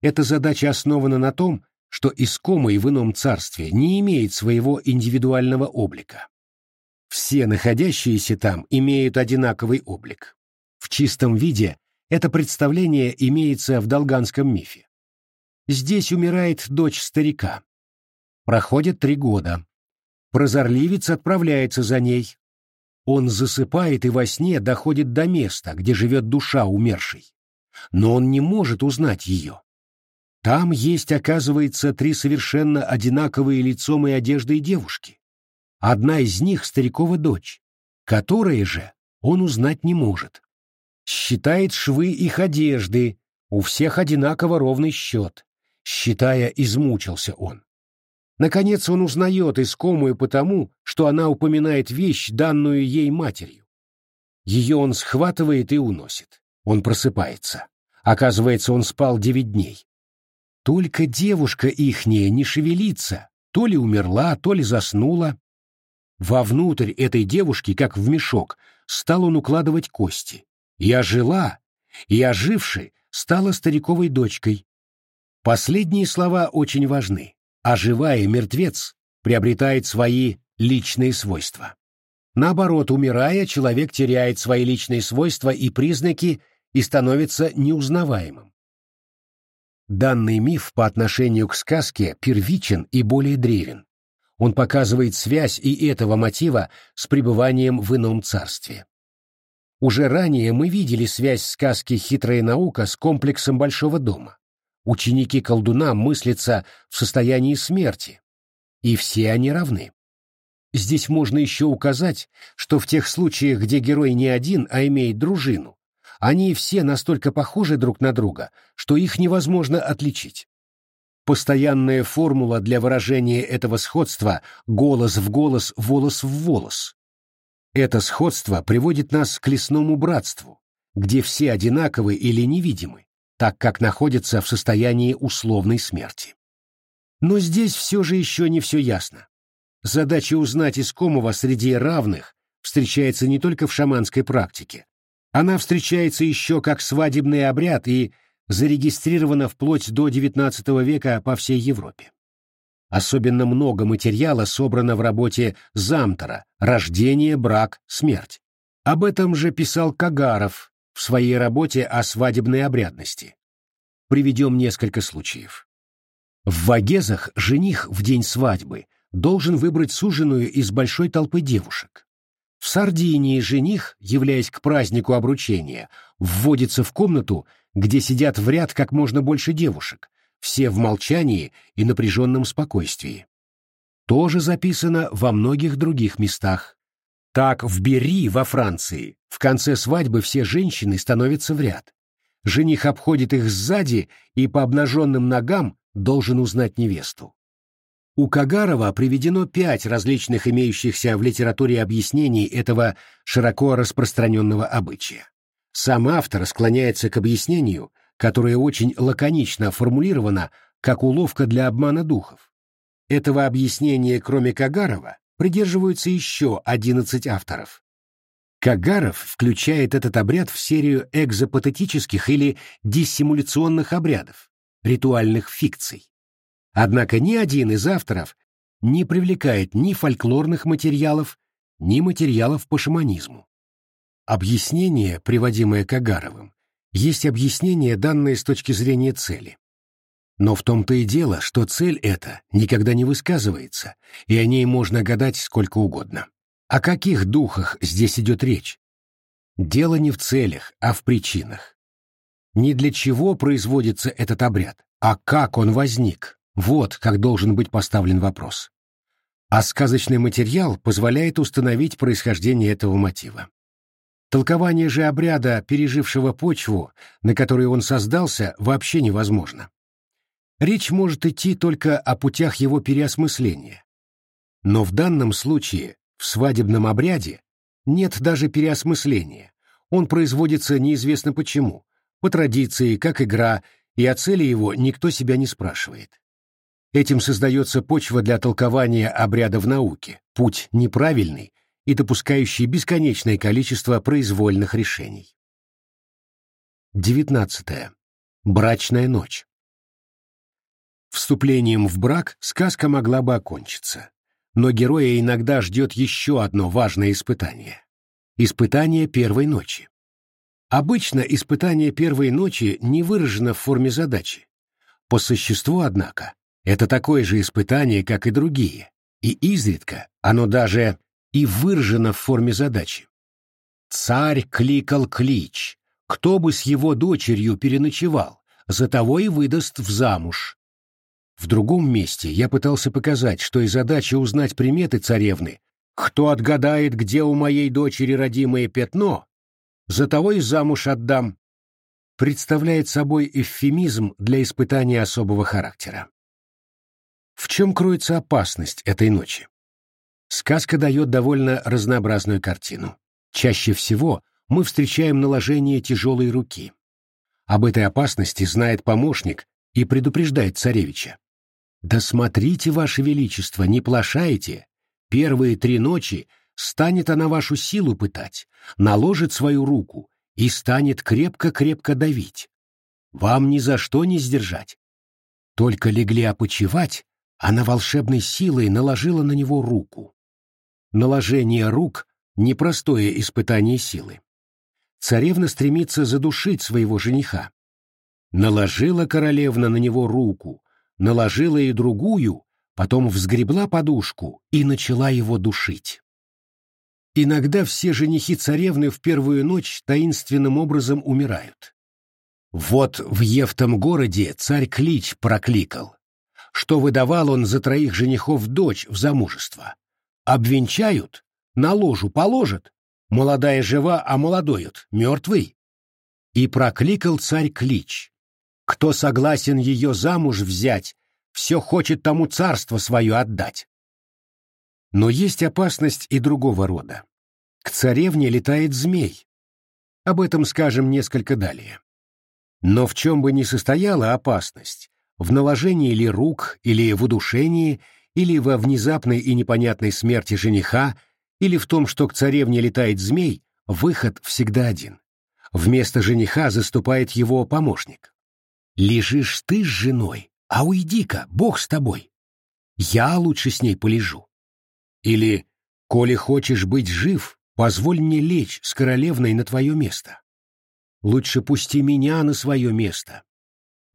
Speaker 1: Эта задача основана на том, что искомый в ином царстве не имеет своего индивидуального облика. Все находящиеся там имеют одинаковый облик. В чистом виде это представление имеется в долганском мифе. Здесь умирает дочь старика. Проходит три года. Прозорливец отправляется за ней. Он засыпает и во сне доходит до места, где живет душа умершей. Но он не может узнать ее. Там есть, оказывается, три совершенно одинаковые лицом и одеждой девушки. Одна из них — старикова дочь, которая же он узнать не может. Считает швы их одежды, у всех одинаково ровный счет. Считая, измучился он. Наконец он узнает искомую потому, что она упоминает вещь, данную ей матерью. Ее он схватывает и уносит. Он просыпается. Оказывается, он спал девять дней. Только девушка ихняя не шевелится, то ли умерла, то ли заснула. Вовнутрь этой девушки, как в мешок, стал он укладывать кости. Я жила, и оживши, стала стариковой дочкой, Последние слова очень важны. Оживая мертвец приобретает свои личные свойства. Наоборот, умирая, человек теряет свои личные свойства и признаки и становится неузнаваемым. Данный миф по отношению к сказке первичен и более древен. Он показывает связь и этого мотива с пребыванием в ином царстве. Уже ранее мы видели связь сказки «Хитрая наука» с комплексом Большого дома ученики колдуна мыслятся в состоянии смерти, и все они равны. Здесь можно еще указать, что в тех случаях, где герой не один, а имеет дружину, они все настолько похожи друг на друга, что их невозможно отличить. Постоянная формула для выражения этого сходства — голос в голос, волос в волос. Это сходство приводит нас к лесному братству, где все одинаковы или невидимы, так как находится в состоянии условной смерти. Но здесь все же еще не все ясно. Задача узнать искомого среди равных встречается не только в шаманской практике. Она встречается еще как свадебный обряд и зарегистрирована вплоть до XIX века по всей Европе. Особенно много материала собрано в работе Замтора «Рождение, брак, смерть». Об этом же писал Кагаров в своей работе о свадебной обрядности. Приведем несколько случаев. В Вагезах жених в день свадьбы должен выбрать суженую из большой толпы девушек. В Сардинии жених, являясь к празднику обручения, вводится в комнату, где сидят в ряд как можно больше девушек, все в молчании и напряженном спокойствии. Тоже записано во многих других местах. Так в Бери во Франции в конце свадьбы все женщины становятся в ряд. Жених обходит их сзади и по обнаженным ногам должен узнать невесту. У Кагарова приведено пять различных имеющихся в литературе объяснений этого широко распространенного обычая. Сам автор склоняется к объяснению, которое очень лаконично формулировано как уловка для обмана духов. Этого объяснения, кроме Кагарова, придерживаются еще 11 авторов. Кагаров включает этот обряд в серию экзопатетических или диссимуляционных обрядов, ритуальных фикций. Однако ни один из авторов не привлекает ни фольклорных материалов, ни материалов по шаманизму. Объяснение, приводимое Кагаровым, есть объяснение, данное с точки зрения цели. Но в том-то и дело, что цель эта никогда не высказывается, и о ней можно гадать сколько угодно. О каких духах здесь идет речь? Дело не в целях, а в причинах. Не для чего производится этот обряд, а как он возник. Вот как должен быть поставлен вопрос. А сказочный материал позволяет установить происхождение этого мотива. Толкование же обряда, пережившего почву, на которой он создался, вообще невозможно. Речь может идти только о путях его переосмысления. Но в данном случае, в свадебном обряде, нет даже переосмысления. Он производится неизвестно почему, по традиции, как игра, и о цели его никто себя не спрашивает. Этим создается почва для толкования обряда в науке, путь неправильный и допускающий бесконечное количество произвольных решений. 19. Брачная ночь. Вступлением в брак сказка могла бы окончиться, но героя иногда ждет еще одно важное испытание — испытание первой ночи. Обычно испытание первой ночи не выражено в форме задачи. По существу, однако, это такое же испытание, как и другие, и изредка оно даже и выражено в форме задачи. Царь кликал клич, кто бы с его дочерью переночевал, за того и выдаст в замуж. В другом месте я пытался показать, что и задача узнать приметы царевны, кто отгадает, где у моей дочери родимое пятно, за того и замуж отдам, представляет собой эвфемизм для испытания особого характера. В чем кроется опасность этой ночи? Сказка дает довольно разнообразную картину. Чаще всего мы встречаем наложение тяжелой руки. Об этой опасности знает помощник и предупреждает царевича. «Да смотрите, ваше величество, не плашайте. Первые три ночи станет она вашу силу пытать, наложит свою руку и станет крепко-крепко давить. Вам ни за что не сдержать. Только легли опочивать, она волшебной силой наложила на него руку. Наложение рук — непростое испытание силы. Царевна стремится задушить своего жениха. Наложила королевна на него руку, наложила и другую, потом взгребла подушку и начала его душить. Иногда все женихи царевны в первую ночь таинственным образом умирают. Вот в Евтом городе царь клич прокликал, что выдавал он за троих женихов дочь в замужество. Обвенчают, на ложу положат, молодая жива, а молодоют, мертвый. И прокликал царь клич, кто согласен ее замуж взять, все хочет тому царство свое отдать. Но есть опасность и другого рода. К царевне летает змей. Об этом скажем несколько далее. Но в чем бы ни состояла опасность, в наложении ли рук, или в удушении, или во внезапной и непонятной смерти жениха, или в том, что к царевне летает змей, выход всегда один. Вместо жениха заступает его помощник. Лежишь ты с женой, а уйди-ка, Бог с тобой. Я лучше с ней полежу. Или, коли хочешь быть жив, позволь мне лечь с королевной на твое место. Лучше пусти меня на свое место.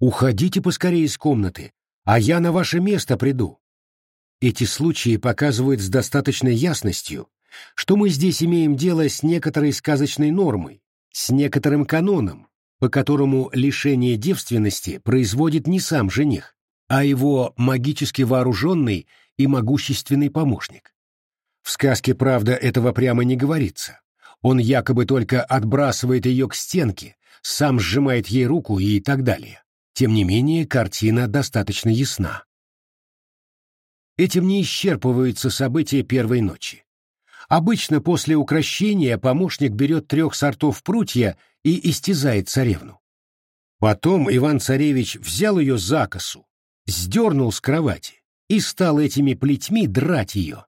Speaker 1: Уходите поскорее из комнаты, а я на ваше место приду. Эти случаи показывают с достаточной ясностью, что мы здесь имеем дело с некоторой сказочной нормой, с некоторым каноном, по которому лишение девственности производит не сам жених, а его магически вооруженный и могущественный помощник. В сказке, правда, этого прямо не говорится. Он якобы только отбрасывает ее к стенке, сам сжимает ей руку и так далее. Тем не менее, картина достаточно ясна. Этим не исчерпываются события первой ночи. Обычно после укращения помощник берет трех сортов прутья и истязает царевну. Потом Иван-царевич взял ее за косу, сдернул с кровати и стал этими плетьми драть ее.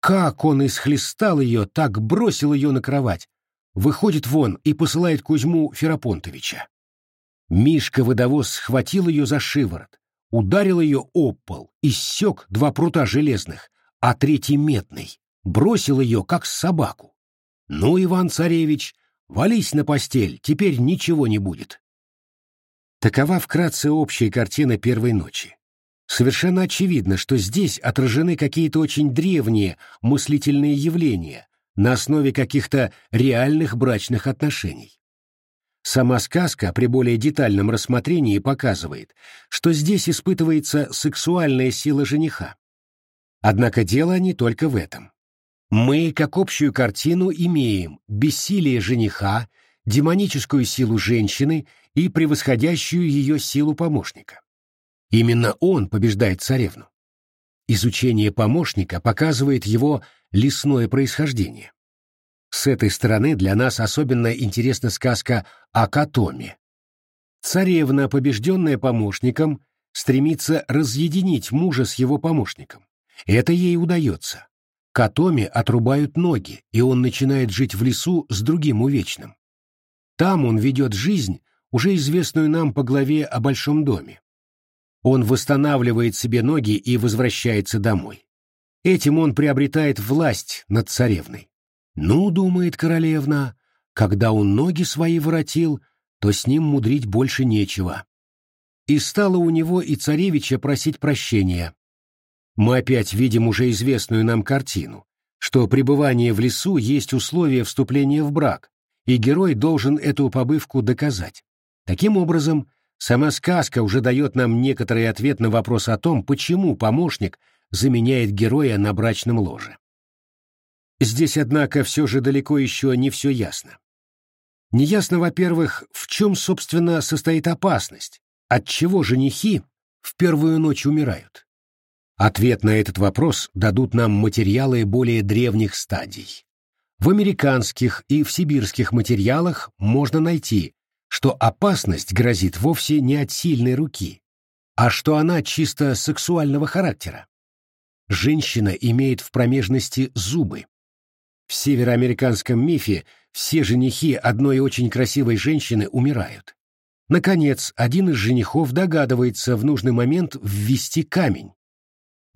Speaker 1: Как он исхлестал ее, так бросил ее на кровать, выходит вон и посылает Кузьму Ферапонтовича. Мишка-водовоз схватил ее за шиворот, ударил ее об пол и ссек два прута железных, а третий медный, бросил ее, как собаку. «Ну, Иван-царевич, вались на постель, теперь ничего не будет». Такова вкратце общая картина первой ночи. Совершенно очевидно, что здесь отражены какие-то очень древние мыслительные явления на основе каких-то реальных брачных отношений. Сама сказка при более детальном рассмотрении показывает, что здесь испытывается сексуальная сила жениха. Однако дело не только в этом. Мы, как общую картину, имеем бессилие жениха, демоническую силу женщины и превосходящую ее силу помощника. Именно он побеждает царевну. Изучение помощника показывает его лесное происхождение. С этой стороны для нас особенно интересна сказка о Катоме. Царевна, побежденная помощником, стремится разъединить мужа с его помощником. Это ей удается. Катоме отрубают ноги, и он начинает жить в лесу с другим увечным. Там он ведет жизнь, уже известную нам по главе о большом доме. Он восстанавливает себе ноги и возвращается домой. Этим он приобретает власть над царевной. Ну, думает королевна, когда он ноги свои воротил, то с ним мудрить больше нечего. И стало у него и царевича просить прощения. Мы опять видим уже известную нам картину, что пребывание в лесу есть условие вступления в брак, и герой должен эту побывку доказать. Таким образом, сама сказка уже дает нам некоторый ответ на вопрос о том, почему помощник заменяет героя на брачном ложе. Здесь, однако, все же далеко еще не все ясно. Неясно, во-первых, в чем, собственно, состоит опасность, от чего женихи в первую ночь умирают. Ответ на этот вопрос дадут нам материалы более древних стадий. В американских и в сибирских материалах можно найти, что опасность грозит вовсе не от сильной руки, а что она чисто сексуального характера. Женщина имеет в промежности зубы, в североамериканском мифе все женихи одной очень красивой женщины умирают. Наконец, один из женихов догадывается в нужный момент ввести камень.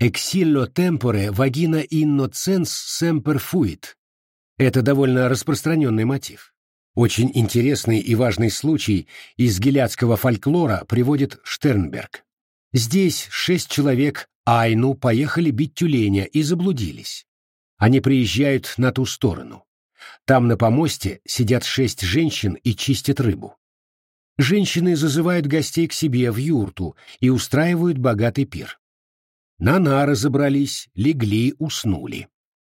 Speaker 1: «Exillo tempore vagina innocens semper fuit» — это довольно распространенный мотив. Очень интересный и важный случай из гиляцкого фольклора приводит Штернберг. Здесь шесть человек Айну поехали бить тюленя и заблудились. Они приезжают на ту сторону. Там на помосте сидят шесть женщин и чистят рыбу. Женщины зазывают гостей к себе в юрту и устраивают богатый пир. На нары забрались, легли, уснули.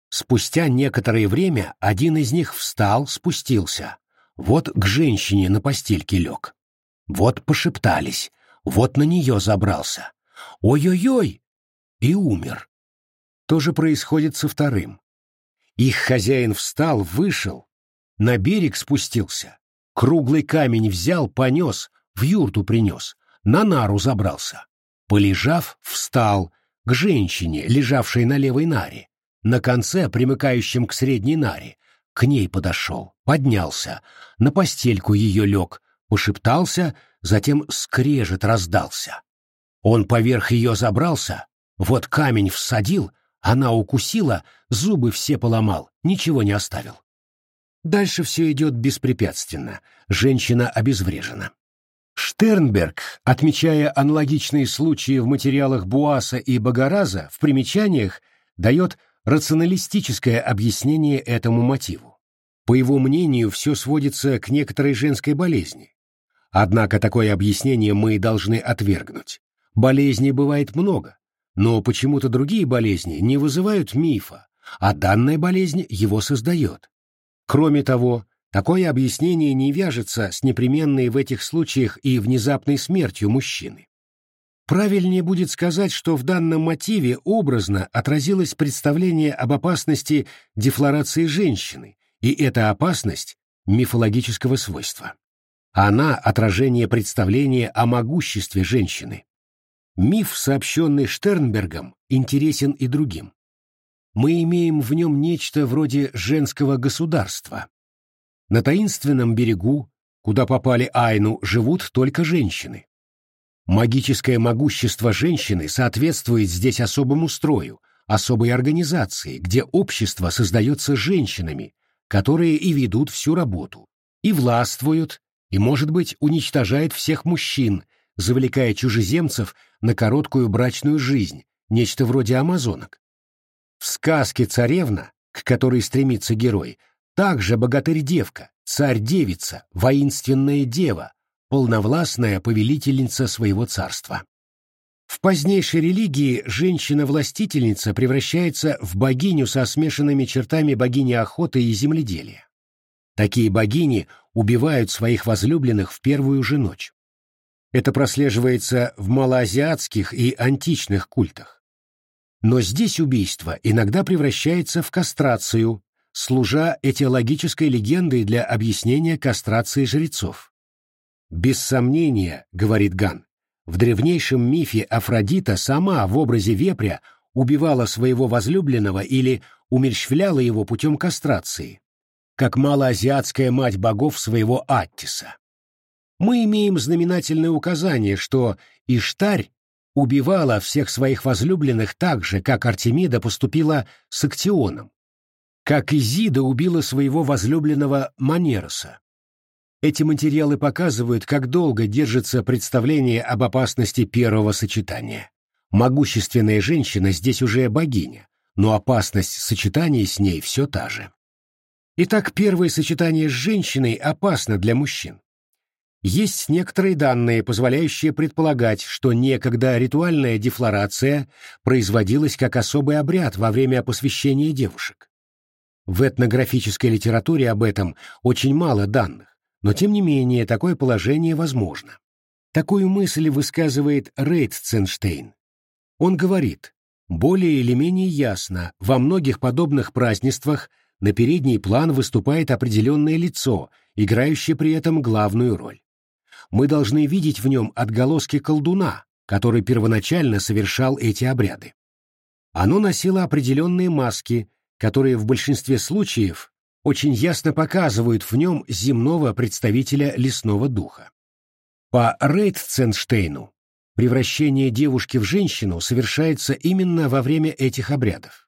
Speaker 1: Спустя некоторое время один из них встал, спустился. Вот к женщине на постельке лег. Вот пошептались, вот на нее забрался. Ой-ой-ой! И умер. То же происходит со вторым. Их хозяин встал, вышел, на берег спустился, круглый камень взял, понес, в юрту принес, на нару забрался. Полежав, встал к женщине, лежавшей на левой наре, на конце, примыкающем к средней наре, к ней подошел, поднялся, на постельку ее лег, пошептался, затем скрежет раздался. Он поверх ее забрался, вот камень всадил — она укусила, зубы все поломал, ничего не оставил. Дальше все идет беспрепятственно, женщина обезврежена. Штернберг, отмечая аналогичные случаи в материалах Буаса и Багараза, в примечаниях дает рационалистическое объяснение этому мотиву. По его мнению, все сводится к некоторой женской болезни. Однако такое объяснение мы должны отвергнуть. Болезней бывает много, но почему-то другие болезни не вызывают мифа, а данная болезнь его создает. Кроме того, такое объяснение не вяжется с непременной в этих случаях и внезапной смертью мужчины. Правильнее будет сказать, что в данном мотиве образно отразилось представление об опасности дефлорации женщины, и эта опасность мифологического свойства. Она — отражение представления о могуществе женщины. Миф, сообщенный Штернбергом, интересен и другим. Мы имеем в нем нечто вроде женского государства. На таинственном берегу, куда попали Айну, живут только женщины. Магическое могущество женщины соответствует здесь особому строю, особой организации, где общество создается женщинами, которые и ведут всю работу, и властвуют, и, может быть, уничтожает всех мужчин, завлекая чужеземцев на короткую брачную жизнь, нечто вроде амазонок. В сказке «Царевна», к которой стремится герой, также богатырь-девка, царь-девица, воинственная дева, полновластная повелительница своего царства. В позднейшей религии женщина-властительница превращается в богиню со смешанными чертами богини охоты и земледелия. Такие богини убивают своих возлюбленных в первую же ночь. Это прослеживается в малоазиатских и античных культах. Но здесь убийство иногда превращается в кастрацию, служа этиологической легендой для объяснения кастрации жрецов. «Без сомнения, — говорит Ган, — в древнейшем мифе Афродита сама в образе вепря убивала своего возлюбленного или умерщвляла его путем кастрации, как малоазиатская мать богов своего Аттиса. Мы имеем знаменательное указание, что Иштарь убивала всех своих возлюбленных так же, как Артемида поступила с Актионом, как Изида убила своего возлюбленного Манероса. Эти материалы показывают, как долго держится представление об опасности первого сочетания. Могущественная женщина здесь уже богиня, но опасность сочетания с ней все та же. Итак, первое сочетание с женщиной опасно для мужчин. Есть некоторые данные, позволяющие предполагать, что некогда ритуальная дефлорация производилась как особый обряд во время посвящения девушек. В этнографической литературе об этом очень мало данных, но тем не менее такое положение возможно. Такую мысль высказывает Рейтценштейн. Он говорит, более или менее ясно, во многих подобных празднествах – на передний план выступает определенное лицо, играющее при этом главную роль. Мы должны видеть в нем отголоски колдуна, который первоначально совершал эти обряды. Оно носило определенные маски, которые в большинстве случаев очень ясно показывают в нем земного представителя лесного духа. По Рейтценштейну превращение девушки в женщину совершается именно во время этих обрядов.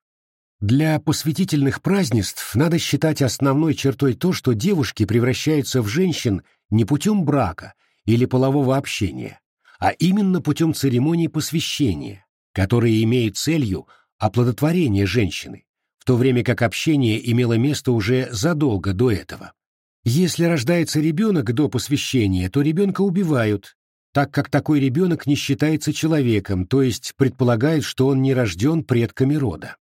Speaker 1: Для посвятительных празднеств надо считать основной чертой то, что девушки превращаются в женщин не путем брака или полового общения, а именно путем церемонии посвящения, которые имеют целью оплодотворение женщины, в то время как общение имело место уже задолго до этого. Если рождается ребенок до посвящения, то ребенка убивают, так как такой ребенок не считается человеком, то есть предполагает, что он не рожден предками рода.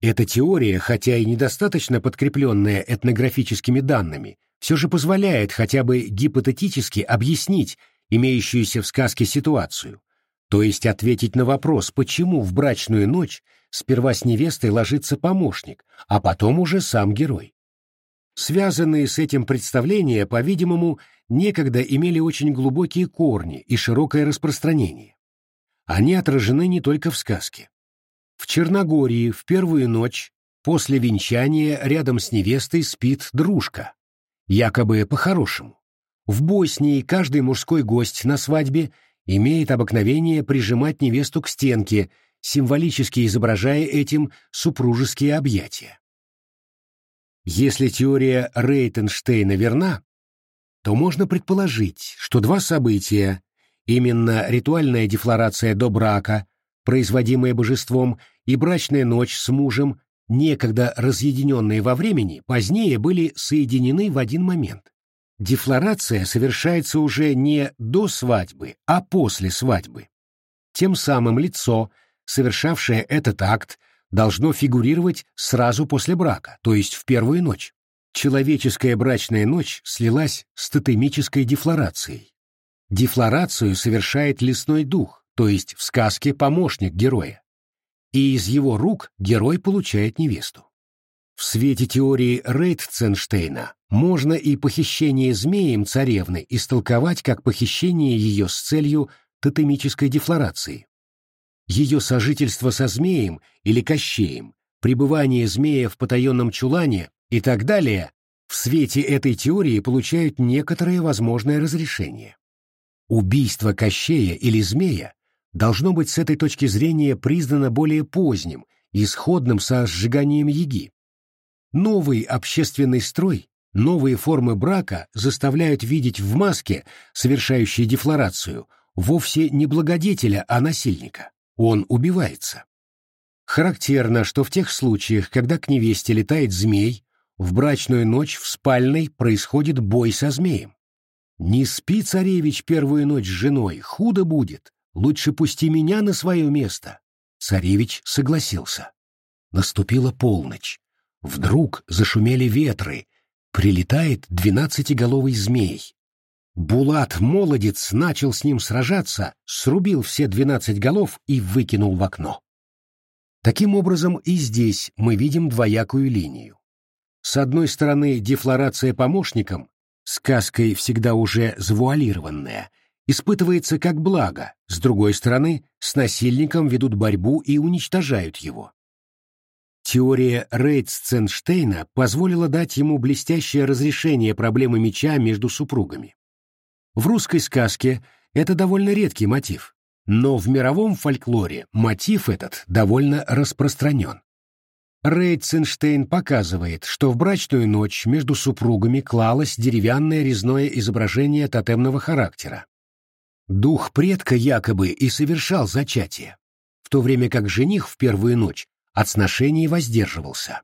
Speaker 1: Эта теория, хотя и недостаточно подкрепленная этнографическими данными, все же позволяет хотя бы гипотетически объяснить имеющуюся в сказке ситуацию, то есть ответить на вопрос, почему в брачную ночь сперва с невестой ложится помощник, а потом уже сам герой. Связанные с этим представления, по-видимому, некогда имели очень глубокие корни и широкое распространение. Они отражены не только в сказке. В Черногории в первую ночь после венчания рядом с невестой спит дружка, якобы по-хорошему. В Боснии каждый мужской гость на свадьбе имеет обыкновение прижимать невесту к стенке, символически изображая этим супружеские объятия. Если теория Рейтенштейна верна, то можно предположить, что два события, именно ритуальная дефлорация до брака производимая божеством, и брачная ночь с мужем, некогда разъединенные во времени, позднее были соединены в один момент. Дефлорация совершается уже не до свадьбы, а после свадьбы. Тем самым лицо, совершавшее этот акт, должно фигурировать сразу после брака, то есть в первую ночь. Человеческая брачная ночь слилась с тотемической дефлорацией. Дефлорацию совершает лесной дух, то есть в сказке помощник героя, и из его рук герой получает невесту. В свете теории Рейтценштейна можно и похищение змеем царевны истолковать как похищение ее с целью тотемической дефлорации. Ее сожительство со змеем или кощеем, пребывание змея в потаенном чулане и так далее в свете этой теории получают некоторое возможное разрешение. Убийство Кощея или змея должно быть с этой точки зрения признано более поздним и сходным со сжиганием яги. Новый общественный строй, новые формы брака заставляют видеть в маске, совершающей дефлорацию, вовсе не благодетеля, а насильника. Он убивается. Характерно, что в тех случаях, когда к невесте летает змей, в брачную ночь в спальной происходит бой со змеем. Не спи, царевич, первую ночь с женой, худо будет, лучше пусти меня на свое место. Царевич согласился. Наступила полночь. Вдруг зашумели ветры, прилетает двенадцатиголовый змей. Булат, молодец, начал с ним сражаться, срубил все двенадцать голов и выкинул в окно. Таким образом, и здесь мы видим двоякую линию. С одной стороны, дефлорация помощникам, сказкой всегда уже завуалированная, испытывается как благо, с другой стороны, с насильником ведут борьбу и уничтожают его. Теория Рейтсценштейна позволила дать ему блестящее разрешение проблемы меча между супругами. В русской сказке это довольно редкий мотив, но в мировом фольклоре мотив этот довольно распространен. Рейтсенштейн показывает, что в брачную ночь между супругами клалось деревянное резное изображение тотемного характера. Дух предка якобы и совершал зачатие, в то время как жених в первую ночь от сношений воздерживался.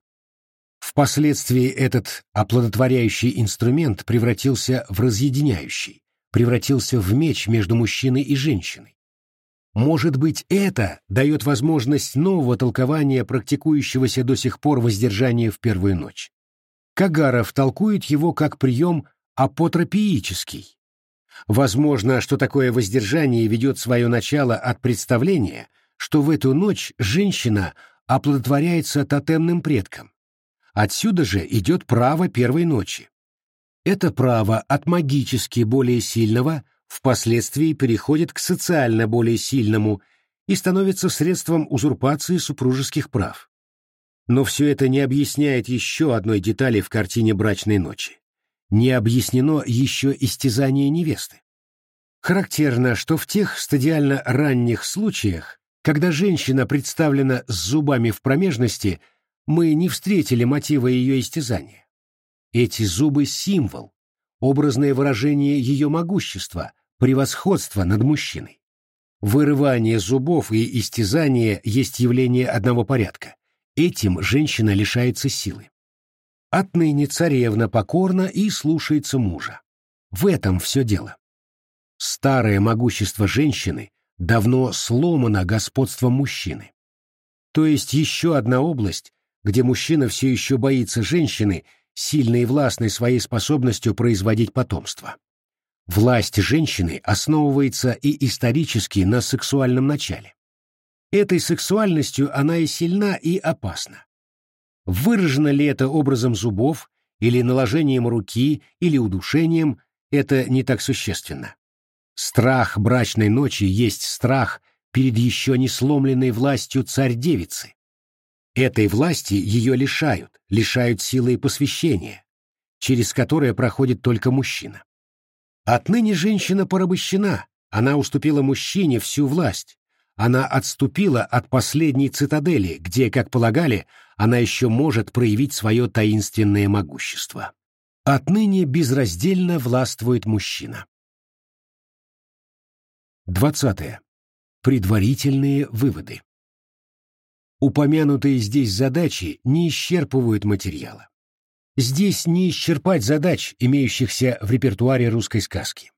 Speaker 1: Впоследствии этот оплодотворяющий инструмент превратился в разъединяющий, превратился в меч между мужчиной и женщиной. Может быть, это дает возможность нового толкования практикующегося до сих пор воздержания в первую ночь. Кагаров толкует его как прием апотропиический, Возможно, что такое воздержание ведет свое начало от представления, что в эту ночь женщина оплодотворяется тотемным предком. Отсюда же идет право первой ночи. Это право от магически более сильного впоследствии переходит к социально более сильному и становится средством узурпации супружеских прав. Но все это не объясняет еще одной детали в картине брачной ночи не объяснено еще истязание невесты. Характерно, что в тех стадиально ранних случаях, когда женщина представлена с зубами в промежности, мы не встретили мотива ее истязания. Эти зубы — символ, образное выражение ее могущества, превосходства над мужчиной. Вырывание зубов и истязание есть явление одного порядка. Этим женщина лишается силы. Отныне царевна покорна и слушается мужа. В этом все дело. Старое могущество женщины давно сломано господством мужчины. То есть еще одна область, где мужчина все еще боится женщины, сильной и властной своей способностью производить потомство. Власть женщины основывается и исторически на сексуальном начале. Этой сексуальностью она и сильна, и опасна. Выражено ли это образом зубов, или наложением руки, или удушением, это не так существенно. Страх брачной ночи есть страх перед еще не сломленной властью царь-девицы. Этой власти ее лишают, лишают силы и посвящения, через которое проходит только мужчина. Отныне женщина порабощена, она уступила мужчине всю власть, она отступила от последней цитадели, где, как полагали, она еще может проявить свое таинственное могущество. Отныне безраздельно властвует мужчина. 20. Предварительные выводы. Упомянутые здесь задачи не исчерпывают материала. Здесь не исчерпать задач, имеющихся в репертуаре русской сказки.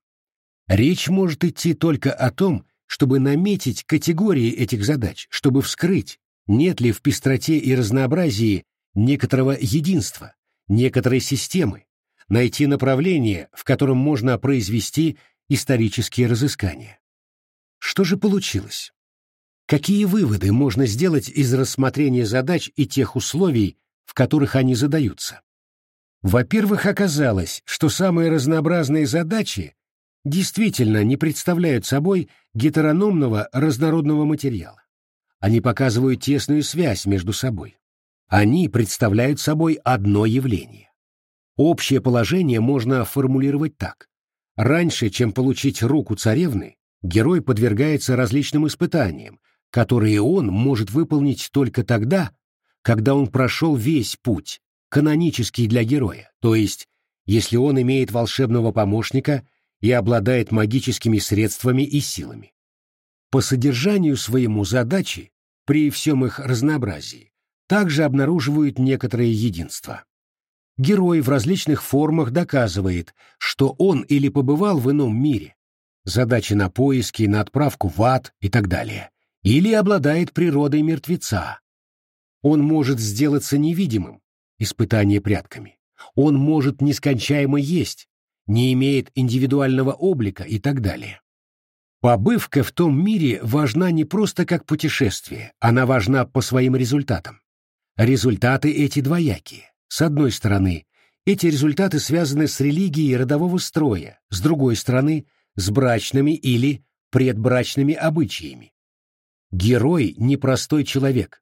Speaker 1: Речь может идти только о том, чтобы наметить категории этих задач, чтобы вскрыть, нет ли в пестроте и разнообразии некоторого единства, некоторой системы, найти направление, в котором можно произвести исторические разыскания. Что же получилось? Какие выводы можно сделать из рассмотрения задач и тех условий, в которых они задаются? Во-первых, оказалось, что самые разнообразные задачи действительно не представляют собой гетерономного разнородного материала. Они показывают тесную связь между собой. Они представляют собой одно явление. Общее положение можно формулировать так. Раньше, чем получить руку царевны, герой подвергается различным испытаниям, которые он может выполнить только тогда, когда он прошел весь путь, канонический для героя, то есть если он имеет волшебного помощника и обладает магическими средствами и силами. По содержанию своему задачи, при всем их разнообразии, также обнаруживают некоторые единства. Герой в различных формах доказывает, что он или побывал в ином мире, задачи на поиски, на отправку в ад и так далее, или обладает природой мертвеца. Он может сделаться невидимым, испытание прятками. Он может нескончаемо есть, не имеет индивидуального облика и так далее. Побывка в том мире важна не просто как путешествие, она важна по своим результатам. Результаты эти двоякие. С одной стороны, эти результаты связаны с религией родового строя, с другой стороны, с брачными или предбрачными обычаями. Герой – непростой человек.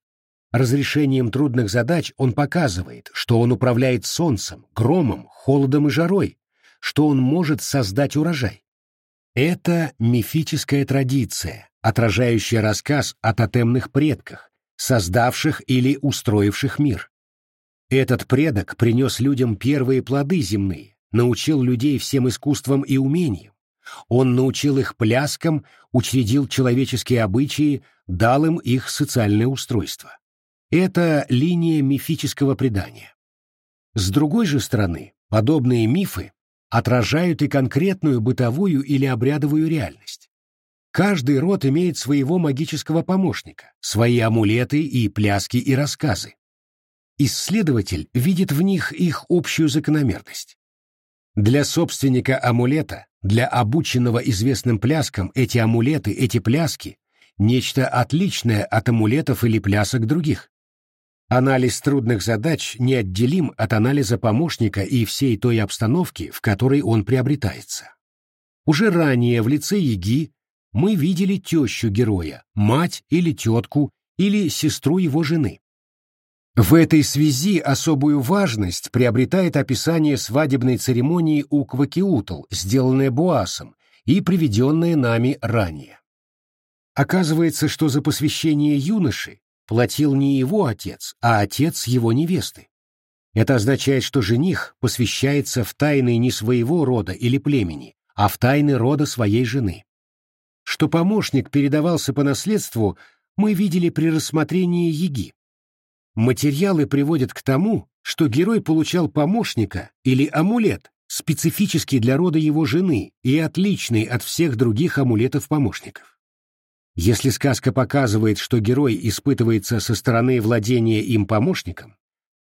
Speaker 1: Разрешением трудных задач он показывает, что он управляет солнцем, громом, холодом и жарой, что он может создать урожай. Это мифическая традиция, отражающая рассказ о тотемных предках, создавших или устроивших мир. Этот предок принес людям первые плоды земные, научил людей всем искусствам и умениям. Он научил их пляскам, учредил человеческие обычаи, дал им их социальное устройство. Это линия мифического предания. С другой же стороны, подобные мифы отражают и конкретную бытовую или обрядовую реальность. Каждый род имеет своего магического помощника, свои амулеты и пляски и рассказы. Исследователь видит в них их общую закономерность. Для собственника амулета, для обученного известным пляскам эти амулеты, эти пляски – нечто отличное от амулетов или плясок других. Анализ трудных задач неотделим от анализа помощника и всей той обстановки, в которой он приобретается. Уже ранее в лице Яги мы видели тещу героя, мать или тетку, или сестру его жены. В этой связи особую важность приобретает описание свадебной церемонии у Квакиутл, сделанное Буасом и приведенное нами ранее. Оказывается, что за посвящение юноши платил не его отец, а отец его невесты. Это означает, что жених посвящается в тайны не своего рода или племени, а в тайны рода своей жены. Что помощник передавался по наследству, мы видели при рассмотрении Еги. Материалы приводят к тому, что герой получал помощника или амулет, специфический для рода его жены и отличный от всех других амулетов-помощников. Если сказка показывает, что герой испытывается со стороны владения им помощником,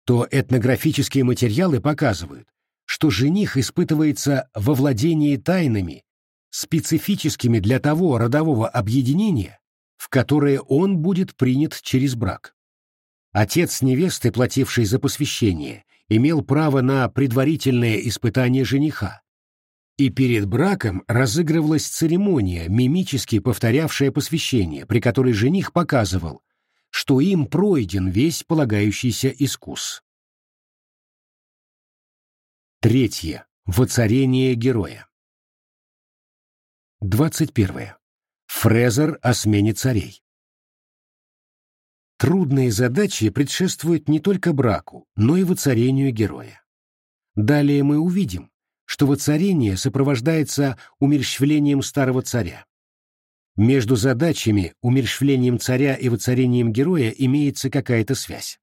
Speaker 1: то этнографические материалы показывают, что жених испытывается во владении тайнами специфическими для того родового объединения, в которое он будет принят через брак. Отец невесты, плативший за посвящение, имел право на предварительное испытание жениха, и перед браком разыгрывалась церемония, мимически повторявшая посвящение, при которой жених показывал, что им пройден весь полагающийся искус. Третье. Воцарение героя. 21. Фрезер о смене царей. Трудные задачи предшествуют не только браку, но и воцарению героя. Далее мы увидим, что воцарение сопровождается умерщвлением старого царя. Между задачами, умерщвлением царя и воцарением героя имеется какая-то связь.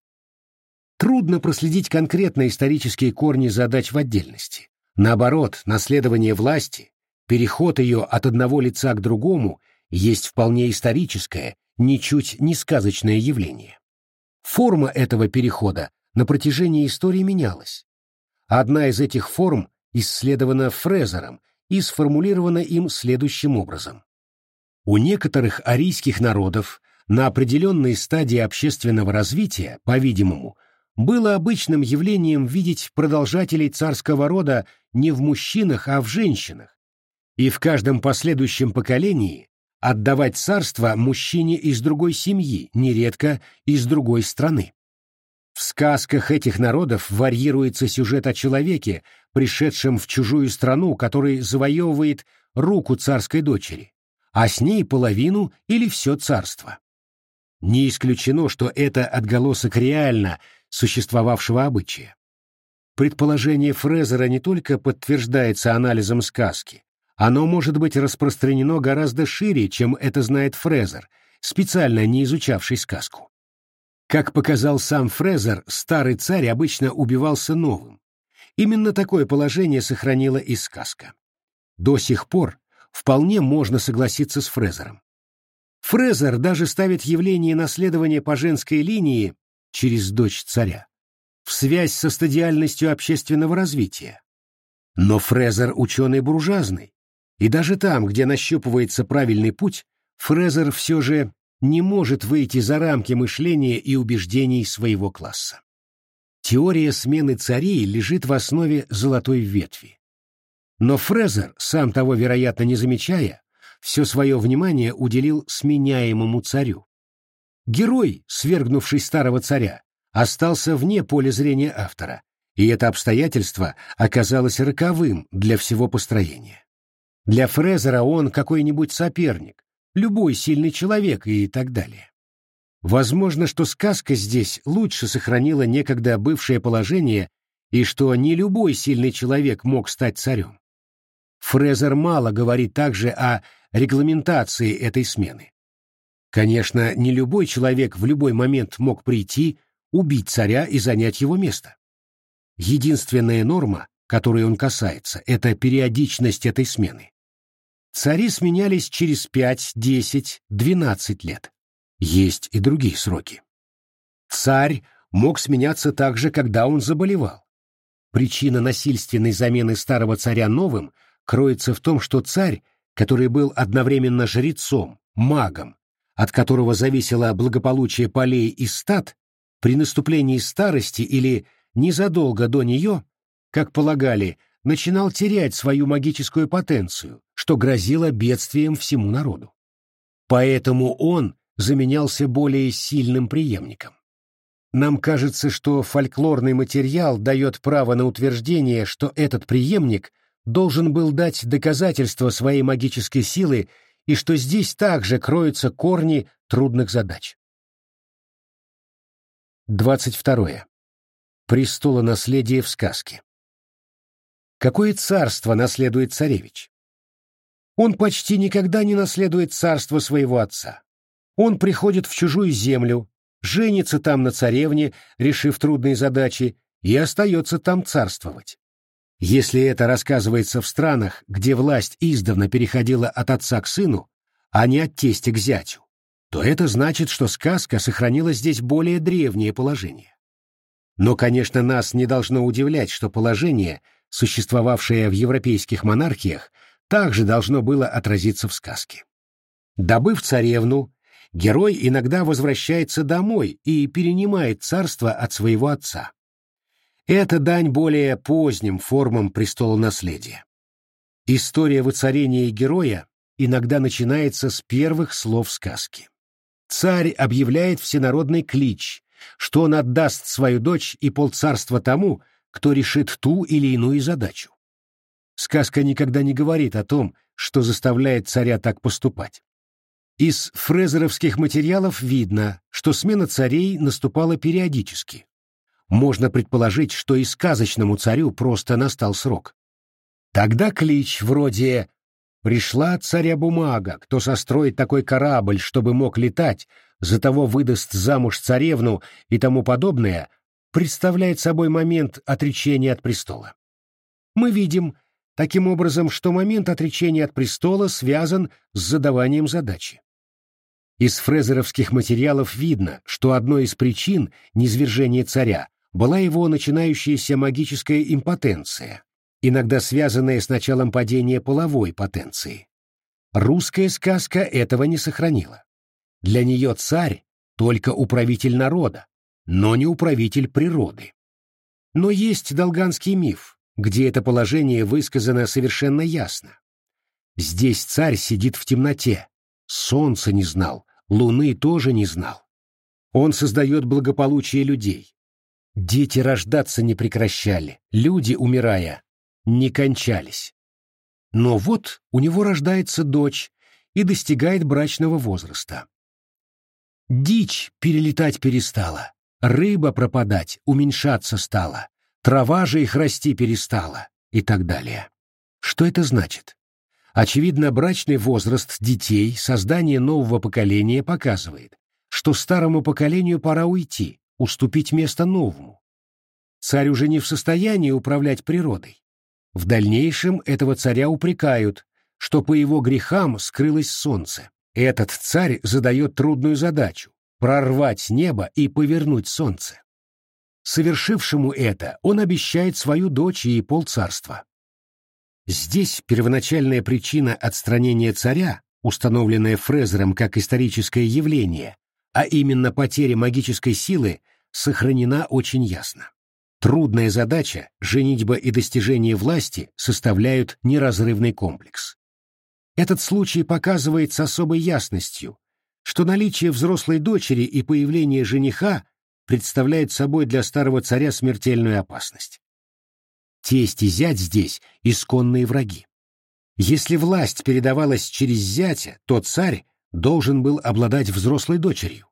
Speaker 1: Трудно проследить конкретно исторические корни задач в отдельности. Наоборот, наследование власти, переход ее от одного лица к другому есть вполне историческое, ничуть не сказочное явление. Форма этого перехода на протяжении истории менялась. Одна из этих форм исследована Фрезером и сформулирована им следующим образом. У некоторых арийских народов на определенной стадии общественного развития, по-видимому, было обычным явлением видеть продолжателей царского рода не в мужчинах, а в женщинах, и в каждом последующем поколении отдавать царство мужчине из другой семьи, нередко из другой страны. В сказках этих народов варьируется сюжет о человеке, пришедшем в чужую страну, который завоевывает руку царской дочери, а с ней половину или все царство. Не исключено, что это отголосок реально существовавшего обычая. Предположение Фрезера не только подтверждается анализом сказки, оно может быть распространено гораздо шире, чем это знает Фрезер, специально не изучавший сказку. Как показал сам Фрезер, старый царь обычно убивался новым. Именно такое положение сохранила и сказка. До сих пор вполне можно согласиться с Фрезером. Фрезер даже ставит явление наследования по женской линии через дочь царя в связь со стадиальностью общественного развития. Но Фрезер ученый буржуазный, и даже там, где нащупывается правильный путь, Фрезер все же не может выйти за рамки мышления и убеждений своего класса. Теория смены царей лежит в основе золотой ветви. Но Фрезер, сам того, вероятно, не замечая, все свое внимание уделил сменяемому царю. Герой, свергнувший старого царя, остался вне поля зрения автора, и это обстоятельство оказалось роковым для всего построения. Для Фрезера он какой-нибудь соперник, любой сильный человек и так далее. Возможно, что сказка здесь лучше сохранила некогда бывшее положение и что не любой сильный человек мог стать царем. Фрезер мало говорит также о регламентации этой смены. Конечно, не любой человек в любой момент мог прийти убить царя и занять его место. Единственная норма, которой он касается, это периодичность этой смены. Цари сменялись через 5, 10, 12 лет. Есть и другие сроки. Царь мог сменяться также, когда он заболевал. Причина насильственной замены старого царя новым кроется в том, что царь, который был одновременно жрецом, магом, от которого зависело благополучие полей и стад, при наступлении старости или незадолго до нее, как полагали, начинал терять свою магическую потенцию, что грозило бедствием всему народу. Поэтому он заменялся более сильным преемником. Нам кажется, что фольклорный материал дает право на утверждение, что этот преемник должен был дать доказательство своей магической силы и что здесь также кроются корни трудных задач. 22. Престолонаследие в сказке. Какое царство наследует царевич? Он почти никогда не наследует царство своего отца. Он приходит в чужую землю, женится там на царевне, решив трудные задачи, и остается там царствовать. Если это рассказывается в странах, где власть издавна переходила от отца к сыну, а не от тестя к зятю, то это значит, что сказка сохранила здесь более древнее положение. Но, конечно, нас не должно удивлять, что положение, существовавшее в европейских монархиях, также должно было отразиться в сказке. Добыв царевну, герой иногда возвращается домой и перенимает царство от своего отца. Это дань более поздним формам престола наследия. История воцарения героя иногда начинается с первых слов сказки. Царь объявляет всенародный клич, что он отдаст свою дочь и полцарства тому, кто решит ту или иную задачу. Сказка никогда не говорит о том, что заставляет царя так поступать. Из фрезеровских материалов видно, что смена царей наступала периодически. Можно предположить, что и сказочному царю просто настал срок. Тогда клич вроде Пришла царя бумага, кто состроит такой корабль, чтобы мог летать, за того выдаст замуж царевну и тому подобное, представляет собой момент отречения от престола. Мы видим, таким образом, что момент отречения от престола связан с задаванием задачи. Из фрезеровских материалов видно, что одной из причин низвержения царя была его начинающаяся магическая импотенция, иногда связанное с началом падения половой потенции. Русская сказка этого не сохранила. Для нее царь — только управитель народа, но не управитель природы. Но есть долганский миф, где это положение высказано совершенно ясно. Здесь царь сидит в темноте, солнца не знал, луны тоже не знал. Он создает благополучие людей. Дети рождаться не прекращали, люди, умирая, не кончались. Но вот у него рождается дочь и достигает брачного возраста. Дичь перелетать перестала, рыба пропадать, уменьшаться стала, трава же их расти перестала и так далее. Что это значит? Очевидно, брачный возраст детей, создание нового поколения показывает, что старому поколению пора уйти, уступить место новому. Царь уже не в состоянии управлять природой. В дальнейшем этого царя упрекают, что по его грехам скрылось солнце. Этот царь задает трудную задачу — прорвать небо и повернуть солнце. Совершившему это он обещает свою дочь и полцарства. Здесь первоначальная причина отстранения царя, установленная Фрезером как историческое явление, а именно потеря магической силы, сохранена очень ясно. Трудная задача, женитьба и достижение власти составляют неразрывный комплекс. Этот случай показывает с особой ясностью, что наличие взрослой дочери и появление жениха представляет собой для старого царя смертельную опасность. Тесть и зять здесь — исконные враги. Если власть передавалась через зятя, то царь должен был обладать взрослой дочерью.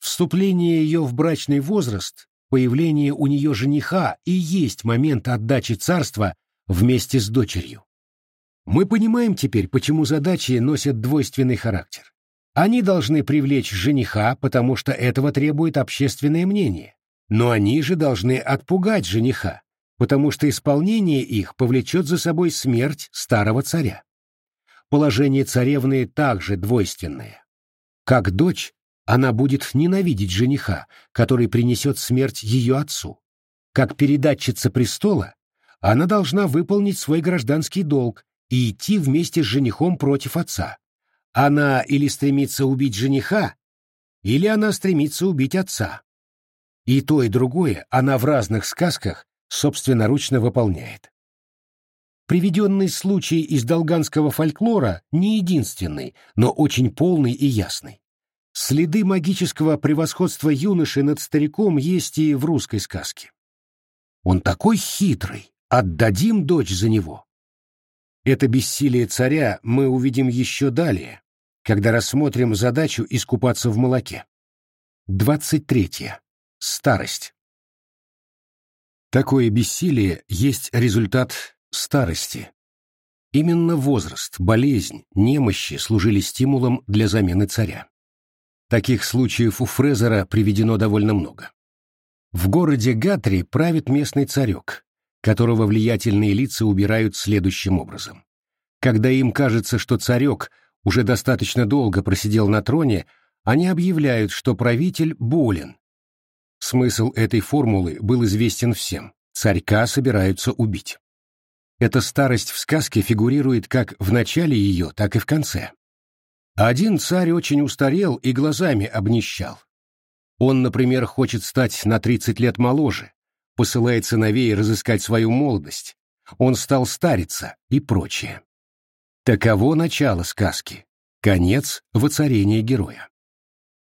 Speaker 1: Вступление ее в брачный возраст, появление у нее жениха и есть момент отдачи царства вместе с дочерью. Мы понимаем теперь, почему задачи носят двойственный характер. Они должны привлечь жениха, потому что этого требует общественное мнение. Но они же должны отпугать жениха, потому что исполнение их повлечет за собой смерть старого царя. Положение царевны также двойственное. Как дочь, она будет ненавидеть жениха, который принесет смерть ее отцу. Как передатчица престола, она должна выполнить свой гражданский долг и идти вместе с женихом против отца. Она или стремится убить жениха, или она стремится убить отца. И то, и другое она в разных сказках собственноручно выполняет. Приведенный случай из долганского фольклора не единственный, но очень полный и ясный. Следы магического превосходства юноши над стариком есть и в русской сказке. Он такой хитрый, отдадим дочь за него. Это бессилие царя мы увидим еще далее, когда рассмотрим задачу искупаться в молоке. 23. Старость. Такое бессилие есть результат старости. Именно возраст, болезнь, немощи служили стимулом для замены царя. Таких случаев у Фрезера приведено довольно много. В городе Гатри правит местный царек, которого влиятельные лица убирают следующим образом. Когда им кажется, что царек уже достаточно долго просидел на троне, они объявляют, что правитель болен, Смысл этой формулы был известен всем. Царька собираются убить. Эта старость в сказке фигурирует как в начале ее, так и в конце. Один царь очень устарел и глазами обнищал. Он, например, хочет стать на 30 лет моложе, посылает сыновей разыскать свою молодость. Он стал стариться и прочее. Таково начало сказки. Конец воцарения героя.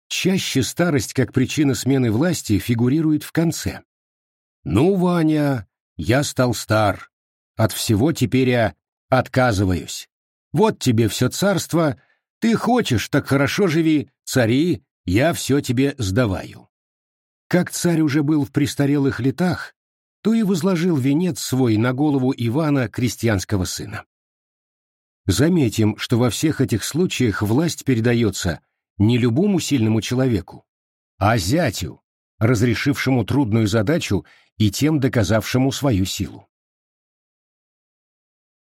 Speaker 1: Чаще старость как причина смены власти фигурирует в конце. «Ну, Ваня, я стал стар. От всего теперь я отказываюсь. Вот тебе все царство. Ты хочешь, так хорошо живи. Цари, я все тебе сдаваю». Как царь уже был в престарелых летах, то и возложил венец свой на голову Ивана, крестьянского сына. Заметим, что во всех этих случаях власть передается не любому сильному человеку, а зятю, разрешившему трудную задачу и тем доказавшему свою силу.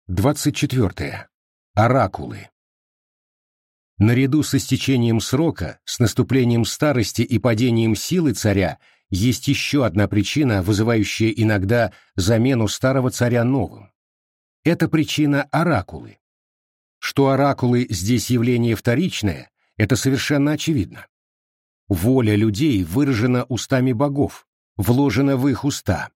Speaker 1: 24. Оракулы. Наряду с истечением срока, с наступлением старости и падением силы царя есть еще одна причина, вызывающая иногда замену старого царя новым. Это причина оракулы. Что оракулы здесь явление вторичное, это совершенно очевидно. Воля людей выражена устами богов, вложена в их уста.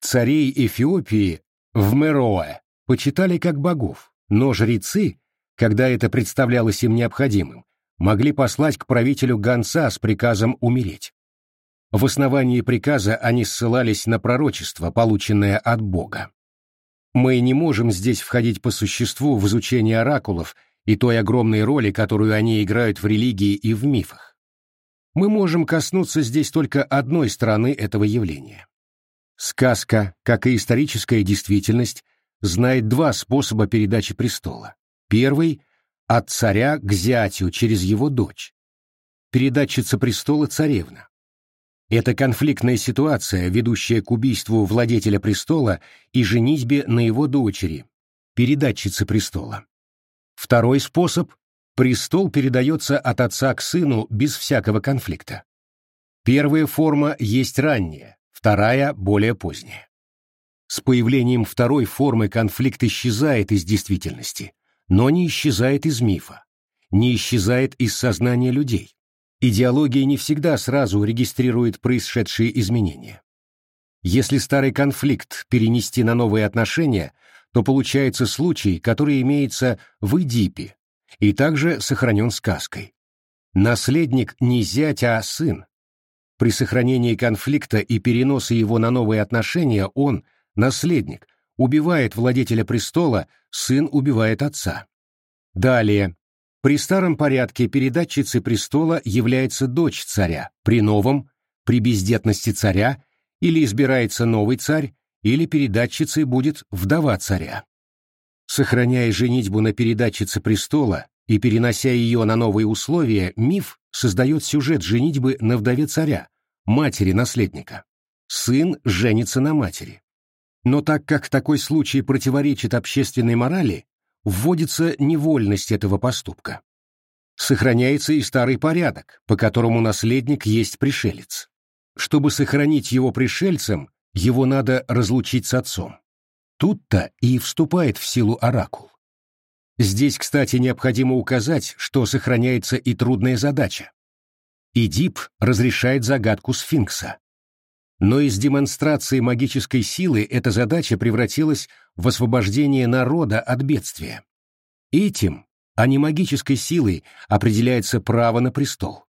Speaker 1: Царей Эфиопии в Мероэ почитали как богов, но жрецы, когда это представлялось им необходимым, могли послать к правителю гонца с приказом умереть. В основании приказа они ссылались на пророчество, полученное от Бога. Мы не можем здесь входить по существу в изучение оракулов и той огромной роли, которую они играют в религии и в мифах. Мы можем коснуться здесь только одной стороны этого явления. Сказка, как и историческая действительность, знает два способа передачи престола. Первый — от царя к зятю через его дочь. Передатчица престола царевна. Это конфликтная ситуация, ведущая к убийству владетеля престола и женитьбе на его дочери, передатчице престола. Второй способ — престол передается от отца к сыну без всякого конфликта. Первая форма есть ранняя, вторая — более поздняя. С появлением второй формы конфликт исчезает из действительности, но не исчезает из мифа, не исчезает из сознания людей. Идеология не всегда сразу регистрирует происшедшие изменения. Если старый конфликт перенести на новые отношения, то получается случай, который имеется в Эдипе и также сохранен сказкой. Наследник не зять, а сын. При сохранении конфликта и переносе его на новые отношения он, наследник, убивает владетеля престола, сын убивает отца. Далее, при старом порядке передатчицей престола является дочь царя, при новом – при бездетности царя, или избирается новый царь, или передатчицей будет вдова царя. Сохраняя женитьбу на передатчице престола и перенося ее на новые условия, миф создает сюжет женитьбы на вдове царя, матери наследника. Сын женится на матери. Но так как такой случай противоречит общественной морали, вводится невольность этого поступка. Сохраняется и старый порядок, по которому наследник есть пришелец. Чтобы сохранить его пришельцем, его надо разлучить с отцом. Тут-то и вступает в силу оракул. Здесь, кстати, необходимо указать, что сохраняется и трудная задача. Идип разрешает загадку сфинкса. Но из демонстрации магической силы эта задача превратилась в освобождение народа от бедствия. Этим, а не магической силой, определяется право на престол.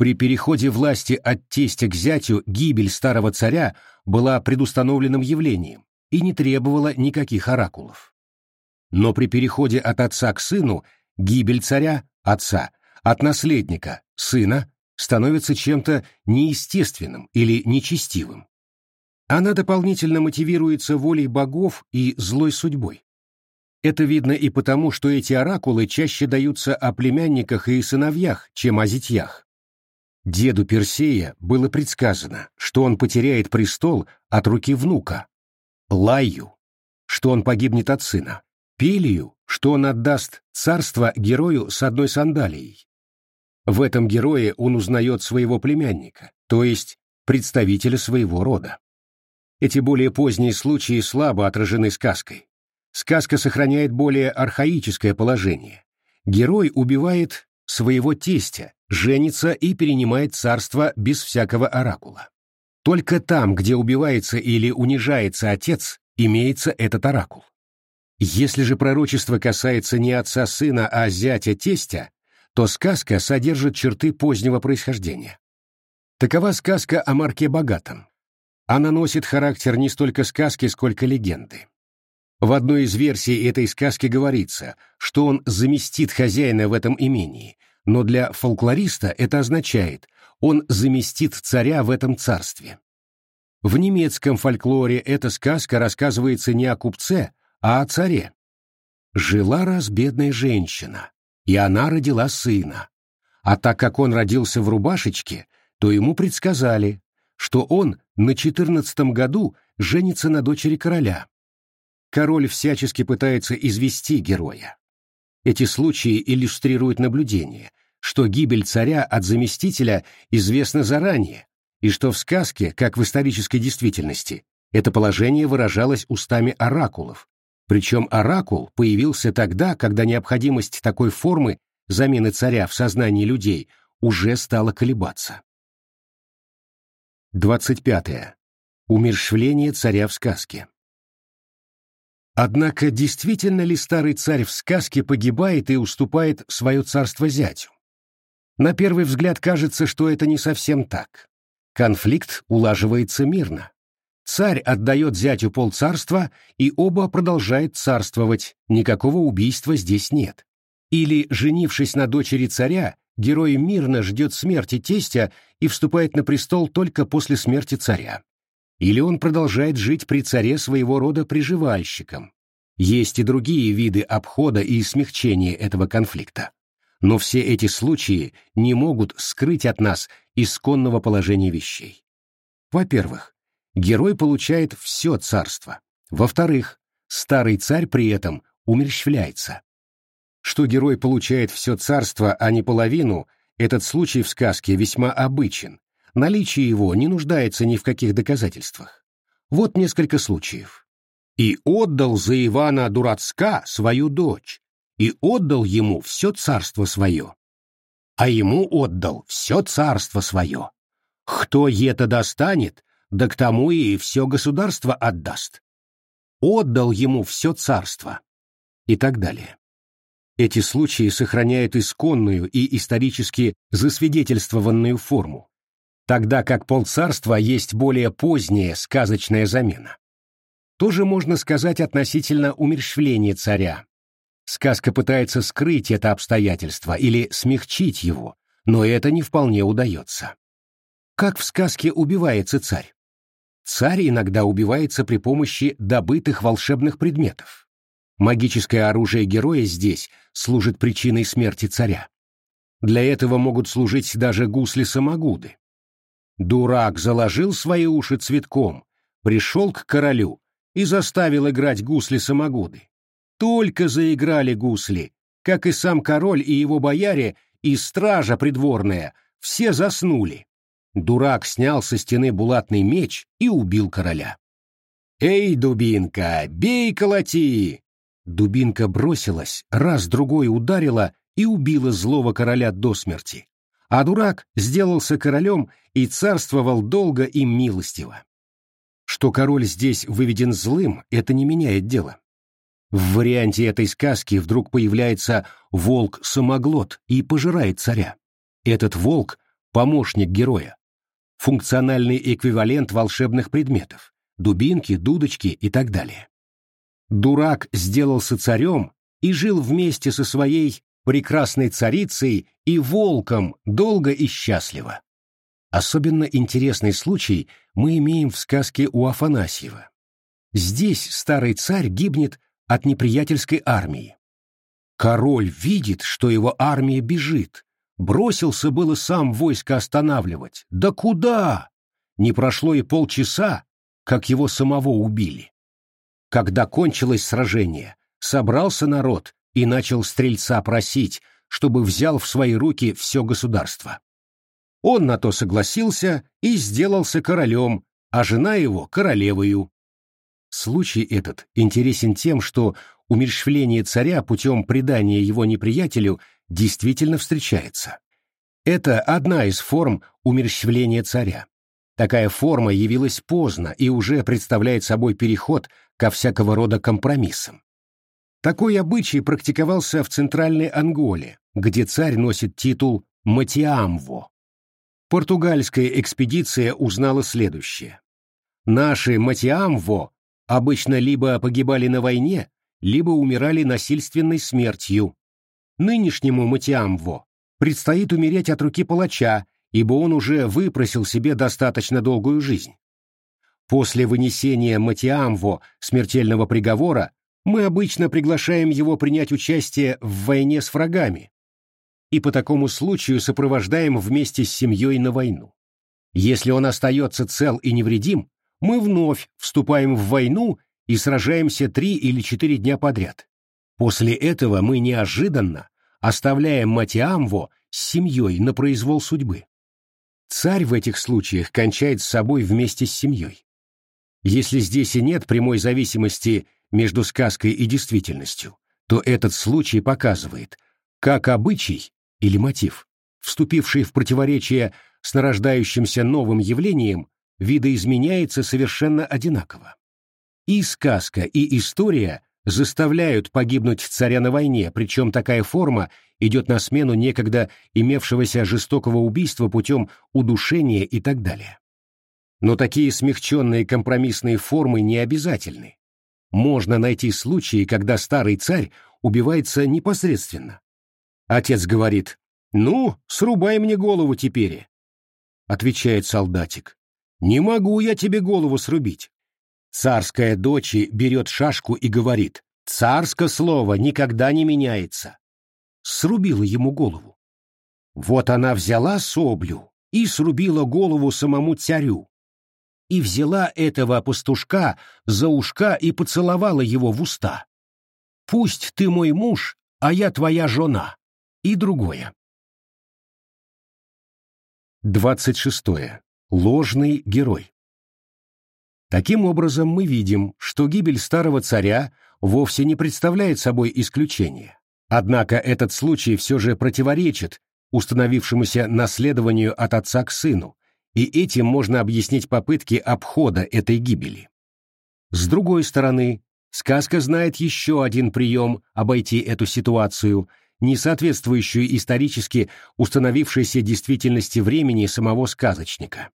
Speaker 1: При переходе власти от тестя к зятю гибель старого царя была предустановленным явлением и не требовала никаких оракулов. Но при переходе от отца к сыну гибель царя, отца, от наследника, сына, становится чем-то неестественным или нечестивым. Она дополнительно мотивируется волей богов и злой судьбой. Это видно и потому, что эти оракулы чаще даются о племянниках и сыновьях, чем о зятьях. Деду Персея было предсказано, что он потеряет престол от руки внука, Лаю, что он погибнет от сына, Пелию, что он отдаст царство герою с одной сандалией, в этом герое он узнает своего племянника, то есть представителя своего рода. Эти более поздние случаи слабо отражены сказкой. Сказка сохраняет более архаическое положение. Герой убивает своего тестя, женится и перенимает царство без всякого оракула. Только там, где убивается или унижается отец, имеется этот оракул. Если же пророчество касается не отца сына, а зятя тестя, то сказка содержит черты позднего происхождения. Такова сказка о Марке Богатом. Она носит характер не столько сказки, сколько легенды. В одной из версий этой сказки говорится, что он заместит хозяина в этом имении, но для фолклориста это означает, он заместит царя в этом царстве. В немецком фольклоре эта сказка рассказывается не о купце, а о царе. Жила раз бедная женщина, и она родила сына. А так как он родился в рубашечке, то ему предсказали, что он на четырнадцатом году женится на дочери короля. Король всячески пытается извести героя. Эти случаи иллюстрируют наблюдение, что гибель царя от заместителя известна заранее, и что в сказке, как в исторической действительности, это положение выражалось устами оракулов, причем оракул появился тогда, когда необходимость такой формы замены царя в сознании людей уже стала колебаться. 25. Умерщвление царя в сказке. Однако действительно ли старый царь в сказке погибает и уступает свое царство зятю? На первый взгляд кажется, что это не совсем так. Конфликт улаживается мирно. Царь отдает зятю полцарства, и оба продолжают царствовать, никакого убийства здесь нет. Или, женившись на дочери царя, герой мирно ждет смерти тестя и вступает на престол только после смерти царя. Или он продолжает жить при царе своего рода приживальщиком. Есть и другие виды обхода и смягчения этого конфликта. Но все эти случаи не могут скрыть от нас исконного положения вещей. Во-первых, герой получает все царство. Во-вторых, старый царь при этом умерщвляется. Что герой получает все царство, а не половину, этот случай в сказке весьма обычен. Наличие его не нуждается ни в каких доказательствах. Вот несколько случаев. «И отдал за Ивана Дурацка свою дочь, и отдал ему все царство свое. А ему отдал все царство свое. Кто это достанет, да к тому и все государство отдаст. Отдал ему все царство. И так далее. Эти случаи сохраняют исконную и исторически засвидетельствованную форму, тогда как полцарства есть более поздняя сказочная замена. Тоже можно сказать относительно умерщвления царя, Сказка пытается скрыть это обстоятельство или смягчить его, но это не вполне удается. Как в сказке убивается царь? Царь иногда убивается при помощи добытых волшебных предметов. Магическое оружие героя здесь служит причиной смерти царя. Для этого могут служить даже гусли-самогуды. Дурак заложил свои уши цветком, пришел к королю и заставил играть гусли-самогуды. Только заиграли гусли, как и сам король и его бояре, и стража придворная, все заснули. Дурак снял со стены булатный меч и убил короля. «Эй, дубинка, бей, колоти!» Дубинка бросилась, раз-другой ударила и убила злого короля до смерти. А дурак сделался королем и царствовал долго и милостиво. Что король здесь выведен злым, это не меняет дело. В варианте этой сказки вдруг появляется волк-самоглот и пожирает царя. Этот волк — помощник героя. Функциональный эквивалент волшебных предметов — дубинки, дудочки и так далее. Дурак сделался царем и жил вместе со своей прекрасной царицей и волком долго и счастливо. Особенно интересный случай мы имеем в сказке у Афанасьева. Здесь старый царь гибнет от неприятельской армии. Король видит, что его армия бежит. Бросился было сам войско останавливать. Да куда? Не прошло и полчаса, как его самого убили. Когда кончилось сражение, собрался народ и начал стрельца просить, чтобы взял в свои руки все государство. Он на то согласился и сделался королем, а жена его — королевою. Случай этот интересен тем, что умерщвление царя путем предания его неприятелю действительно встречается. Это одна из форм умерщвления царя. Такая форма явилась поздно и уже представляет собой переход ко всякого рода компромиссам. Такой обычай практиковался в Центральной Анголе, где царь носит титул Матиамво. Португальская экспедиция узнала следующее. Наши Матиамво обычно либо погибали на войне, либо умирали насильственной смертью. Нынешнему Матиамво предстоит умереть от руки палача, ибо он уже выпросил себе достаточно долгую жизнь. После вынесения Матиамво смертельного приговора мы обычно приглашаем его принять участие в войне с врагами и по такому случаю сопровождаем вместе с семьей на войну. Если он остается цел и невредим, мы вновь вступаем в войну и сражаемся три или четыре дня подряд. После этого мы неожиданно оставляем Матиамво с семьей на произвол судьбы. Царь в этих случаях кончает с собой вместе с семьей. Если здесь и нет прямой зависимости между сказкой и действительностью, то этот случай показывает, как обычай или мотив, вступивший в противоречие с нарождающимся новым явлением, видоизменяется совершенно одинаково. И сказка, и история заставляют погибнуть царя на войне, причем такая форма идет на смену некогда имевшегося жестокого убийства путем удушения и так далее. Но такие смягченные компромиссные формы не обязательны. Можно найти случаи, когда старый царь убивается непосредственно. Отец говорит, «Ну, срубай мне голову теперь», — отвечает солдатик. «Не могу я тебе голову срубить». Царская дочь берет шашку и говорит, «Царское слово никогда не меняется». Срубила ему голову. Вот она взяла соблю и срубила голову самому царю. И взяла этого пастушка за ушка и поцеловала его в уста. «Пусть ты мой муж, а я твоя жена». И другое. 26. Ложный герой. Таким образом, мы видим, что гибель старого царя вовсе не представляет собой исключения. Однако этот случай все же противоречит установившемуся наследованию от отца к сыну, и этим можно объяснить попытки обхода этой гибели. С другой стороны, сказка знает еще один прием обойти эту ситуацию, не соответствующую исторически установившейся действительности времени самого сказочника.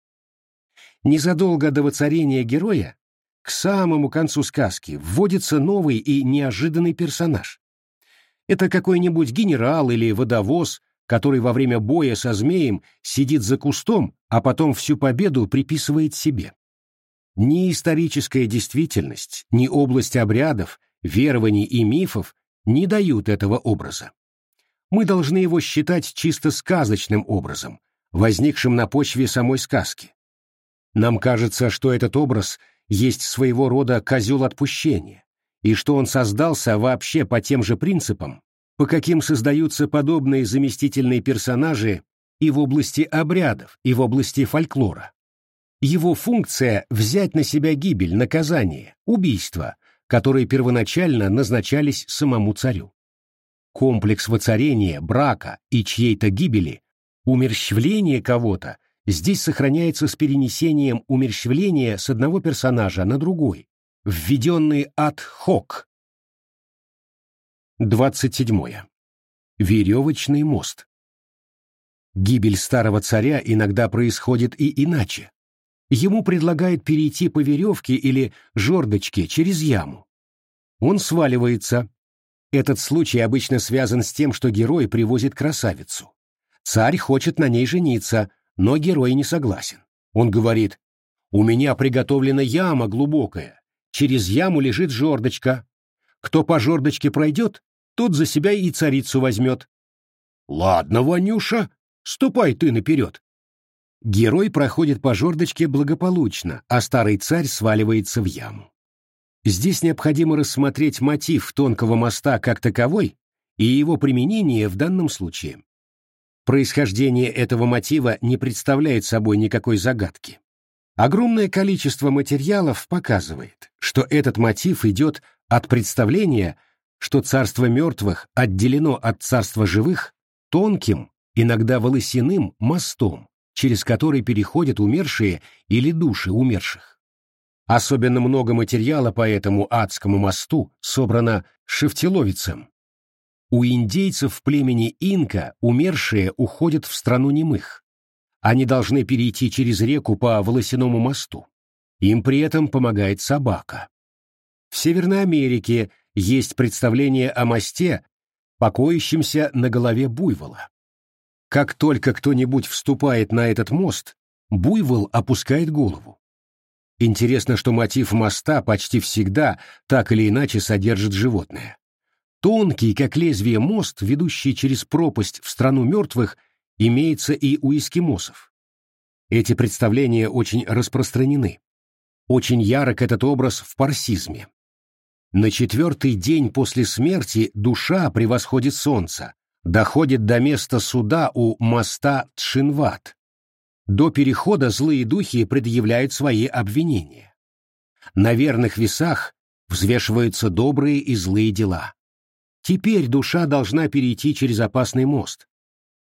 Speaker 1: Незадолго до воцарения героя, к самому концу сказки, вводится новый и неожиданный персонаж. Это какой-нибудь генерал или водовоз, который во время боя со змеем сидит за кустом, а потом всю победу приписывает себе. Ни историческая действительность, ни область обрядов, верований и мифов не дают этого образа. Мы должны его считать чисто сказочным образом, возникшим на почве самой сказки. Нам кажется, что этот образ есть своего рода козел отпущения, и что он создался вообще по тем же принципам, по каким создаются подобные заместительные персонажи и в области обрядов, и в области фольклора. Его функция — взять на себя гибель, наказание, убийство, которые первоначально назначались самому царю. Комплекс воцарения, брака и чьей-то гибели, умерщвление кого-то здесь сохраняется с перенесением умерщвления с одного персонажа на другой, введенный ад хок, 27. Веревочный мост. Гибель старого царя иногда происходит и иначе. Ему предлагают перейти по веревке или жердочке через яму. Он сваливается. Этот случай обычно связан с тем, что герой привозит красавицу. Царь хочет на ней жениться, но герой не согласен. Он говорит, «У меня приготовлена яма глубокая, через яму лежит жердочка. Кто по жердочке пройдет, тот за себя и царицу возьмет. Ладно, Ванюша, ступай ты наперед. Герой проходит по жердочке благополучно, а старый царь сваливается в яму. Здесь необходимо рассмотреть мотив тонкого моста как таковой и его применение в данном случае. Происхождение этого мотива не представляет собой никакой загадки. Огромное количество материалов показывает, что этот мотив идет от представления – что царство мертвых отделено от царства живых тонким, иногда волосяным мостом, через который переходят умершие или души умерших. Особенно много материала по этому адскому мосту собрано шефтеловицем. У индейцев племени инка умершие уходят в страну немых. Они должны перейти через реку по волосяному мосту. Им при этом помогает собака. В Северной Америке есть представление о мосте, покоящемся на голове буйвола. Как только кто-нибудь вступает на этот мост, буйвол опускает голову. Интересно, что мотив моста почти всегда так или иначе содержит животное. Тонкий, как лезвие мост, ведущий через пропасть в страну мертвых, имеется и у эскимосов. Эти представления очень распространены. Очень ярок этот образ в парсизме. На четвертый день после смерти душа превосходит солнце, доходит до места суда у моста Тшинват. До перехода злые духи предъявляют свои обвинения. На верных весах взвешиваются добрые и злые дела. Теперь душа должна перейти через опасный мост.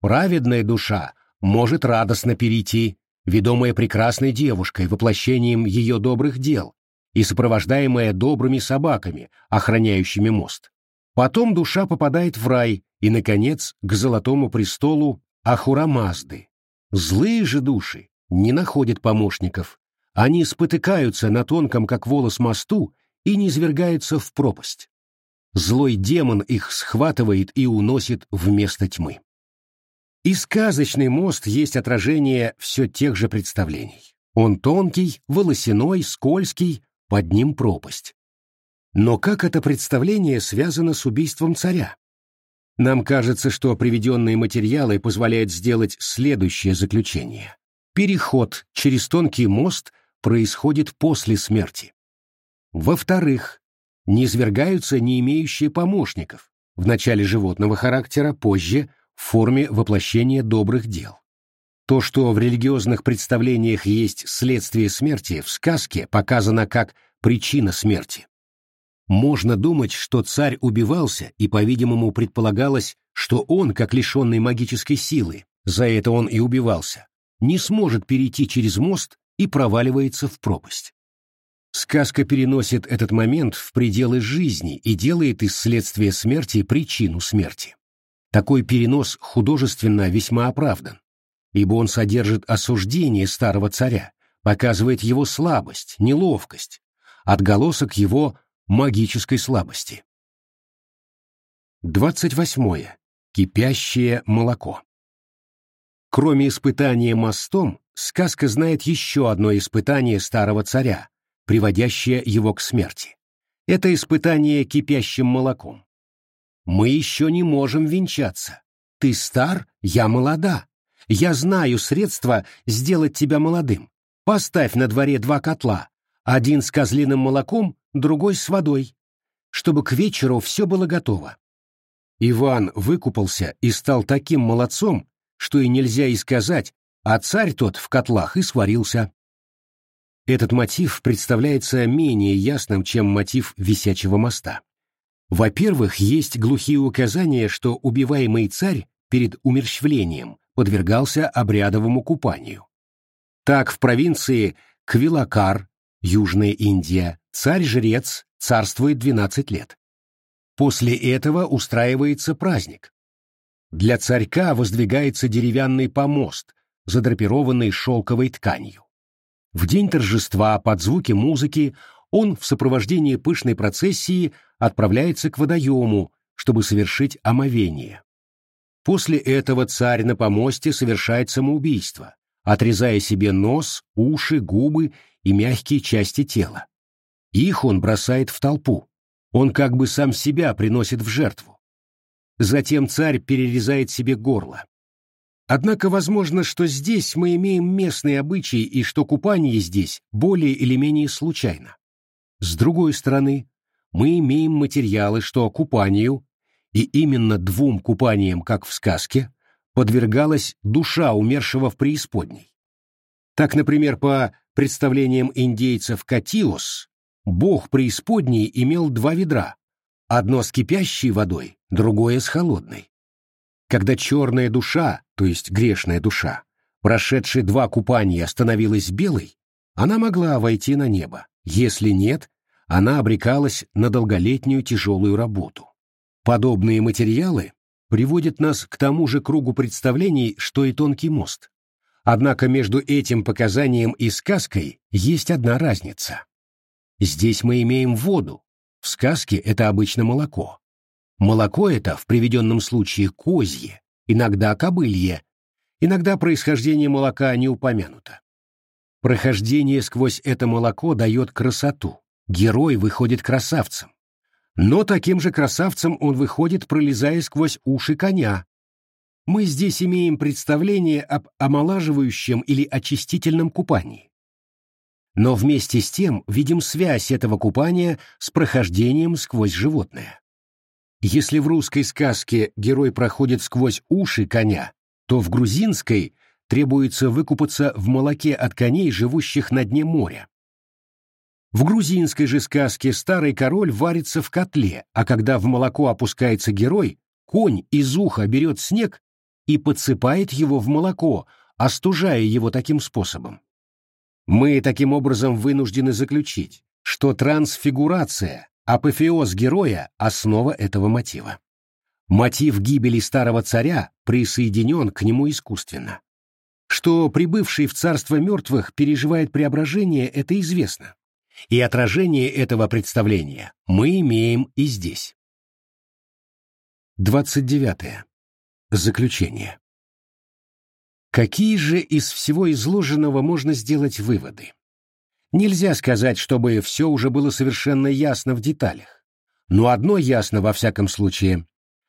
Speaker 1: Праведная душа может радостно перейти, ведомая прекрасной девушкой, воплощением ее добрых дел, и сопровождаемая добрыми собаками, охраняющими мост. Потом душа попадает в рай и, наконец, к золотому престолу Ахурамазды. Злые же души не находят помощников. Они спотыкаются на тонком, как волос, мосту и низвергаются в пропасть. Злой демон их схватывает и уносит вместо тьмы. И сказочный мост есть отражение все тех же представлений. Он тонкий, волосяной, скользкий, под ним пропасть. Но как это представление связано с убийством царя? Нам кажется, что приведенные материалы позволяют сделать следующее заключение. Переход через тонкий мост происходит после смерти. Во-вторых, не свергаются не имеющие помощников, в начале животного характера, позже в форме воплощения добрых дел. То, что в религиозных представлениях есть следствие смерти, в сказке показано как причина смерти. Можно думать, что царь убивался, и, по-видимому, предполагалось, что он, как лишенный магической силы, за это он и убивался, не сможет перейти через мост и проваливается в пропасть. Сказка переносит этот момент в пределы жизни и делает из следствия смерти причину смерти. Такой перенос художественно весьма оправдан, ибо он содержит осуждение старого царя, показывает его слабость, неловкость, отголосок его магической слабости. 28. Кипящее молоко. Кроме испытания мостом, сказка знает еще одно испытание старого царя, приводящее его к смерти. Это испытание кипящим молоком. Мы еще не можем венчаться. Ты стар, я молода. Я знаю средства сделать тебя молодым. Поставь на дворе два котла, один с козлиным молоком, другой с водой, чтобы к вечеру все было готово. Иван выкупался и стал таким молодцом, что и нельзя и сказать, а царь тот в котлах и сварился. Этот мотив представляется менее ясным, чем мотив висячего моста. Во-первых, есть глухие указания, что убиваемый царь перед умерщвлением подвергался обрядовому купанию. Так в провинции Квилакар Южная Индия, царь-жрец царствует 12 лет. После этого устраивается праздник. Для царька воздвигается деревянный помост, задрапированный шелковой тканью. В день торжества под звуки музыки он в сопровождении пышной процессии отправляется к водоему, чтобы совершить омовение. После этого царь на помосте совершает самоубийство, отрезая себе нос, уши, губы и мягкие части тела. Их он бросает в толпу. Он как бы сам себя приносит в жертву. Затем царь перерезает себе горло. Однако возможно, что здесь мы имеем местные обычаи и что купание здесь более или менее случайно. С другой стороны, мы имеем материалы, что купанию, и именно двум купаниям, как в сказке, подвергалась душа умершего в преисподней. Так, например, по представлениям индейцев Катиос, бог преисподней имел два ведра, одно с кипящей водой, другое с холодной. Когда черная душа, то есть грешная душа, прошедшая два купания, становилась белой, она могла войти на небо. Если нет, она обрекалась на долголетнюю тяжелую работу. Подобные материалы приводят нас к тому же кругу представлений, что и тонкий мост. Однако между этим показанием и сказкой есть одна разница. Здесь мы имеем воду, в сказке это обычно молоко. Молоко это в приведенном случае козье, иногда кобылье, иногда происхождение молока не упомянуто. Прохождение сквозь это молоко дает красоту, герой выходит красавцем. Но таким же красавцем он выходит, пролезая сквозь уши коня, мы здесь имеем представление об омолаживающем или очистительном купании. Но вместе с тем видим связь этого купания с прохождением сквозь животное. Если в русской сказке герой проходит сквозь уши коня, то в грузинской требуется выкупаться в молоке от коней, живущих на дне моря. В грузинской же сказке старый король варится в котле, а когда в молоко опускается герой, конь из уха берет снег и подсыпает его в молоко, остужая его таким способом. Мы таким образом вынуждены заключить, что трансфигурация, апофеоз героя – основа этого мотива. Мотив гибели старого царя присоединен к нему искусственно. Что прибывший в царство мертвых переживает преображение, это известно. И отражение этого представления мы имеем и здесь. 29. Заключение. Какие же из всего изложенного можно сделать выводы? Нельзя сказать, чтобы все уже было совершенно ясно в деталях. Но одно ясно во всяком случае.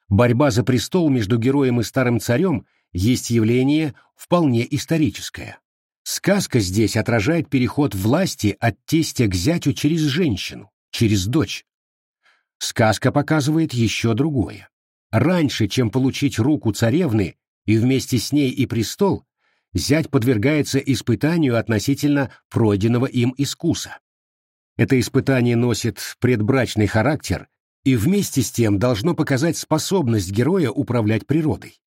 Speaker 1: Борьба за престол между героем и старым царем есть явление вполне историческое. Сказка здесь отражает переход власти от тестя к зятю через женщину, через дочь. Сказка показывает еще другое. Раньше, чем получить руку царевны и вместе с ней и престол, зять подвергается испытанию относительно пройденного им искуса. Это испытание носит предбрачный характер и вместе с тем должно показать способность героя управлять природой.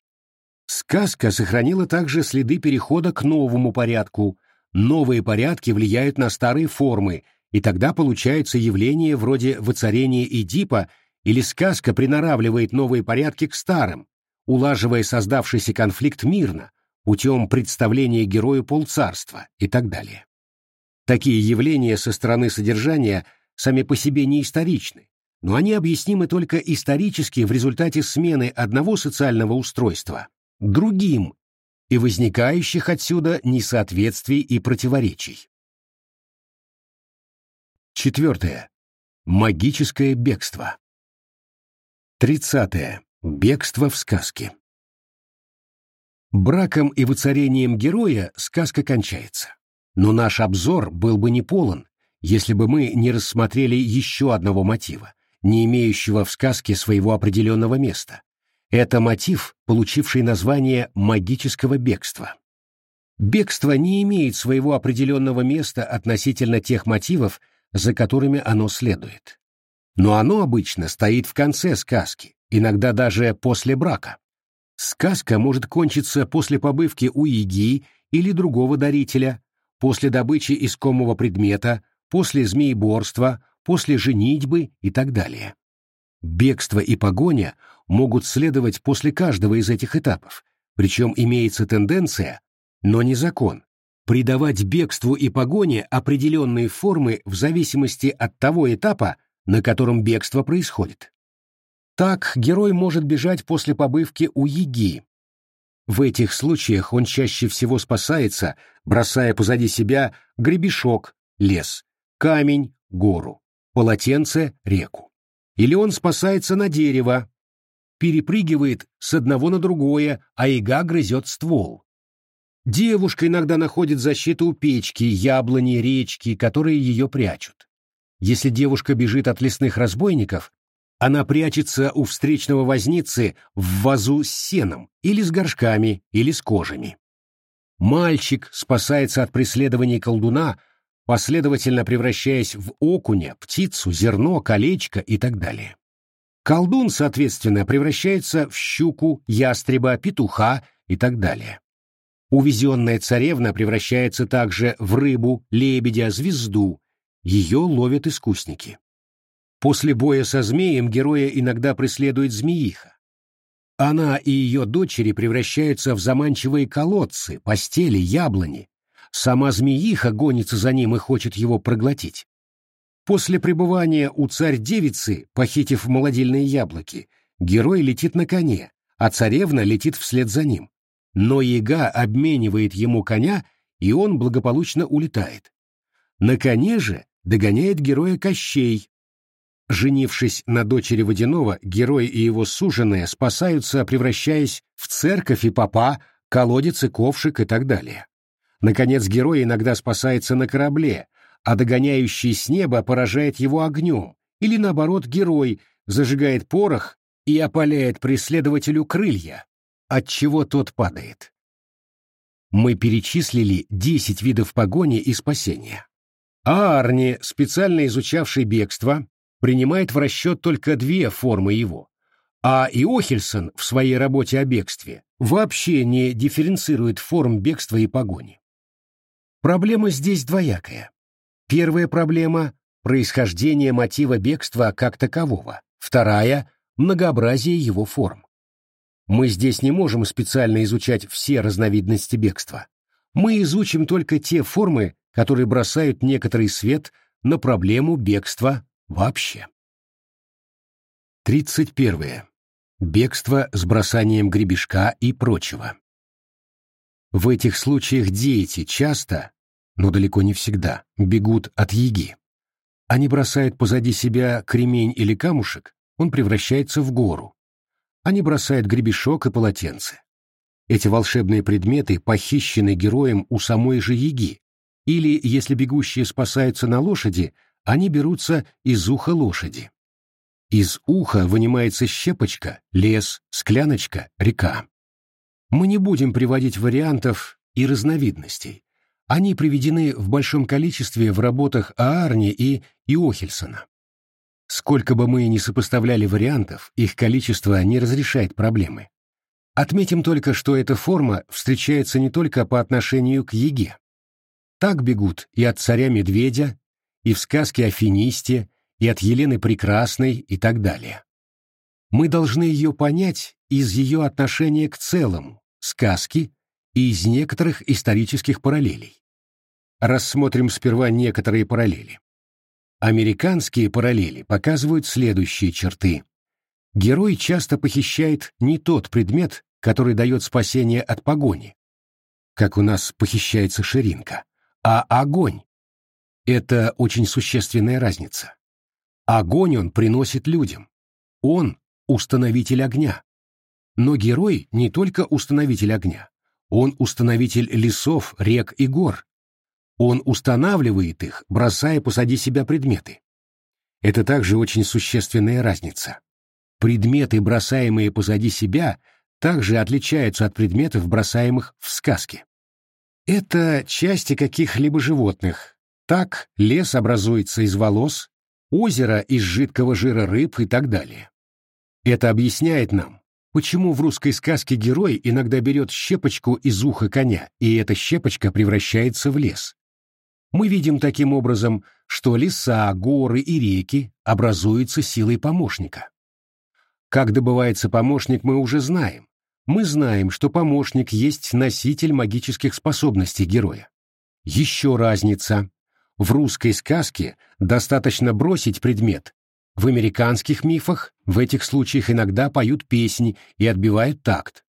Speaker 1: Сказка сохранила также следы перехода к новому порядку. Новые порядки влияют на старые формы, и тогда получаются явления вроде воцарения Эдипа или сказка приноравливает новые порядки к старым, улаживая создавшийся конфликт мирно, путем представления герою полцарства и так далее. Такие явления со стороны содержания сами по себе не историчны, но они объяснимы только исторически в результате смены одного социального устройства другим и возникающих отсюда несоответствий и противоречий. Четвертое. Магическое бегство. Тридцатое. Бегство в сказке. Браком и воцарением героя сказка кончается. Но наш обзор был бы не полон, если бы мы не рассмотрели еще одного мотива, не имеющего в сказке своего определенного места. Это мотив, получивший название магического бегства. Бегство не имеет своего определенного места относительно тех мотивов, за которыми оно следует. Но оно обычно стоит в конце сказки, иногда даже после брака. Сказка может кончиться после побывки у Иги или другого дарителя, после добычи искомого предмета, после змееборства, после женитьбы и так далее. Бегство и погоня могут следовать после каждого из этих этапов, причем имеется тенденция, но не закон, придавать бегству и погоне определенные формы в зависимости от того этапа, на котором бегство происходит. Так герой может бежать после побывки у Еги. В этих случаях он чаще всего спасается, бросая позади себя гребешок, лес, камень, гору, полотенце, реку. Или он спасается на дерево, перепрыгивает с одного на другое, а ига грызет ствол. Девушка иногда находит защиту у печки, яблони, речки, которые ее прячут. Если девушка бежит от лесных разбойников, она прячется у встречного возницы в вазу с сеном, или с горшками, или с кожами. Мальчик спасается от преследований колдуна, последовательно превращаясь в окуня, птицу, зерно, колечко и так далее. Колдун, соответственно, превращается в щуку, ястреба, петуха и так далее. Увезенная царевна превращается также в рыбу, лебедя, звезду. Ее ловят искусники. После боя со змеем героя иногда преследует змеиха. Она и ее дочери превращаются в заманчивые колодцы, постели, яблони. Сама змеиха гонится за ним и хочет его проглотить. После пребывания у царь-девицы, похитив молодильные яблоки, герой летит на коне, а царевна летит вслед за ним. Но яга обменивает ему коня, и он благополучно улетает. На коне же догоняет героя Кощей, Женившись на дочери Водянова, герой и его суженая спасаются, превращаясь в церковь и попа, колодец и ковшик и так далее. Наконец, герой иногда спасается на корабле, а догоняющий с неба поражает его огнем, или наоборот, герой зажигает порох и опаляет преследователю крылья, от чего тот падает. Мы перечислили 10 видов погони и спасения. А Арни, специально изучавший бегство, принимает в расчет только две формы его, а Иохельсон в своей работе о бегстве вообще не дифференцирует форм бегства и погони. Проблема здесь двоякая. Первая проблема – происхождение мотива бегства как такового, вторая – многообразие его форм. Мы здесь не можем специально изучать все разновидности бегства. Мы изучим только те формы, которые бросают некоторый свет на проблему бегства Вообще. 31. Бегство с бросанием гребешка и прочего. В этих случаях дети часто, но далеко не всегда, бегут от яги. Они бросают позади себя кремень или камушек, он превращается в гору. Они бросают гребешок и полотенце. Эти волшебные предметы похищены героем у самой же яги, или, если бегущие спасаются на лошади, они берутся из уха лошади. Из уха вынимается щепочка, лес, скляночка, река. Мы не будем приводить вариантов и разновидностей. Они приведены в большом количестве в работах Аарни и Иохельсона. Сколько бы мы ни сопоставляли вариантов, их количество не разрешает проблемы. Отметим только, что эта форма встречается не только по отношению к Еге. Так бегут и от царя-медведя, и в сказке о Финисте, и от Елены Прекрасной, и так далее. Мы должны ее понять из ее отношения к целому, сказки, и из некоторых исторических параллелей. Рассмотрим сперва некоторые параллели. Американские параллели показывают следующие черты. Герой часто похищает не тот предмет, который дает спасение от погони, как у нас похищается ширинка, а огонь. Это очень существенная разница. Огонь он приносит людям. Он — установитель огня. Но герой не только установитель огня. Он установитель лесов, рек и гор. Он устанавливает их, бросая позади себя предметы. Это также очень существенная разница. Предметы, бросаемые позади себя, также отличаются от предметов, бросаемых в сказке. Это части каких-либо животных. Так лес образуется из волос, озеро из жидкого жира рыб и так далее. Это объясняет нам, почему в русской сказке герой иногда берет щепочку из уха коня, и эта щепочка превращается в лес. Мы видим таким образом, что леса, горы и реки образуются силой помощника. Как добывается помощник, мы уже знаем мы знаем, что помощник есть носитель магических способностей героя. Еще разница. В русской сказке достаточно бросить предмет. В американских мифах в этих случаях иногда поют песни и отбивают такт.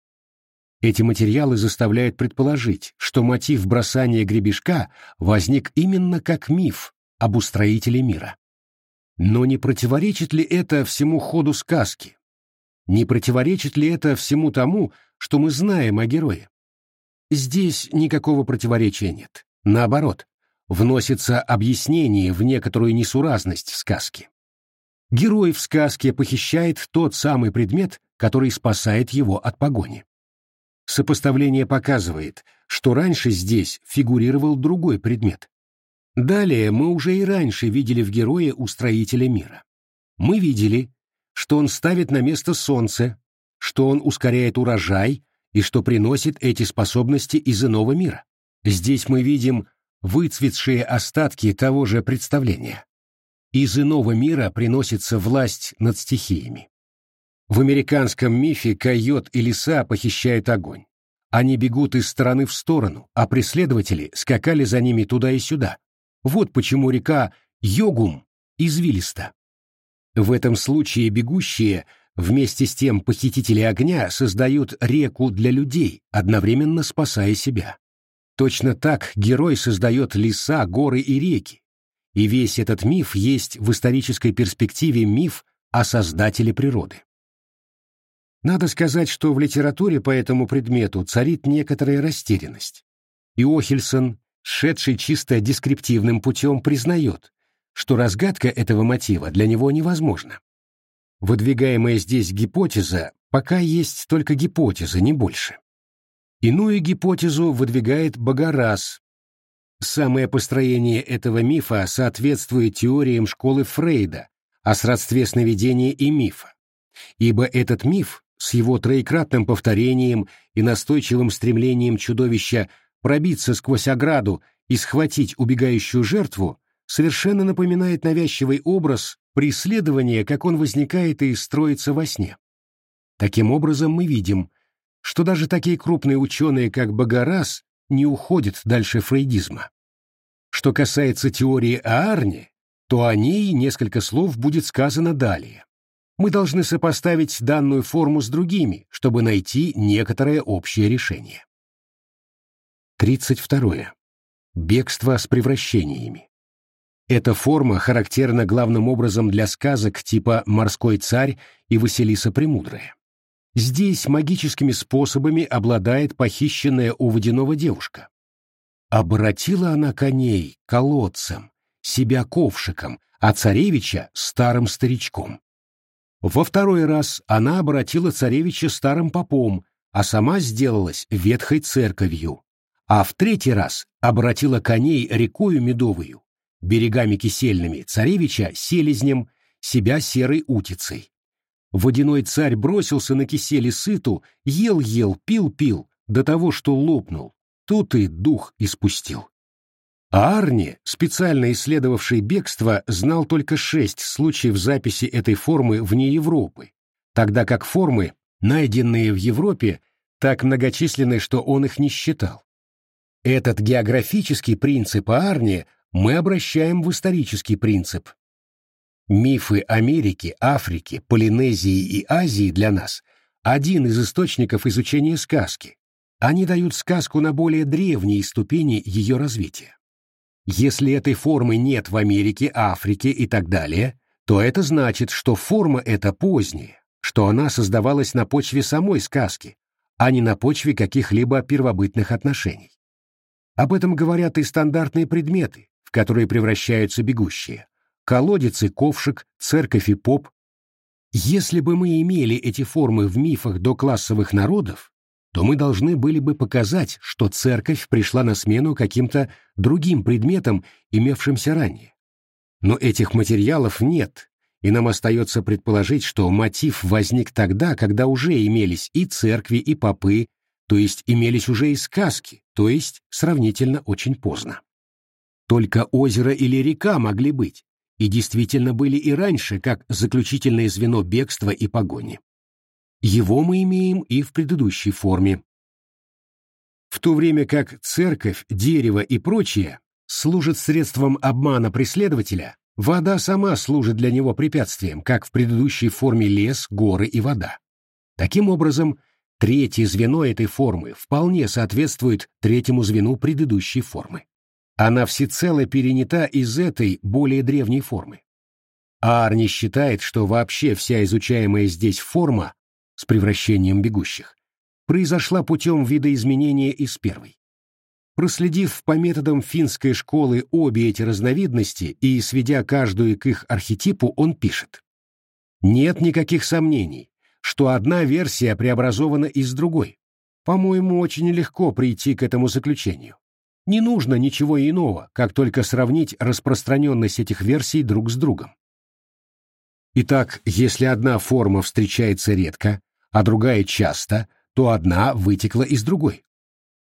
Speaker 1: Эти материалы заставляют предположить, что мотив бросания гребешка возник именно как миф об устроителе мира. Но не противоречит ли это всему ходу сказки, не противоречит ли это всему тому, что мы знаем о герое? Здесь никакого противоречия нет. Наоборот, вносится объяснение в некоторую несуразность сказки. Герой в сказке похищает тот самый предмет, который спасает его от погони. Сопоставление показывает, что раньше здесь фигурировал другой предмет. Далее мы уже и раньше видели в герое устроителя мира. Мы видели, что он ставит на место солнце, что он ускоряет урожай и что приносит эти способности из иного мира. Здесь мы видим выцветшие остатки того же представления. Из иного мира приносится власть над стихиями. В американском мифе койот и лиса похищают огонь. Они бегут из стороны в сторону, а преследователи скакали за ними туда и сюда. Вот почему река Йогум извилиста. В этом случае бегущие, вместе с тем похитители огня, создают реку для людей, одновременно спасая себя. Точно так герой создает леса, горы и реки. И весь этот миф есть в исторической перспективе миф о создателе природы. Надо сказать, что в литературе по этому предмету царит некоторая растерянность. Иохельсон, шедший чисто дескриптивным путем, признает, что разгадка этого мотива для него невозможна. Выдвигаемая здесь гипотеза пока есть только гипотеза, не больше. Иную гипотезу выдвигает Богораз. Самое построение этого мифа соответствует теориям школы Фрейда о сродстве сновидения и мифа. Ибо этот миф с его троекратным повторением и настойчивым стремлением чудовища пробиться сквозь ограду и схватить убегающую жертву совершенно напоминает навязчивый образ преследования, как он возникает и строится во сне. Таким образом, мы видим, что даже такие крупные ученые, как Багарас, не уходят дальше фрейдизма. Что касается теории Аарни, то о ней несколько слов будет сказано далее. Мы должны сопоставить данную форму с другими, чтобы найти некоторое общее решение. 32. Бегство с превращениями. Эта форма характерна главным образом для сказок типа «Морской царь» и «Василиса Премудрая». Здесь магическими способами обладает похищенная у водяного девушка. Обратила она коней колодцем, себя ковшиком, а царевича — старым старичком. Во второй раз она обратила царевича старым попом, а сама сделалась ветхой церковью, а в третий раз обратила коней рекою медовую, берегами кисельными, царевича — селезнем, себя серой утицей. Водяной царь бросился на кисели сыту, ел-ел, пил-пил, до того, что лопнул. Тут и дух испустил. А Арни, специально исследовавший бегство, знал только шесть случаев записи этой формы вне Европы, тогда как формы, найденные в Европе, так многочисленны, что он их не считал. Этот географический принцип Арни мы обращаем в исторический принцип. Мифы Америки, Африки, Полинезии и Азии для нас – один из источников изучения сказки. Они дают сказку на более древние ступени ее развития. Если этой формы нет в Америке, Африке и так далее, то это значит, что форма эта поздняя, что она создавалась на почве самой сказки, а не на почве каких-либо первобытных отношений. Об этом говорят и стандартные предметы, в которые превращаются бегущие. Колодец и ковшик, церковь и поп. Если бы мы имели эти формы в мифах до классовых народов, то мы должны были бы показать, что церковь пришла на смену каким-то другим предметам, имевшимся ранее. Но этих материалов нет, и нам остается предположить, что мотив возник тогда, когда уже имелись и церкви, и попы, то есть имелись уже и сказки, то есть сравнительно очень поздно. Только озеро или река могли быть, и действительно были и раньше, как заключительное звено бегства и погони. Его мы имеем и в предыдущей форме. В то время как церковь, дерево и прочее служат средством обмана преследователя, вода сама служит для него препятствием, как в предыдущей форме лес, горы и вода. Таким образом, третье звено этой формы вполне соответствует третьему звену предыдущей формы. Она всецело перенята из этой более древней формы. Арни считает, что вообще вся изучаемая здесь форма с превращением бегущих, произошла путем видоизменения из первой. Проследив по методам финской школы обе эти разновидности и сведя каждую к их архетипу, он пишет. Нет никаких сомнений, что одна версия преобразована из другой. По-моему, очень легко прийти к этому заключению. Не нужно ничего иного, как только сравнить распространенность этих версий друг с другом. Итак, если одна форма встречается редко, а другая часто, то одна вытекла из другой.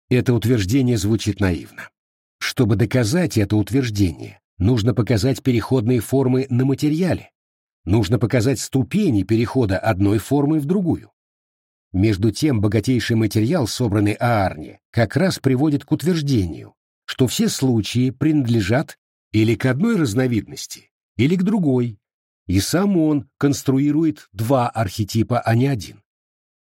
Speaker 1: Это утверждение звучит наивно. Чтобы доказать это утверждение, нужно показать переходные формы на материале, нужно показать ступени перехода одной формы в другую. Между тем, богатейший материал, собранный Аарне, как раз приводит к утверждению, что все случаи принадлежат или к одной разновидности, или к другой, и сам он конструирует два архетипа, а не один.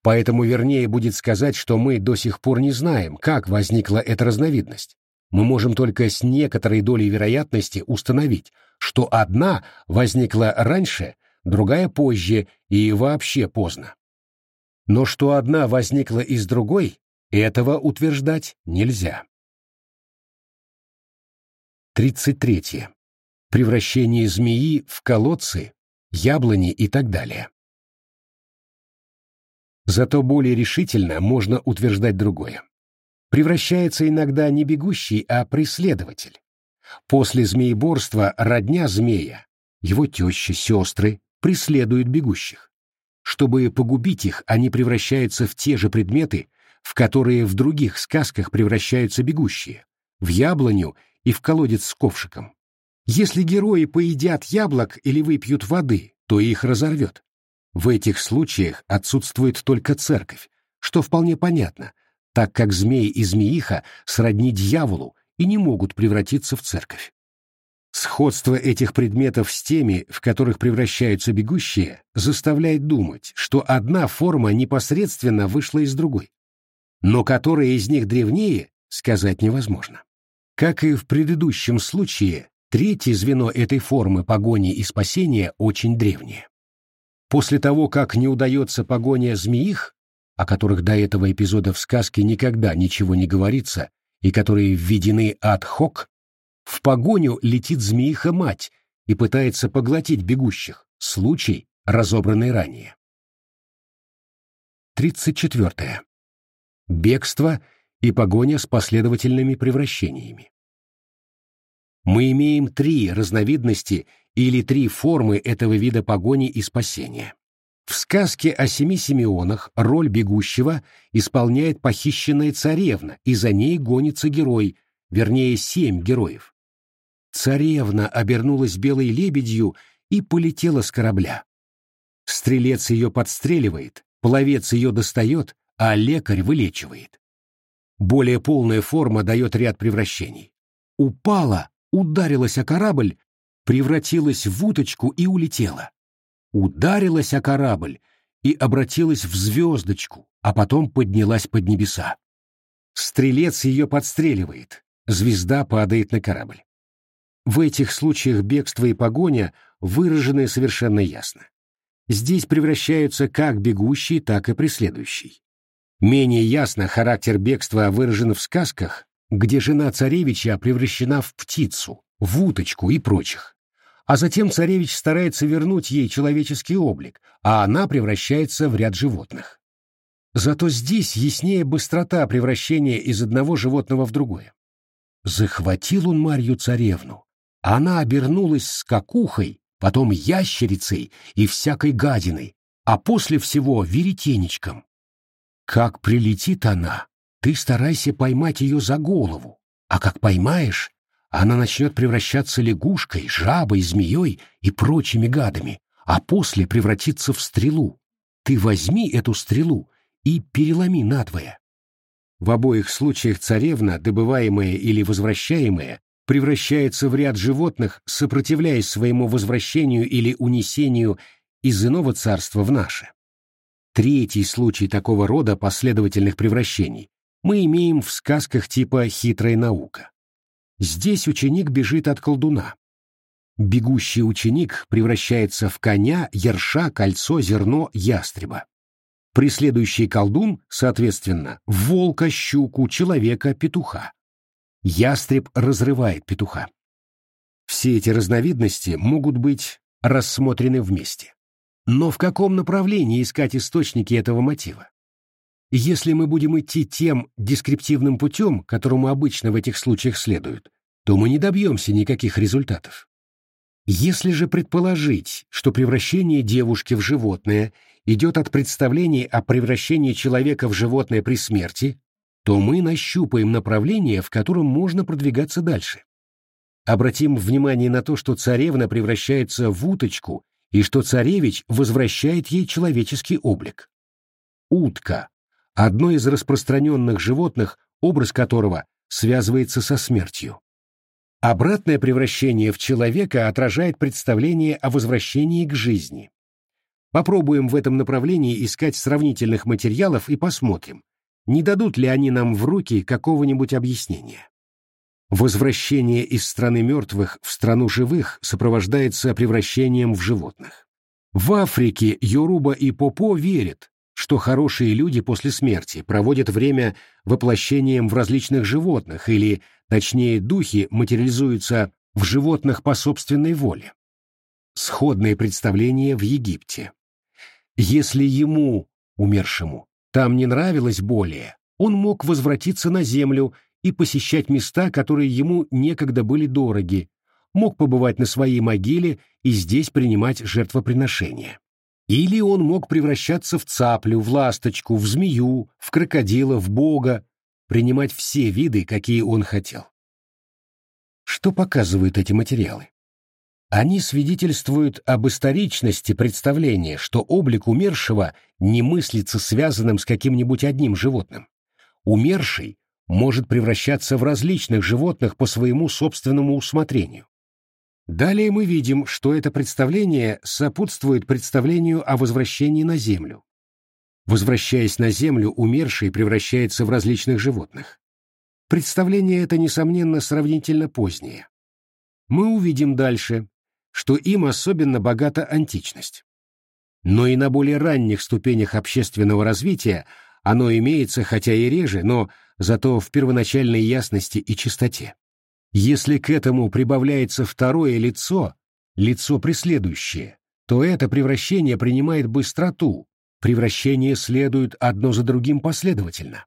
Speaker 1: Поэтому вернее будет сказать, что мы до сих пор не знаем, как возникла эта разновидность. Мы можем только с некоторой долей вероятности установить, что одна возникла раньше, другая позже и вообще поздно. Но что одна возникла из другой, этого утверждать нельзя. 33 превращение змеи в колодцы, яблони и так далее. Зато более решительно можно утверждать другое. Превращается иногда не бегущий, а преследователь. После змееборства родня змея, его теща, сестры, преследуют бегущих. Чтобы погубить их, они превращаются в те же предметы, в которые в других сказках превращаются бегущие, в яблоню и в колодец с ковшиком. Если герои поедят яблок или выпьют воды, то их разорвет. В этих случаях отсутствует только церковь, что вполне понятно, так как змей и змеиха сродни дьяволу и не могут превратиться в церковь. Сходство этих предметов с теми, в которых превращаются бегущие, заставляет думать, что одна форма непосредственно вышла из другой. Но которая из них древнее, сказать невозможно. Как и в предыдущем случае, третье звено этой формы погони и спасения очень древнее. После того, как не удается погоня змеих, о которых до этого эпизода в сказке никогда ничего не говорится и которые введены ад-хок, в погоню летит змеиха-мать и пытается поглотить бегущих, случай, разобранный ранее. 34. Бегство и погоня с последовательными превращениями. Мы имеем три разновидности или три формы этого вида погони и спасения. В сказке о семи Симеонах роль бегущего исполняет похищенная царевна, и за ней гонится герой, вернее, семь героев. Царевна обернулась белой лебедью и полетела с корабля. Стрелец ее подстреливает, пловец ее достает, а лекарь вылечивает. Более полная форма дает ряд превращений. Упала, ударилась о корабль, превратилась в уточку и улетела. Ударилась о корабль и обратилась в звездочку, а потом поднялась под небеса. Стрелец ее подстреливает, звезда падает на корабль. В этих случаях бегство и погоня выражены совершенно ясно. Здесь превращаются как бегущий, так и преследующий. Менее ясно характер бегства выражен в сказках, где жена царевича превращена в птицу, в уточку и прочих. А затем царевич старается вернуть ей человеческий облик, а она превращается в ряд животных. Зато здесь яснее быстрота превращения из одного животного в другое. Захватил он Марью царевну. Она обернулась скакухой, потом ящерицей и всякой гадиной, а после всего веретенечком. Как прилетит она, ты старайся поймать ее за голову, а как поймаешь, она начнет превращаться лягушкой, жабой, змеей и прочими гадами, а после превратиться в стрелу. Ты возьми эту стрелу и переломи надвое. В обоих случаях царевна, добываемая или возвращаемая, превращается в ряд животных, сопротивляясь своему возвращению или унесению из иного царства в наше. Третий случай такого рода последовательных превращений мы имеем в сказках типа «Хитрая наука». Здесь ученик бежит от колдуна. Бегущий ученик превращается в коня, ерша, кольцо, зерно, ястреба. Преследующий колдун, соответственно, в волка, щуку, человека, петуха. Ястреб разрывает петуха. Все эти разновидности могут быть рассмотрены вместе. Но в каком направлении искать источники этого мотива? Если мы будем идти тем дескриптивным путем, которому обычно в этих случаях следует, то мы не добьемся никаких результатов. Если же предположить, что превращение девушки в животное идет от представлений о превращении человека в животное при смерти, то мы нащупаем направление, в котором можно продвигаться дальше. Обратим внимание на то, что царевна превращается в уточку и что царевич возвращает ей человеческий облик. Утка – одно из распространенных животных, образ которого связывается со смертью. Обратное превращение в человека отражает представление о возвращении к жизни. Попробуем в этом направлении искать сравнительных материалов и посмотрим, не дадут ли они нам в руки какого-нибудь объяснения. Возвращение из страны мертвых в страну живых сопровождается превращением в животных. В Африке Йоруба и Попо верят, что хорошие люди после смерти проводят время воплощением в различных животных или, точнее, духи материализуются в животных по собственной воле. Сходное представление в Египте. Если ему, умершему, там не нравилось более, он мог возвратиться на землю и посещать места, которые ему некогда были дороги, мог побывать на своей могиле и здесь принимать жертвоприношения. Или он мог превращаться в цаплю, в ласточку, в змею, в крокодила, в бога, принимать все виды, какие он хотел. Что показывают эти материалы? Они свидетельствуют об историчности представления, что облик умершего не мыслится связанным с каким-нибудь одним животным. Умерший может превращаться в различных животных по своему собственному усмотрению. Далее мы видим, что это представление сопутствует представлению о возвращении на Землю. Возвращаясь на Землю, умерший превращается в различных животных. Представление это, несомненно, сравнительно позднее. Мы увидим дальше, что им особенно богата античность. Но и на более ранних ступенях общественного развития оно имеется, хотя и реже, но зато в первоначальной ясности и чистоте. Если к этому прибавляется второе лицо, лицо преследующее, то это превращение принимает быстроту, превращения следуют одно за другим последовательно.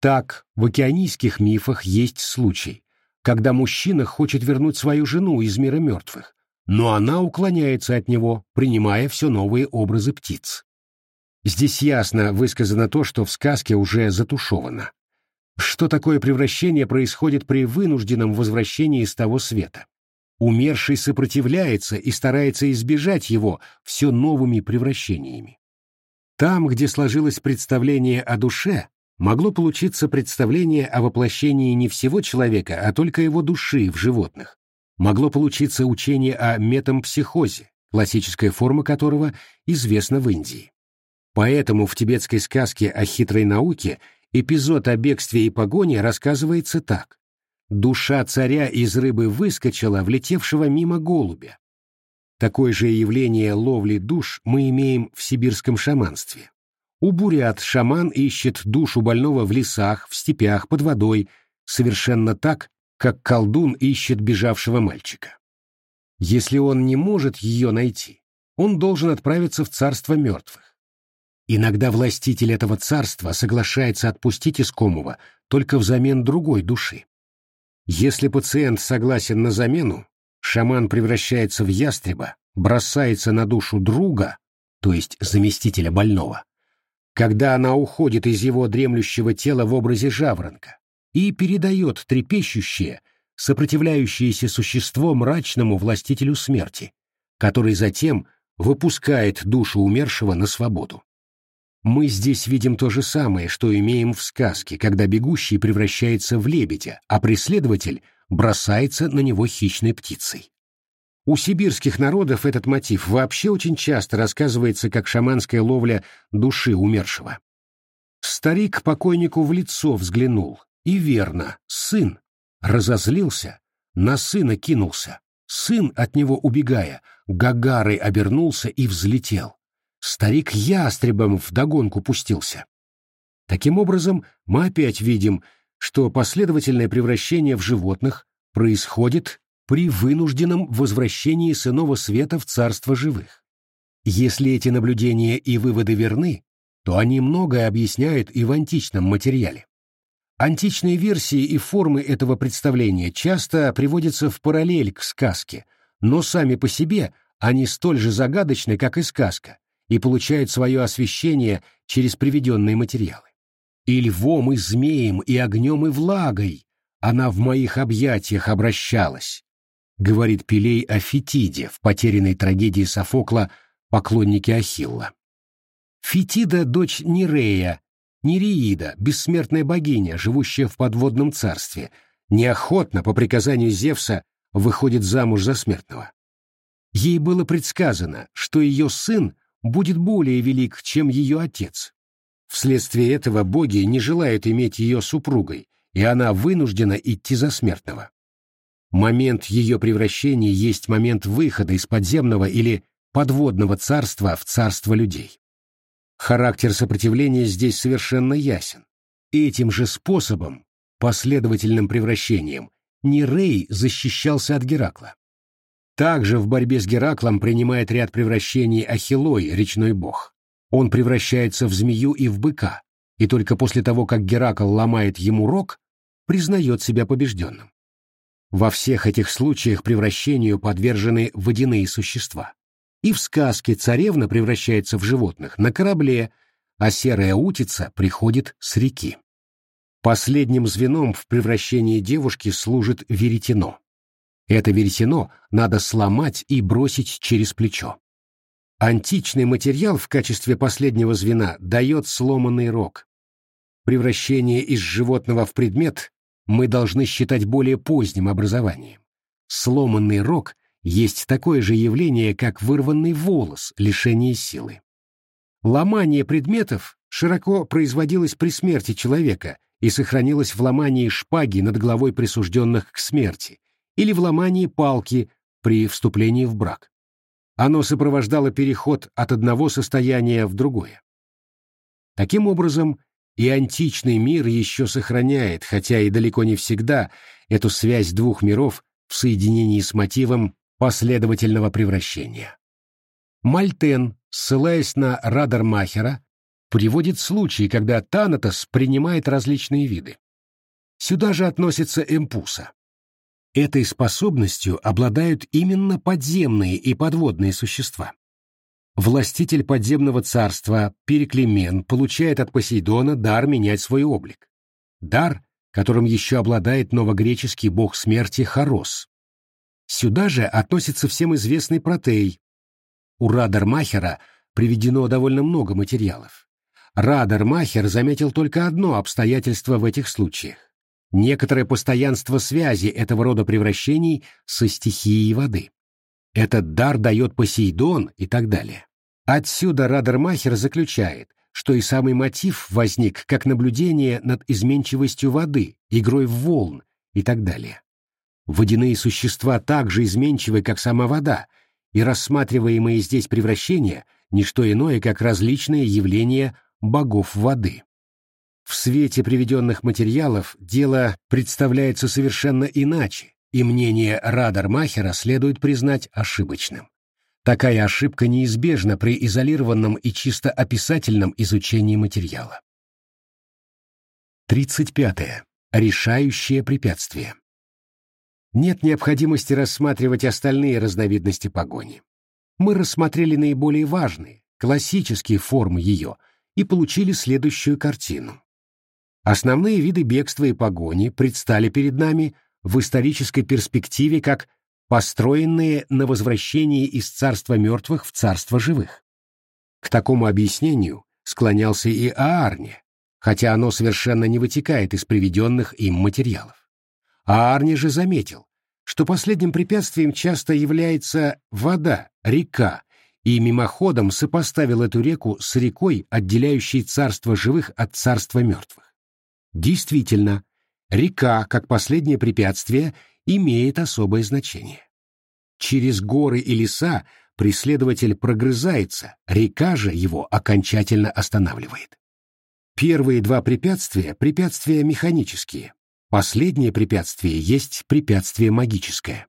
Speaker 1: Так, в океанийских мифах есть случай, когда мужчина хочет вернуть свою жену из мира мертвых, но она уклоняется от него, принимая все новые образы птиц. Здесь ясно высказано то, что в сказке уже затушевано. Что такое превращение происходит при вынужденном возвращении из того света? Умерший сопротивляется и старается избежать его все новыми превращениями. Там, где сложилось представление о душе, могло получиться представление о воплощении не всего человека, а только его души в животных. Могло получиться учение о метампсихозе, классическая форма которого известна в Индии. Поэтому в тибетской сказке о хитрой науке эпизод о бегстве и погоне рассказывается так. Душа царя из рыбы выскочила, влетевшего мимо голубя. Такое же явление ловли душ мы имеем в сибирском шаманстве. У бурят шаман ищет душу больного в лесах, в степях, под водой, совершенно так, как колдун ищет бежавшего мальчика. Если он не может ее найти, он должен отправиться в царство мертвых. Иногда властитель этого царства соглашается отпустить искомого только взамен другой души. Если пациент согласен на замену, шаман превращается в ястреба, бросается на душу друга, то есть заместителя больного, когда она уходит из его дремлющего тела в образе жаворонка и передает трепещущее, сопротивляющееся существо мрачному властителю смерти, который затем выпускает душу умершего на свободу. Мы здесь видим то же самое, что имеем в сказке, когда бегущий превращается в лебедя, а преследователь бросается на него хищной птицей. У сибирских народов этот мотив вообще очень часто рассказывается как шаманская ловля души умершего. Старик покойнику в лицо взглянул, и верно, сын, разозлился, на сына кинулся, сын от него убегая, гагарой обернулся и взлетел старик ястребом вдогонку пустился. Таким образом, мы опять видим, что последовательное превращение в животных происходит при вынужденном возвращении с иного света в царство живых. Если эти наблюдения и выводы верны, то они многое объясняют и в античном материале. Античные версии и формы этого представления часто приводятся в параллель к сказке, но сами по себе они столь же загадочны, как и сказка, и получают свое освещение через приведенные материалы. И львом, и змеем, и огнем, и влагой она в моих объятиях обращалась, говорит Пелей о Фетиде в потерянной трагедии Софокла «Поклонники Ахилла». Фетида — дочь Нерея, Нереида, бессмертная богиня, живущая в подводном царстве, неохотно, по приказанию Зевса, выходит замуж за смертного. Ей было предсказано, что ее сын будет более велик, чем ее отец. Вследствие этого боги не желают иметь ее супругой, и она вынуждена идти за смертного. Момент ее превращения есть момент выхода из подземного или подводного царства в царство людей. Характер сопротивления здесь совершенно ясен. Этим же способом, последовательным превращением, Нерей защищался от Геракла. Также в борьбе с Гераклом принимает ряд превращений Ахиллой, речной бог. Он превращается в змею и в быка, и только после того, как Геракл ломает ему рог, признает себя побежденным. Во всех этих случаях превращению подвержены водяные существа. И в сказке царевна превращается в животных на корабле, а серая утица приходит с реки. Последним звеном в превращении девушки служит веретено. Это веретено надо сломать и бросить через плечо. Античный материал в качестве последнего звена дает сломанный рог. Превращение из животного в предмет мы должны считать более поздним образованием. Сломанный рог есть такое же явление, как вырванный волос, лишение силы. Ломание предметов широко производилось при смерти человека и сохранилось в ломании шпаги над головой присужденных к смерти или в ломании палки при вступлении в брак. Оно сопровождало переход от одного состояния в другое. Таким образом, и античный мир еще сохраняет, хотя и далеко не всегда, эту связь двух миров в соединении с мотивом последовательного превращения. Мальтен, ссылаясь на Радармахера, приводит случаи, когда Танатос принимает различные виды. Сюда же относится эмпуса. Этой способностью обладают именно подземные и подводные существа. Властитель подземного царства Переклемен получает от Посейдона дар менять свой облик. Дар, которым еще обладает новогреческий бог смерти Хорос. Сюда же относится всем известный Протей. У Радармахера приведено довольно много материалов. Радармахер заметил только одно обстоятельство в этих случаях – некоторое постоянство связи этого рода превращений со стихией воды. Этот дар дает Посейдон и так далее. Отсюда Радермахер заключает, что и самый мотив возник как наблюдение над изменчивостью воды, игрой в волн и так далее. Водяные существа так же изменчивы, как сама вода, и рассматриваемые здесь превращения – ничто иное, как различные явления богов воды. В свете приведенных материалов дело представляется совершенно иначе, и мнение Радармахера следует признать ошибочным. Такая ошибка неизбежна при изолированном и чисто описательном изучении материала. 35. Решающее препятствие. Нет необходимости рассматривать остальные разновидности погони. Мы рассмотрели наиболее важные, классические формы ее и получили следующую картину. Основные виды бегства и погони предстали перед нами в исторической перспективе как построенные на возвращении из царства мертвых в царство живых. К такому объяснению склонялся и Аарне, хотя оно совершенно не вытекает из приведенных им материалов. Аарне же заметил, что последним препятствием часто является вода, река, и мимоходом сопоставил эту реку с рекой, отделяющей царство живых от царства мертвых. Действительно, река, как последнее препятствие, имеет особое значение. Через горы и леса преследователь прогрызается, река же его окончательно останавливает. Первые два препятствия – препятствия механические. Последнее препятствие есть препятствие магическое.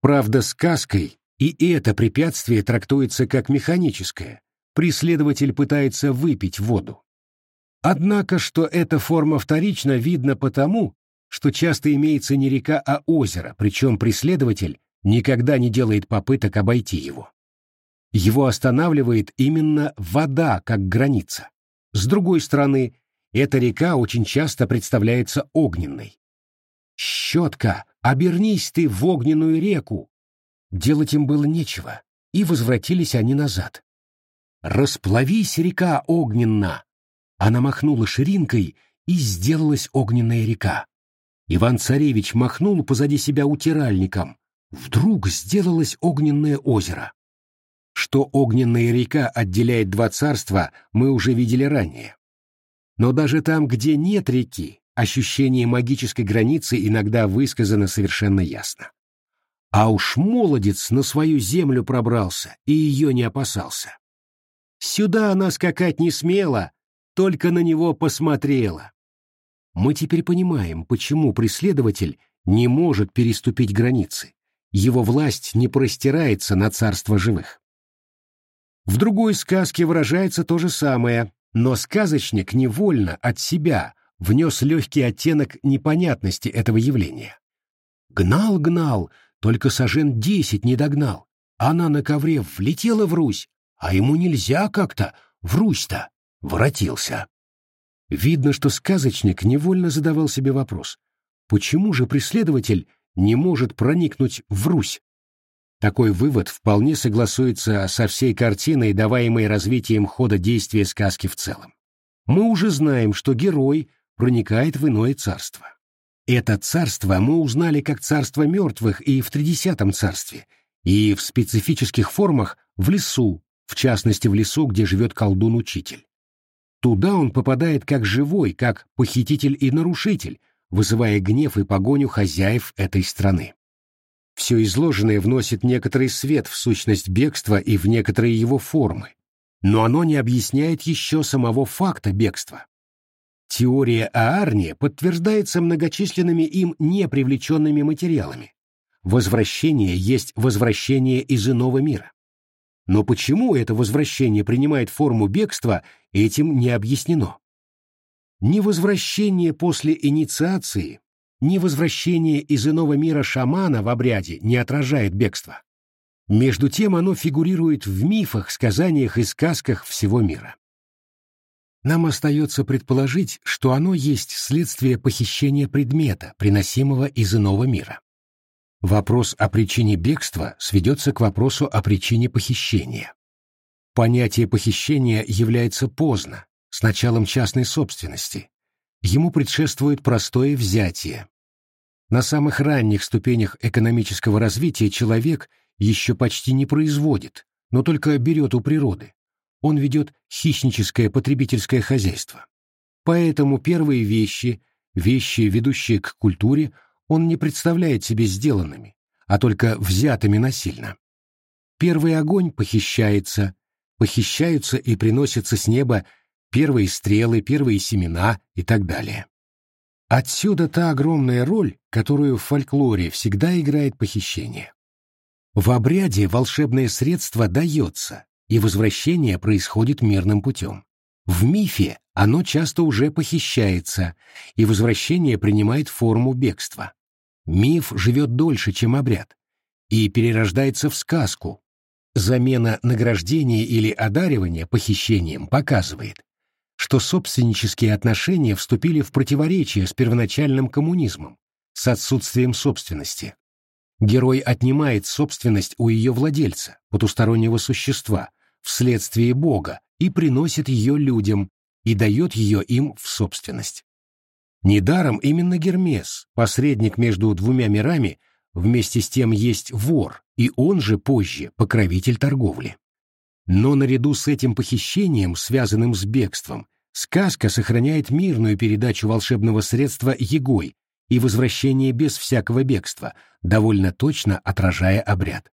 Speaker 1: Правда, сказкой и это препятствие трактуется как механическое. Преследователь пытается выпить воду. Однако, что эта форма вторична, видно потому, что часто имеется не река, а озеро, причем преследователь никогда не делает попыток обойти его. Его останавливает именно вода как граница. С другой стороны, эта река очень часто представляется огненной. «Щетка, обернись ты в огненную реку!» Делать им было нечего, и возвратились они назад. «Расплавись, река огненна!» Она махнула ширинкой, и сделалась огненная река. Иван-царевич махнул позади себя утиральником. Вдруг сделалось огненное озеро. Что огненная река отделяет два царства, мы уже видели ранее. Но даже там, где нет реки, ощущение магической границы иногда высказано совершенно ясно. А уж молодец на свою землю пробрался и ее не опасался. Сюда она скакать не смела, только на него посмотрела. Мы теперь понимаем, почему преследователь не может переступить границы. Его власть не простирается на царство живых. В другой сказке выражается то же самое, но сказочник невольно от себя внес легкий оттенок непонятности этого явления. Гнал-гнал, только сажен десять не догнал. Она на ковре влетела в Русь, а ему нельзя как-то, в Русь-то, воротился. Видно, что сказочник невольно задавал себе вопрос, почему же преследователь не может проникнуть в Русь? Такой вывод вполне согласуется со всей картиной, даваемой развитием хода действия сказки в целом. Мы уже знаем, что герой проникает в иное царство. Это царство мы узнали как царство мертвых и в Тридесятом царстве, и в специфических формах в лесу, в частности в лесу, где живет колдун-учитель. Туда он попадает как живой, как похититель и нарушитель, вызывая гнев и погоню хозяев этой страны. Все изложенное вносит некоторый свет в сущность бегства и в некоторые его формы, но оно не объясняет еще самого факта бегства. Теория Аарни подтверждается многочисленными им непривлеченными материалами. Возвращение есть возвращение из иного мира. Но почему это возвращение принимает форму бегства, этим не объяснено. Ни возвращение после инициации, ни возвращение из иного мира шамана в обряде не отражает бегство. Между тем оно фигурирует в мифах, сказаниях и сказках всего мира. Нам остается предположить, что оно есть следствие похищения предмета, приносимого из иного мира. Вопрос о причине бегства сведется к вопросу о причине похищения. Понятие похищения является поздно, с началом частной собственности. Ему предшествует простое взятие. На самых ранних ступенях экономического развития человек еще почти не производит, но только берет у природы. Он ведет хищническое потребительское хозяйство. Поэтому первые вещи, вещи, ведущие к культуре, он не представляет себе сделанными, а только взятыми насильно. Первый огонь похищается, похищаются и приносятся с неба первые стрелы, первые семена и так далее. Отсюда та огромная роль, которую в фольклоре всегда играет похищение. В обряде волшебное средство дается, и возвращение происходит мирным путем. В мифе оно часто уже похищается, и возвращение принимает форму бегства. Миф живет дольше, чем обряд, и перерождается в сказку. Замена награждения или одаривания похищением показывает, что собственнические отношения вступили в противоречие с первоначальным коммунизмом, с отсутствием собственности. Герой отнимает собственность у ее владельца, потустороннего существа, вследствие Бога, и приносит ее людям, и дает ее им в собственность. Недаром именно Гермес, посредник между двумя мирами, вместе с тем есть вор, и он же позже покровитель торговли. Но наряду с этим похищением, связанным с бегством, сказка сохраняет мирную передачу волшебного средства Егой и возвращение без всякого бегства, довольно точно отражая обряд.